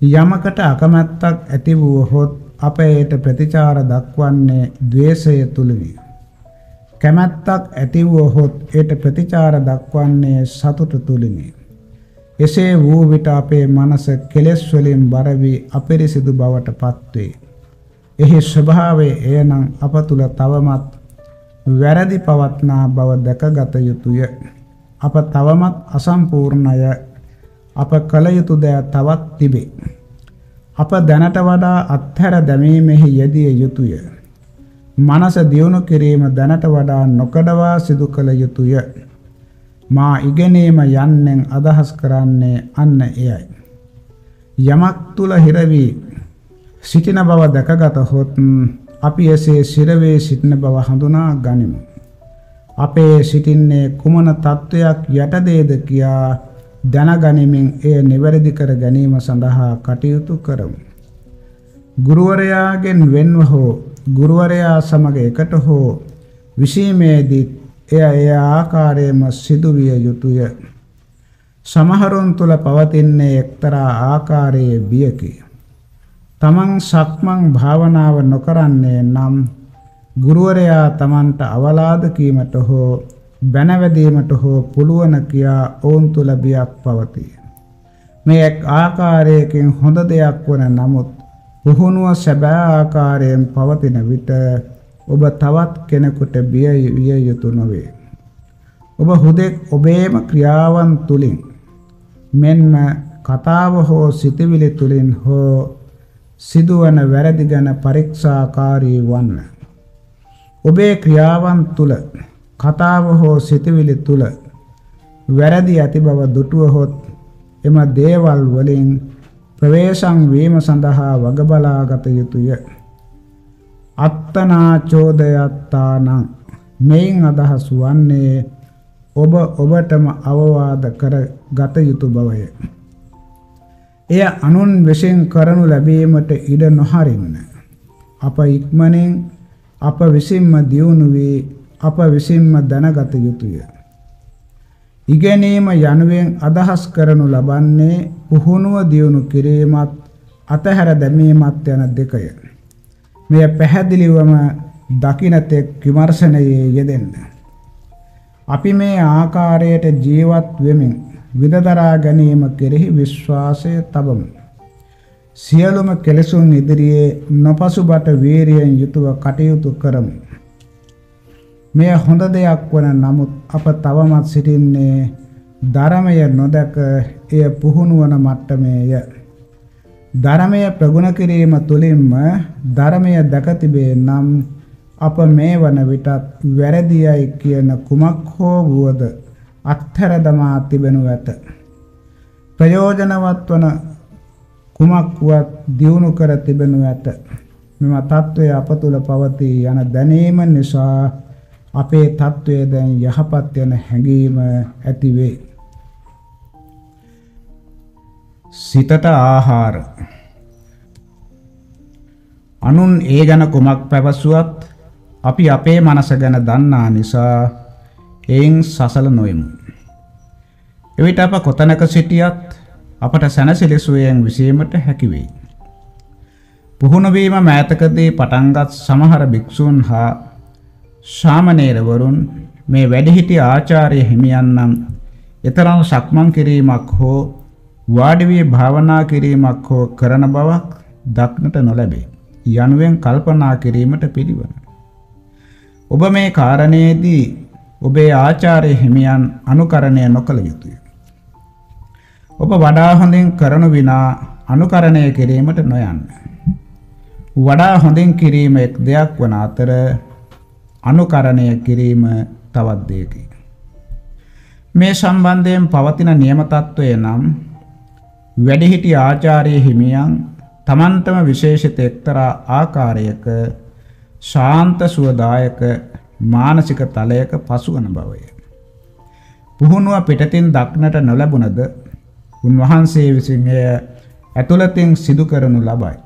එයයි යමකට අකමැත්තක් ඇති වූහොත් අප ඒට ප්‍රතිචාර දක්වන්නේ ද්වේෂය තුලයි කැමැත්තක් ඇති වූහොත් ඒට ප්‍රතිචාර දක්වන්නේ සතුට තුලිනි. එසේ වූ විට අපේ මනස කෙලෙස් වලින් බර වී අපිරිසිදු බවට පත්වේ. එහි ස්වභාවය එයනම් අප තුල තවමත් වැරදි පවත්නා බව දැකගත යුතුය. අප තවමත් අසම්පූර්ණය. අප කල යුතු දෑ තවත් තිබේ. අප දැනට වඩා අත්හැර දැමීමෙහි යෙදිය යුතුය. මනස දියුණු කිරීම දැනට වඩා නොකඩවා සිදු කළ යුතුය. මා ඉගෙනීම යන්නෙන් අදහස් කරන්නේ අන්න එයයි. යමක් තුල හිරවි සිටින බව දැකගත හොත් අපි එසේ සිරවේ සිටින බව හඳුනා ගනිමු. අපේ සිටින්නේ කුමන තත්වයක් යටදේද කියා දැනගනිමින් එය නිවැරදි කර ගැනීම සඳහා කටයුතු කරමු. ගුරුවරයාගෙන් වෙන්ව හෝ ගුරුවරයා සමග එකට හෝ විසීමේදී එය එය ආකාරයෙන්ම සිදුවිය යුතුය. සමහරුන් තුල පවතින්නේ එක්තරා ආකාරයේ බියකි. තමන් සක්මන් භාවනාව නොකරන්නේ නම් ගුරුවරයා තමන්ට අවලාද කීමට හෝ බැනවැදීමට හෝ පුළුවන් කියා ඔවුන් තුල බියක් පවතී. මේ එක් ආකාරයකින් හොඳ දෙයක් වන නමුත් පුහුණුව සැබෑ ආකාරයෙන් පවතින විට ඔබ තවත් කෙනෙකුට බිය විය යුතු නොවේ. ඔබ හුදෙක් ඔබේම ක්‍රියාවන් තුලින් මෙන්ම කතාව හෝ සිතවිලි තුලින් හෝ සිදුවන වැරදි ගැන පරීක්ෂාකාරී වන්න. ඔබේ ක්‍රියාවන් තුල කතාව හෝ සිතවිලි තුල වැරදි ඇති බව දුටුවහොත් එම දේවල් වලින් ප්‍රවේශම් වීම සඳහා වග බලාගත යුතුය. අත්තනාචෝදයත්තානං මෙයින් අදහස් වන්නේ ඔබ ඔබටම අවවාද කර ගත යුතු බවය. එය අනුන් විසින් කරනු ලැබීමට ඉඩ නොහරින්න. අප ඉක්මනින් අප විසින්ම දියුණු වී අප විසින්ම දැනගත යුතුය. ඉගෙනීම යනුවෙන් අදහස් කරනු ලබන්නේ පුහුණුව දියුණු කිරීමත් අතහැර දැමීමත් යන දෙකය. මෙය පැහැදිලිවම දකිනතෙක් විමර්ශනයේ යෙදෙන්න. අපි මේ ආකාරයට ජීවත් වෙමින් විදදරා ගැනීම කෙරෙහි විශ්වාසය තබමු. සියලුම කෙලෙසුන් ඉදිරියේ නොපසුබට වීරියෙන් යුතුව කටයුතු කරමු. මෙය හොඳ දෙයක් වන නමුත් අප තවමත් සිටින්නේ ධර්මය නොදක එය පුහුණුවන මට්ටමේය. ධර්මය ප්‍රගුණ කිරීම තුළින්ම ධර්මය දැක තිබේ නම් අප මේ වන විටත් වැරදියයි කියන කුමක් හෝ වුවද අත්හැර දමා තිබෙනු ඇත. ප්‍රයෝජනවත් වන කුමක් වුවත් දියුණු කර තිබෙනු ඇත. මෙම తත්වය අප තුළ පවතී යන දැනීම නිසා අපේ తත්වය දැන් යහපත් යන හැඟීම ඇති වේ. සිතට ආහාර අනුන් ඒ ගැන කුමක් පැවසුවත් අපි අපේ මනස ගැන දන්නා නිසා එයින් සසල නොයමු. එවිට අප කොතනක සිටියත් අපට සැනසිලිසුවයෙන් විසීමට හැකි වෙයි. පුහුණු වීම මෑතකදී පටන්ගත් සමහර භික්ෂූන් හා ශාමණේරවරුන් මේ වැඩිහිටි ආචාර්ය හිමියන් නම් ඊතරම් සක්මන් කිරීමක් හෝ වාඩි වී භාවනා කිරීමක් හෝ කරන බවක් දක්නට නොලැබේ. යනුවෙන් කල්පනා කිරීමට පිළිවන. ඔබ මේ කාරණේදී ඔබේ ආචාර්ය හිමියන් අනුකරණය නොකළ යුතුය. ඔබ වඩා හොඳින් කරනු විනා අනුකරණය කිරීමට නොයන්න. වඩා හොඳින් කිරීම එක් දෙයක් වන අතර අනුකරණය කිරීම තවත් දෙයකි. මේ සම්බන්ධයෙන් පවතින නියම තත්වය නම් වැඩහිටි ආචාර්ය හිමියන් තමන්ටම විශේෂිත එක්තරා ආකාරයක ශාන්ත සුවදායක මානසික තලයක පසුවන බවය. පුහුණුව පිටතින් දක්නට නොලැබුණද උන්වහන්සේ විසින් එය ඇතුළතින් සිදු කරනු ලබයි.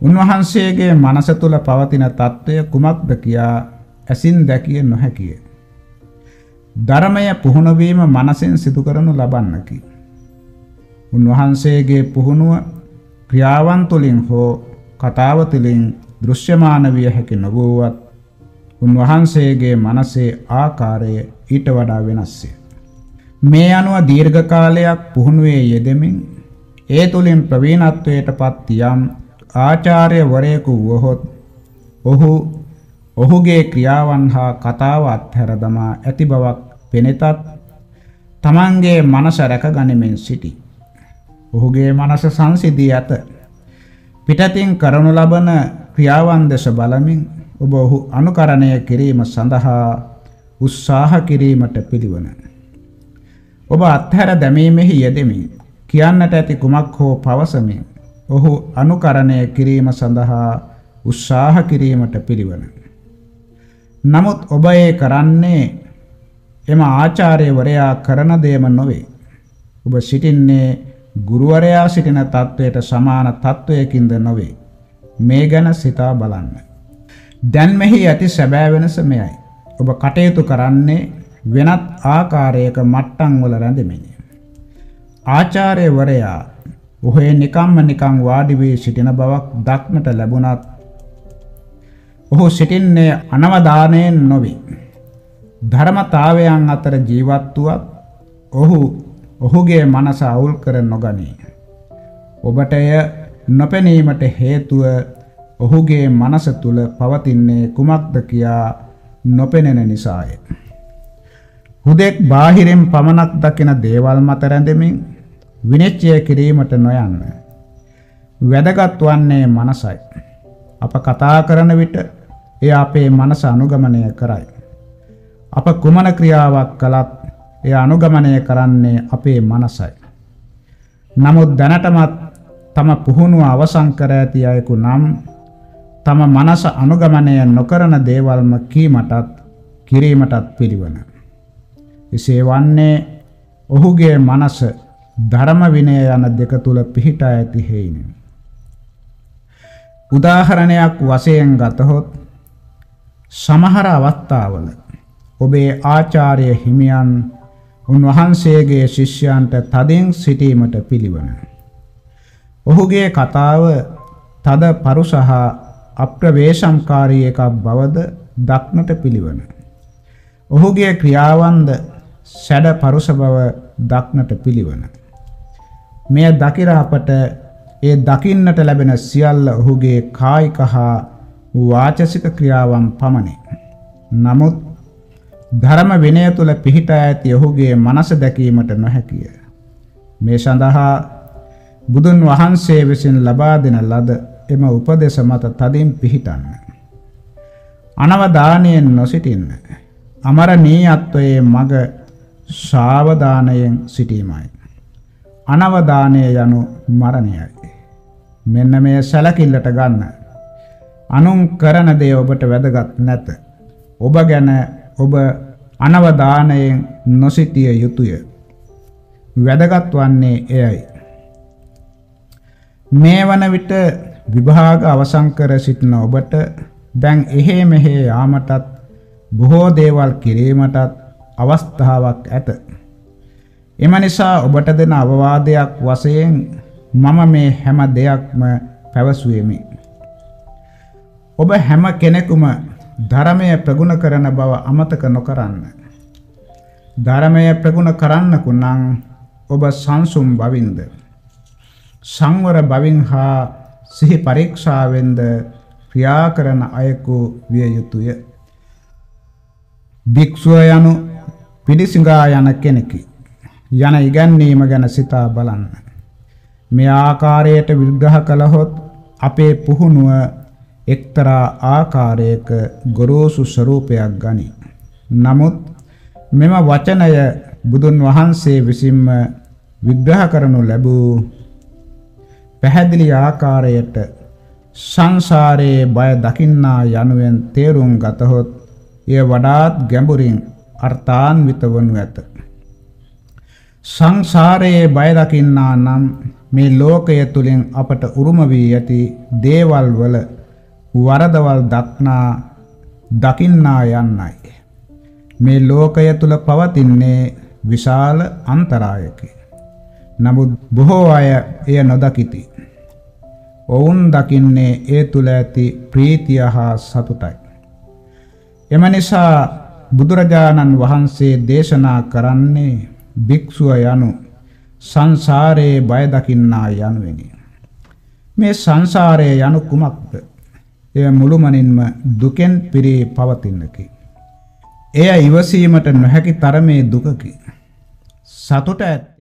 උන්වහන්සේගේ මනස තුල පවතින తত্ত্বය කුමක්ද කියා ඇසින් දැකිය නොහැකිය. ධර්මය පුහුණු වීම මනසෙන් සිදු කරනු ලබන්නකි. උන්වහන්සේගේ පුහුණුව ක්‍රියාවන් තුළින් හෝ කතාව තුළින් දෘශ්‍යමාන විය හැකි නොවුවත් උන්වහන්සේගේ මනසේ ආකාරය ඊට වඩා වෙනස්ය. මේ අනුව දීර්ඝ කාලයක් පුහුණුවේ යෙදෙමින් ඒ තුලින් ප්‍රවීණත්වයට පත් යම් ආචාර්යවරයෙකු වුවහොත් ඔහු ඔහුගේ ක්‍රියාවන් හා කතාව අත්හැර දමා ඇති බවක් පෙනෙතත් තමන්ගේ මනස රැකගනිමින් සිටි. ඔහුගේ මනස සංසිදී ඇත. පිටතින් කරනු ලබන ක්‍රියාවන් දෙස බලමින් ඔබ ඔහු අනුකරණය කිරීම සඳහා උත්සාහ කිරීමට පිළිවන. ඔබ අත්හැර දැමීමෙහි යෙදෙමින් කියන්නට ඇති කුමක් හෝ පවසමින් ඔහු අනුකරණය කිරීම සඳහා උත්සාහ කිරීමට පිළිවන. නමුත් ඔබ ඒ කරන්නේ එම ආචාර්යවරයා කරන දේම නොවේ. ඔබ සිටින්නේ ගුරුවරයා සිටින තත්වයට සමාන තත්වයකින්ද නොවේ. මේ ගැන සිතා බලන්න. දැන් මෙහි ඇති සැබෑ වෙනස මෙයයි. ඔබ කටයුතු කරන්නේ වෙනත් ආකාරයක මට්ටම් වල රැඳෙමිනි. ආචාර්යවරයා ඔහේ නිකම්ම නිකං වාඩි වී සිටින බවක් දක්නට ලැබුණත් ඔහු සිටින්නේ අනවධානයෙන් නොවේ. ධර්මතාවයන් අතර ජීවත් වුවත් ඔහු ඔහුගේ මනස අවුල් කර නොගනී. ඔබට එය නොපෙනීමට හේතුව ඔහුගේ මනස තුල පවතින්නේ කුමක්ද කියා නොපෙනෙන නිසාය. හුදෙක් බාහිරින් පමණක් දකින දේවල් මත රැඳෙමින් විනිශ්චය කිරීමට නොයන්න. වැදගත් වන්නේ මනසයි. අප කතා කරන විට එය අපේ මනස අනුගමනය කරයි. අප කුමන ක්‍රියාවක් කළත් එය අනුගමනය කරන්නේ අපේ මනසයි. නමුත් දැනටමත් තම පුහුණුව අවසන් කර ඇති අයෙකු නම් තම මනස අනුගමනය නොකරන දේවල්ම කීමටත් කිරීමටත් පිළිවන. එසේ වන්නේ ඔහුගේ මනස ධර්ම විනය යන දෙක තුල පිහිටා ඇති හේිනි. උදාහරණයක් වශයෙන් ගතහොත් සමහර අවස්ථාවල ඔබේ ආචාර්ය හිමියන් උන්වහන්සේගේ ශිෂ්‍යයන්ට තදින් සිටීමට පිළිවන. ඔහුගේ කතාව තද පරුසහ අප්‍රවේශම්කාරී එකක් බවද දක්නට පිළිවන. ඔහුගේ ක්‍රියාවන්ද සැඩ පරුස බව දක්නට පිළිවන. මෙය දකිර අපට ඒ දකින්නට ලැබෙන සියල්ල ඔහුගේ කායික හා වාචසික ක්‍රියාවන් පමණි. නමුත් ධර්ම විනය තුල පිහිටා ඇති ඔහුගේ මනස දැකීමට නොහැකිය. මේ සඳහා බුදුන් වහන්සේ විසින් ලබා දෙන ලද එම උපදේශ මත තදින් පිහිටන්න. අනවදානයෙන් නොසිටින්න. අමරණීයත්වයේ මග සාවධානයෙන් සිටීමයි. අනවදානය යනු මරණයයි. මෙන්න මේ සැලකිල්ලට ගන්න. අනුන් කරන දේ ඔබට වැදගත් නැත. ඔබ ගැන ඔබ අනවදානයෙන් නොසිටිය යුතුය. වැදගත් වන්නේ එයයි. මේ වන විට විභාග අවසන් කර සිටින ඔබට දැන් එහෙ මෙහෙ යාමටත් බොහෝ දේවල් කිරීමටත් අවස්ථාවක් ඇත. එම නිසා ඔබට දෙන අවවාදයක් වශයෙන් මම මේ හැම දෙයක්ම පැවසුවෙමි. ඔබ හැම කෙනෙකුම ධර්මය ප්‍රගුණ කරන බව අමතක නොකරන්න. ධර්මය ප්‍රගුණ කරන්නකු නම් ඔබ සංසුම් බවින්ද සංවර බවින් හා සිහි පරීක්ෂාවෙන්ද ක්‍රියා කරන අයෙකු විය යුතුය. භික්ෂුව යනු පිළිසිඟා යන කෙනෙකි. යන ඉගැන්වීම ගැන සිතා බලන්න. මේ ආකාරයට විග්‍රහ කළහොත් අපේ පුහුණුව එක්තරා ආකාරයක ගොරෝසු ස්වરૂපයක් ගනී. නමුත් මෙම වචනය බුදුන් වහන්සේ විසින්ම විග්‍රහ කරනු ලැබූ පැහැදිලි ආකාරයට සංසාරයේ බය දකින්නා යනුවෙන් තේරුම් ගතහොත් එය වඩාත් ගැඹුරින් අර්ථාන්විත වනු ඇත. සංසාරයේ බය දකින්නා නම් මේ ලෝකය තුලින් අපට උරුම වී ඇති දේවල් වල වරදවල් දක්නා දකින්නා යන්නයි. මේ ලෝකය තුල පවතින්නේ විශාල අන්තරායකි. නමුත් බොහෝ අය එය නොදකිති. ඔවුන් දකින්නේ ඒ තුල ඇති ප්‍රීතිය හා සතුටයි. එම නිසා බුදුරජාණන් වහන්සේ දේශනා කරන්නේ භික්ෂුව යනු සංසාරයේ බය දකින්නා යනුවෙනි. මේ සංසාරයේ යනු කුමක්ද? එය මුළුමනින්ම දුකෙන් පිරී පවතින්නකි. එය ඉවසීමට නොහැකි තරමේ දුකකි. සතුට